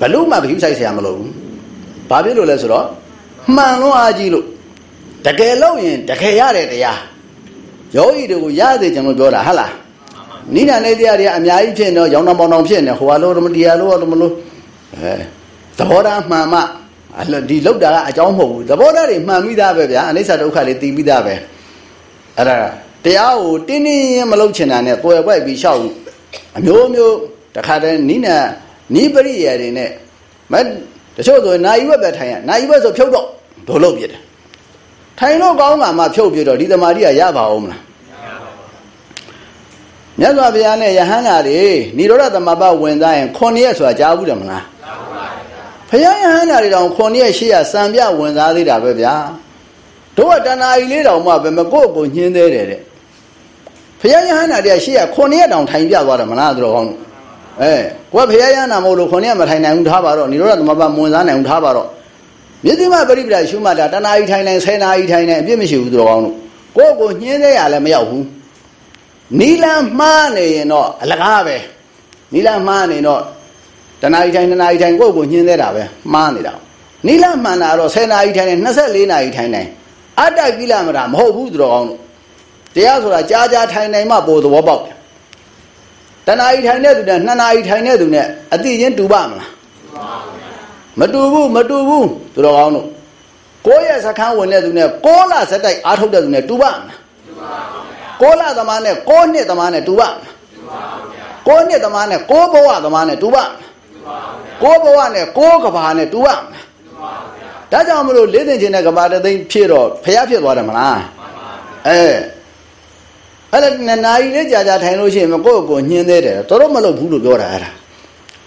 ဘလို့မှဘ ᱹ ဆိုင်ဆရာမလို့ဘူးဘာဖြစ်လို့လဲဆိုတော့မှန်လို့အားကြီးလို့တကယ်လို့ရင်တကယ်ရတဲ့တရား ယောဂီတွေကိုရသေးကျွန်တော်ပြောတာဟုတ်လားနိဒာနေတရားတွေအများကြီးဖြစ်နေတော့ရောင်းတော်ပေါင်းတော်ဖြစ်နေဟိုဟာလို့မတရားလို့တော့မလို့အဲသဘောထားမှန်မှအဲ့လိုဒီလောက်တာကအကြောင်းမဟုတ်ဘူးသဘောထားတွေမှန်ပြီးသားပဲဗျာအနိစ္စဒုက္ခတွေသိပြီးသားပဲအဲ့ဒါတရားကိုတင်းတင်းရင်မလုပ်ချင်တာနဲ့ပွဲပွက်ပြီးရှောက်အမျိုးမျိုးတခါတည်းနိနာနိပရိယေတွေနဲ့မတချို့ဆိုနာယီဘက်ပဲထိုင်ရနာယီဘက်ဆိုဖြုတ်တော့ဒို့လို့ပြတယ် ထိုင်လို့ကောင်းတာမှဖြုတ်ပြတော့ဒီသမာဓိကရပါအောင်မလားမြတ်စွာဘုရားနဲ့ယဟန္တာတွေនិရောဓသမဘဝင်သားရင်9ရက်ဆိုတာကြားဘူးတယ်မလားဘုရားယဟန္တာတွေတောင်9ရက်8ရက်စံပြဝင်စားသေးတာပဲဗျာတို့ကတဏှာကြီးလေးတောင်မှပဲမကိုယ့်ကိုညှင်းသေးတယ်တဲ့ဘုရားယဟန္တာတွေက8ရက်9ရက်တောင်ထိုင်ပြသွားတယ်မလားတို့ကောင်းအဲကိုကဘုရားယဟန္တာမဟုတ်လို့9ရက်မထိုင်နိုင်ဘူးထားပါတော့និရောဓသမဘဝင်စားနိုင်ဘူးထားပါတော့ မြစ်တိမပရိပဒရှုမှတ်တာတဏှာကြီးထိုင်နိုင်10နာရီထိုင်နိုင်အပြစ်မရှိဘူးတို့ကောင်းတို့ကိုယ့်ကိုညှင်းသေးရလည်းမရောက်ဘူးနီလန်မှားနေရင်တော့အလကားပဲနီလန်မှားနေတော့တနာရီထိုင်တနာရီထိုင်ကိုယ့်ကိုညှင်းသေးတာပဲမှားနေတာနီလမှန်တာတော့10နာရီထိုင်နေ24နာရီထိုင်နေအတ္တကိလမတာမဟုတ်ဘူးသူတော်ကောင်းတို့တရားဆိုတာကြားကြားထိုင်နိုင်မှပိုသဘောပေါက်တယ်တနာရီထိုင်တဲ့သူနဲ့2နာရီထိုင်တဲ့သူနဲ့အတိချင်းတူပါမလား မတူဘူးမတူဘူးသူတော်ကောင်းတို့ကိုယ့်ရဲ့စခန်းဝင်တဲ့သူနဲ့6လစက်တိုက်အားထုတ်တဲ့သူနဲ့တူပါမလားတူပါပါဘုရား6လသမားနဲ့6နှစ်သမားနဲ့တူပါမလားတူပါပါဘုရား6နှစ်သမားနဲ့6ဘဝသမားနဲ့တူပါမလားကိုဘဝနဲ့ကိုကဘာနဲ့တူပါမလားဒါကြောင့်မလို့လေးသိင်ချင်းတဲ့ကဘာတသိမ့်ဖြစ်တော့ဖျားဖြစ်သွားတယ်မလားအဲအဲ့ဒါနှစ်နာရီလေးကြာကြာထိုင်လို့ရှိရင်ကိုယ့်ကိုညှင်းသေးတယ်တော်တော်မလုပ်ဘူးလို့ပြောတာအဲ့ဒါ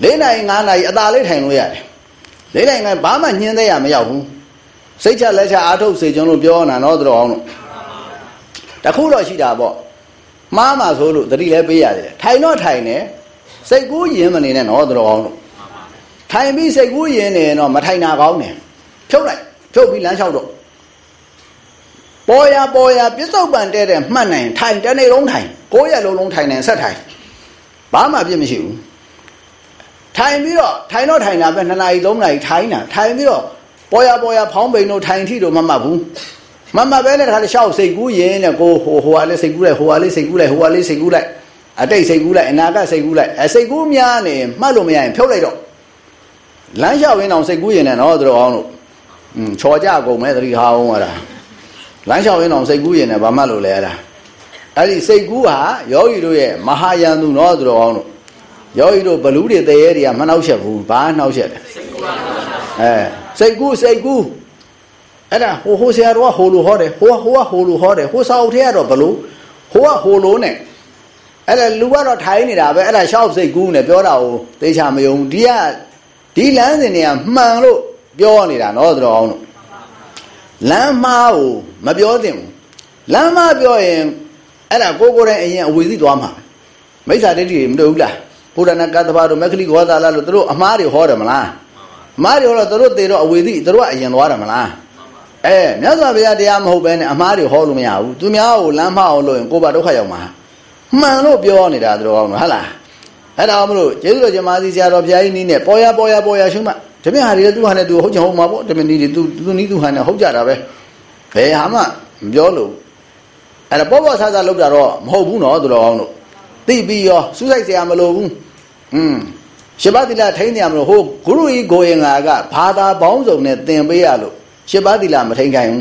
လေးနာရီငါးနာရီအသာလေးထိုင်လို့ရတယ် လေးနာရီငါဘာမှညှင်းသေးရမရောက်ဘူးစိတ်ချလက်ချအားထုတ်စေချင်လို့ပြောနေတာတော့တော်အောင်လို့တခုတော့ရှိတာပေါ့မှားမှဆိုလို့တတိလည်းပေးရတယ်ထိုင်တော့ထိုင်နေစိတ်ကူးရင်မနေနဲ့တော့တော်အောင်လို့ထိုင်ပြီးစိတ်ကူးရင်နေတော့မထိုင်တာကောင်းတယ်ဖြုတ်လိုက်ဖြုတ်ပြီးလမ်းလျှောက်တော့ပေါ်ရပေါ်ရပြစ္ဆုတ်ပန်တဲ့တဲ့မှတ်နိုင်ထိုင်တနေ့လုံးထိုင်ကိုးရက်လုံးလုံးထိုင်နိုင်ဆက်ထိုင်ဘာမှပြစ်မရှိဘူး ထိုင်ပြီးတော့ထိုင်တော့ထိုင်တာပဲ2နာရီ3နာရီထိုင်တာထိုင်ပြီးတော့ပေါ်ရပေါ်ရဖောင်းပိန်တို့ထိုင်ထီတို့မမှတ်ဘူးမမှတ်ပဲနဲ့တခါတည်းရှောက်စိတ်ကူးရင်တဲ့ကိုဟိုဟိုဟာလေးစိတ်ကူးလိုက်ဟိုဟာလေးစိတ်ကူးလိုက်ဟိုဟာလေးစိတ်ကူးလိုက်အတိတ်စိတ်ကူးလိုက်အနာဂတ်စိတ်ကူးလိုက်အစိတ်ကူးများနေမှတ်လို့မရရင်ဖြုတ်လိုက်တော့လမ်းလျှောက်ရင်းအောင်စိတ်ကူးရင်လည်းတော့တို့အောင်လို့อืมချော်ကြကုန်မဲ့တတိဟာအောင်အဲ့ဒါလမ်းလျှောက်ရင်းအောင်စိတ်ကူးရင်လည်းဘာမှလို့လဲအဲ့ဒါအဲ့ဒီစိတ်ကူးဟာယောဂီတို့ရဲ့မဟာယန္တုနော်တို့အောင်လို့ ယောဂီတို့ဘလူးတွေတရေတွေကမနှောက်ချက်ဘူးဘာနှောက်ချက်လဲစိတ်ကူးအဲစိတ်ကူးစိတ်ကူးအဲ့ဒါဟိုဟိုဆရာတော်ကဟိုလိုဟောတယ်ဟိုကဟိုကဟိုလိုဟောတယ်ဟိုစာအုပ်ထဲကတော့ဘလို့ဟိုကဟိုလိုနဲ့အဲ့ဒါလူကတော့ထိုင်နေတာပဲအဲ့ဒါရှောက်စိတ်ကူးနေပြောတာကိုသေချာမယုံဒီကဒီလမ်းစဉ်တွေကမှန်လို့ပြောနေတာနော်တော်အောင်လို့လမ်းမားကိုမပြောသင့်ဘူးလမ်းမားပြောရင်အဲ့ဒါကိုကိုယ်တိုင်အရင်အဝေစီသွားမှာမိစ္ဆာဒိဋ္ဌိတွေမတွေ့ဘူးလား ဘုရားနဲ့ကသဘာတို့မက္ခလိဂောသာလလို့တို့အမားတွေဟောတယ်မလားအမားတွေဟောတော့တို့တေတော့အဝေသိတို့ကအရင်သွားတယ်မလားအဲမြတ်စွာဘုရားတရားမဟုတ်ဘဲနဲ့အမားတွေဟောလို့မရဘူးသူများကိုလမ်းမအောင်လို့ရင်ကိုယ်ပါဒုက္ခရောက်မှာမှန်လို့ပြောနေတာတို့ကောင်းလို့ဟုတ်လားအဲ့ဒါအောင်မလို့ကျေးဇူးတော်ကျမကြီးဆရာတော်ဘုရားကြီးနီးနဲ့ပေါ်ရပေါ်ရပေါ်ရရှုမှတမင်ဟာတွေလည်းသူဟာနဲ့သူဟုတ်ချင်ဟုတ်မှာပေါ့တမင်နီးတွေသူသူနီးသူဟာနဲ့ဟုတ်ကြတာပဲဘယ်ဟာမှမပြောလို့အဲ့ဒါပေါ်ပေါ်ဆာဆာလောက်တာတော့မဟုတ်ဘူးနော်တို့တော်ကောင်းလို့သိပြီးရောစူးစိုက်ဆရာမလိုဘူး อืมရှစ်ပါးသီလထိန်းနေရမလို့ဟိုဂုရုကြီးကိုရင်ငါကဘာသာပေါင်းစုံနဲ့သင်ပေးရလို့ရှစ်ပါးသီလမထိန်းခိုင်း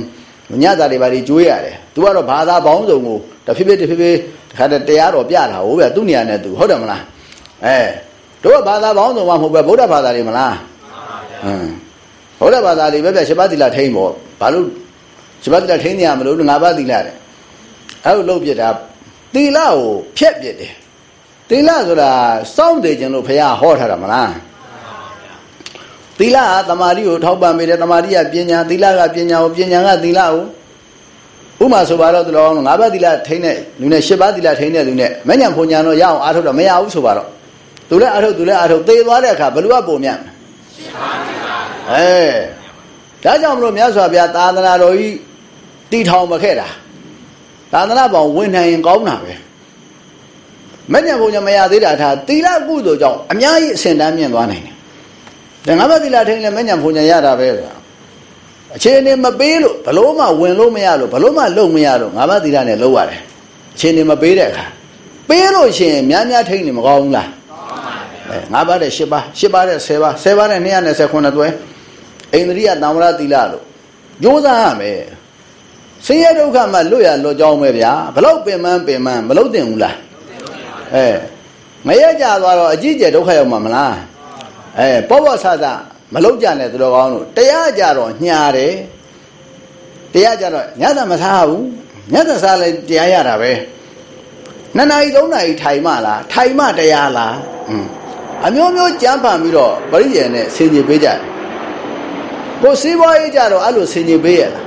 ဘူးညတာတွေပါတွေကျွေးရတယ်သူကတော့ဘာသာပေါင်းစုံကိုတဖြည်းဖြည်းတဖြည်းဖြည်းတခါတည်းတရားတော်ပြတာဟုတ်ဗျသူ့နေရာနဲ့သူဟုတ်တယ်မလားအဲတို့ကဘာသာပေါင်းစုံမှမဟုတ်ပဲဗုဒ္ဓဘာသာတွေမလားဟမ်ဗုဒ္ဓဘာသာတွေပဲပြရှစ်ပါးသီလထိန်းပေါ့ဘာလို့ရှစ်ပါးသီလထိန်းနေရမလို့ငါးပါးသီလတဲ့အဲ့လိုလုပ်ပြတာသီလကိုဖျက်ပြတယ် သီလဆိုတာစောင့်တည်ခြင်းလို့ဘုရားဟောထားတာမလားသီလကတမာတိကိုထောက်ပံ့ပေးတယ်တမာတိကပညာသီလကပညာကိုပညာကသီလကိုဥမာဆိုပါတော့တော်ငါးပါးသီလထိန်းတဲ့လူနဲ့ရှစ်ပါးသီလထိန်းတဲ့လူနဲ့မညံဖုန်ညာတော့ရအောင်အားထုတ်တော့မရဘူးဆိုပါတော့သူလည်းအားထုတ်သူလည်းအားထုတ်သေသွားတဲ့အခါဘယ်လိုကပုံမြတ်ရှစ်ပါးသီလအဲဒါကြောင့်မလို့မြတ်စွာဘုရားသာသနာတော်ကြီးတီထောင်မခဲ့တာသာသနာပေါင်းဝင်နိုင်ရင်ကောင်းတာပဲ မညံဖုန်ညာမရသေးတာထားသီလကုသိုလ်ကြောင့်အများကြီးအစဉ်တန်းမြင့်သွားနိုင်တယ်ဒါငါးပါးသီလထိန်းလဲမညံဖုန်ညာရတာပဲဆိုတာအခြေအနေမပေးလို့ဘလို့မှဝင်လို့မရလို့ဘလို့မှလုံမရလို့ငါးပါးသီလနဲ့လုံရတယ်အခြေအနေမပေးတဲ့အခါပေးလို့ရှိရင်များများထိန်းနေမကောင်းဘူးလားအဲငါးပါးတဲ့၈ပါး၈ပါးတဲ့10ပါး10ပါးတဲ့229တွဲအိန္ဒြိယတံဝရသီလလို့ကြိုးစားရမယ်ဆင်းရဲဒုက္ခမှလွတ်ရလွတ်ကြောင်းပဲဗျာဘလို့ပင်မပင်မမလို့တင်ဘူးလား အဲမရကြသွားတော့အကြီးကျယ်ဒုက္ခရောက်မှာမလားအဲပောဘောဆဆမလုံးကြနဲ့သူတော်ကောင်းတို့တရားကြတော့ညာတယ်တရားကြတော့ညသာမစားဘူးညသာစားလဲတရားရတာပဲနှစ်နာရီသုံးနာရီထိုင်မှလားထိုင်မှတရားလားอืมအမျိုးမျိုးကြမ်းပန်ပြီးတော့ပရိယေနဲ့ဆင်ခြင်ပေးကြတယ်ကိုစီးပွားရေးကြတော့အဲ့လိုဆင်ခြင်ပေးရလား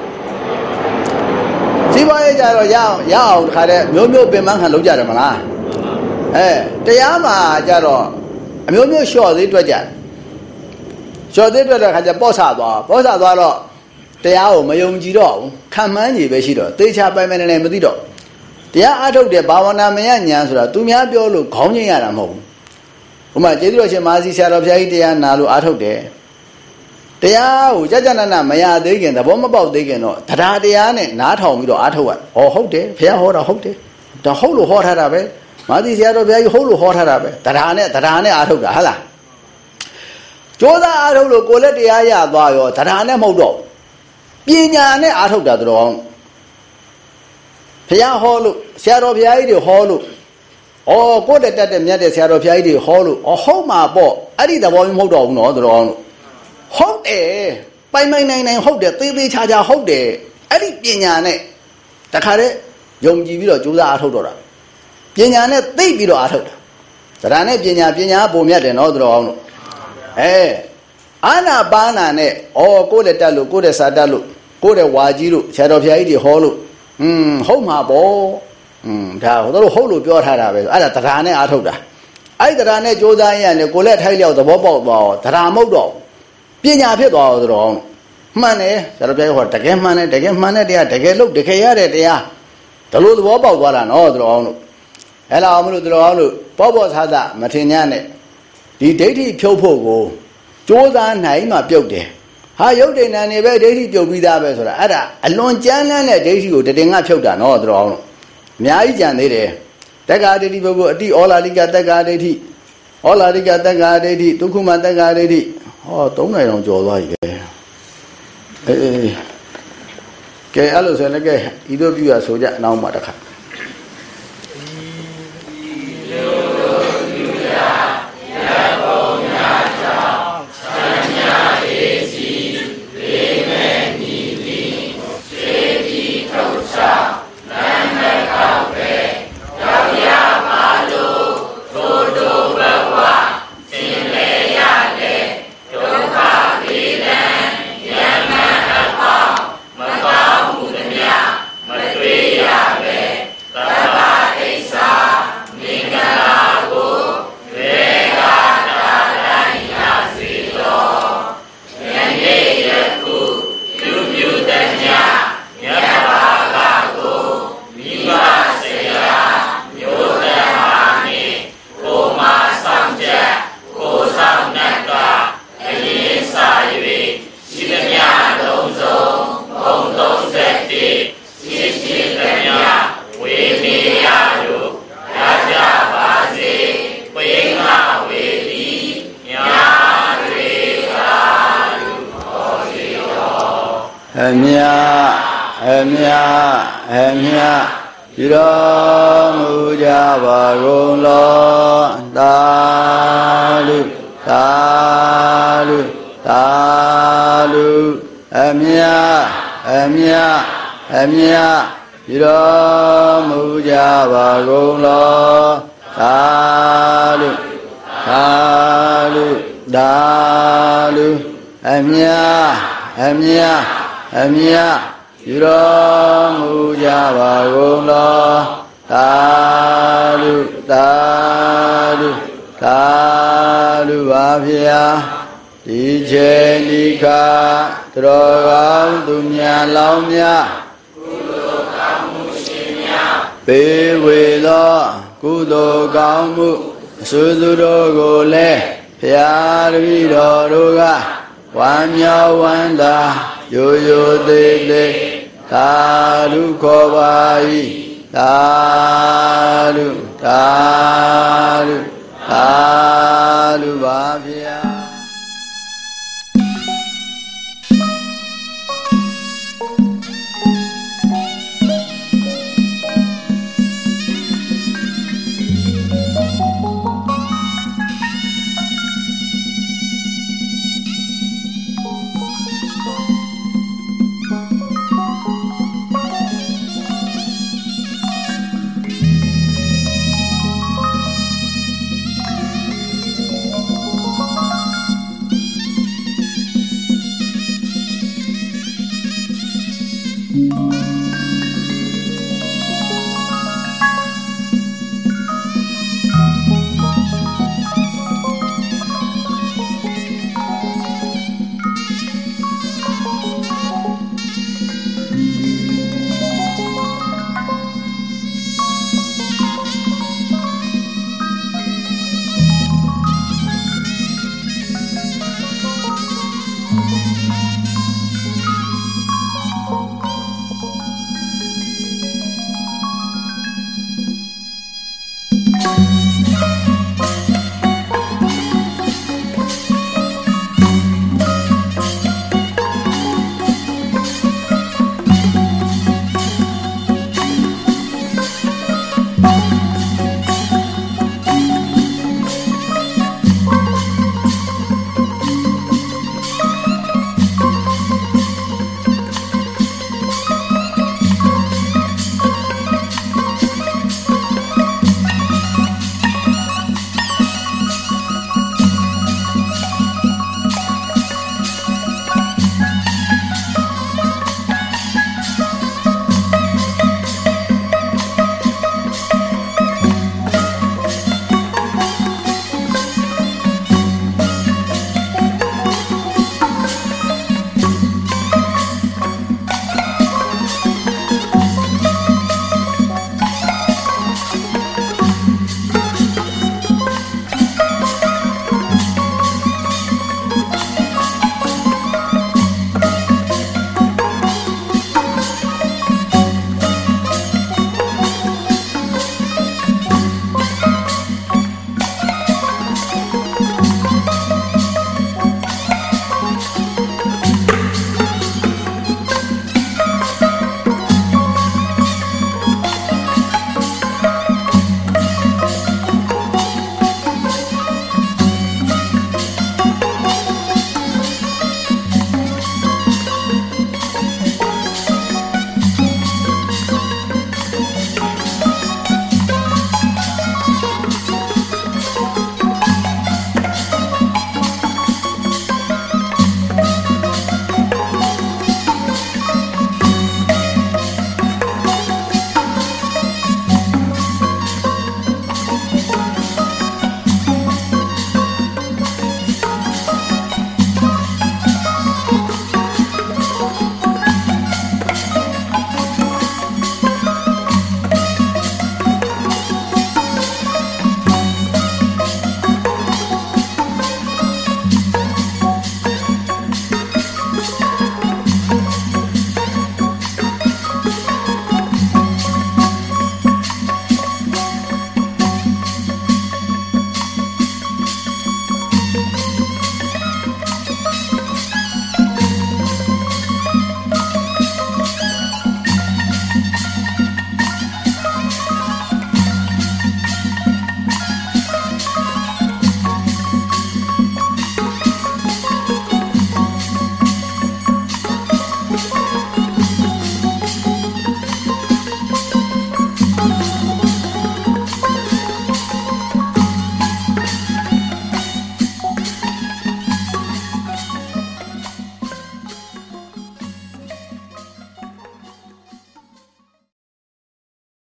စီးပွားရေးကြတော့ရအောင်ရအောင်ခါတဲ့မျိုးမျိုးပင်ပန်းခံလုပ်ကြတယ်မလား အဲတရားမှာကြတော့အမျိုးမျိုးလျှော့သေးတွက်ကြတယ်ကျော်သေးတွေ့တဲ့ခါကျပေါ့ဆသွားပေါ့ဆသွားတော့တရားကိုမယုံကြည်တော့ဘူးခံမှန်းကြီးပဲရှိတော့သေချာပိုင်မယ်နဲ့မသိတော့တရားအထုတ်တယ်ဘာဝနာမယညာဆိုတာသူများပြောလို့ခေါင်းငိမ့်ရတာမဟုတ်ဘူးဥမာကျေးဇူးတော်ရှင်မာစီဆရာတော်ဘုရားကြီးတရားနာလို့အထုတ်တယ်တရားကိုကြကြနနမရသေးခင်သဘောမပေါက်သေးခင်တော့တရားတရားနဲ့နားထောင်ပြီးတော့အထုတ်ရဟောဟုတ်တယ်ဘုရားဟောတာဟုတ်တယ်ဒါဟုတ်လို့ဟောထားတာပဲ မာစီဆရာတော်ဘုရားကြီးဟုတ်လို့ဟောထားတာပဲတရားနဲ့တရားနဲ့အထုတ်တာဟုတ်လားကြိုးစားအားထုတ်လို့ကိုယ်လက်တရားရသွားရောတရားနဲ့မဟုတ်တော့ပညာနဲ့အားထုတ်တာတော်ဘုရားဟောလို့ဆရာတော်ဘုရားကြီးတွေဟောလို့ဩကိုယ်တက်တက်တဲ့မြတ်တဲ့ဆရာတော်ဘုရားကြီးတွေဟောလို့ဩဟုတ်မှာပေါ့အဲ့ဒီသဘောမျိုးမဟုတ်တော့ဘူးနော်တော်လို့ဟုတ်တယ်ပိုင်ပိုင်နိုင်နိုင်ဟုတ်တယ်သေးသေးချာချာဟုတ်တယ်အဲ့ဒီပညာနဲ့တခါတည်းယုံကြည်ပြီးတော့ကြိုးစားအားထုတ်တော့တာ ပညာနဲ့သိပြီးတော့အားထုတ်တာတရားနဲ့ပညာပညာပုံမြတ်တယ်နော်တော်အောင်လို့အဲအာနာပါနာနဲ့ဩကိုယ့်လက်တက်လို့ကိုယ့်လက်စာတက်လို့ကိုယ့်လက်ဝါကြီးလို့ဆရာတော်ဘုရားကြီးတွေဟောလို့อืมဟုတ်မှာပေါ့อืมဒါဟိုတို့ဟုတ်လို့ပြောထားတာပဲအဲ့ဒါတရားနဲ့အားထုတ်တာအဲ့ဒီတရားနဲ့ကြိုးစားရင်လည်းကိုယ်လက်ထိုက်လျောက်သဘောပေါက်သွားတော့တရားမဟုတ်တော့ပညာဖြစ်သွားတော့တော့မှန်တယ်ဆရာတော်ဘုရားဟောတကယ်မှန်တယ်တကယ်မှန်တဲ့တရားတကယ်လို့တကယ်ရတဲ့တရားဒါလို့သဘောပေါက်သွားတာနော်တို့အောင်လို့ အဲ့လောက်အောင်မလို့တို့အောင်လို့ပေါ့ပေါ့ဆာဆာမထင်냐နဲ့ဒီဒိဋ္ဌိဖြုတ်ဖို့ကိုကြိုးစားနိုင်မှပြုတ်တယ်ဟာယုတ်တိန်နံနေပဲဒိဋ္ဌိပြုတ်ပြီးသားပဲဆိုတာအဲ့ဒါအလွန်ကြမ်းလန်းတဲ့ဒိဋ္ဌိကိုတတင်ကဖြုတ်တာနော်တို့အောင်လို့အများကြီးကြံသေးတယ်တက္ကာဒိဋ္ဌိပုဂ္ဂိုလ်အတိဩလာလိကတက္ကာဒိဋ္ဌိဩလာလိကတက္ကာဒိဋ္ဌိဒုက္ခမတက္ကာဒိဋ္ဌိဟောသုံးနိုင်အောင်ကြော်သွားပြီပဲအေးကဲအဲ့လိုဆိုရင်လည်းကဲဤတို့ပြုရဆိုကြအနောက်မှာတစ်ခါ မြအမြအမြပြုတော်မူကြပါကုန်လောသာလူသာလူသာလူအမြအမြအမြပြုတော်မူကြပါကုန်လောသာလူသာလူသာလူအမြအမြ အမြယူတော်မူကြပါကုန်လောသာဓုသာဓုသာဓုပါဗျာဒီချိန်ဒီခါတတော်ကောင်းသူများလောင်းများကုသိုလ်ကောင်းမှုရှင်များပေဝေသောကုသိုလ်ကောင်းမှုအစွသူတို့ကိုလည်းဖျားတပည့်တော်တို့ကဝမ်းမြောက်ဝမ်းသာ ရိုရိုသေးသေးသာဓုခေါ်ပါ၏သာဓုသာဓုသာဓုပါဗျာ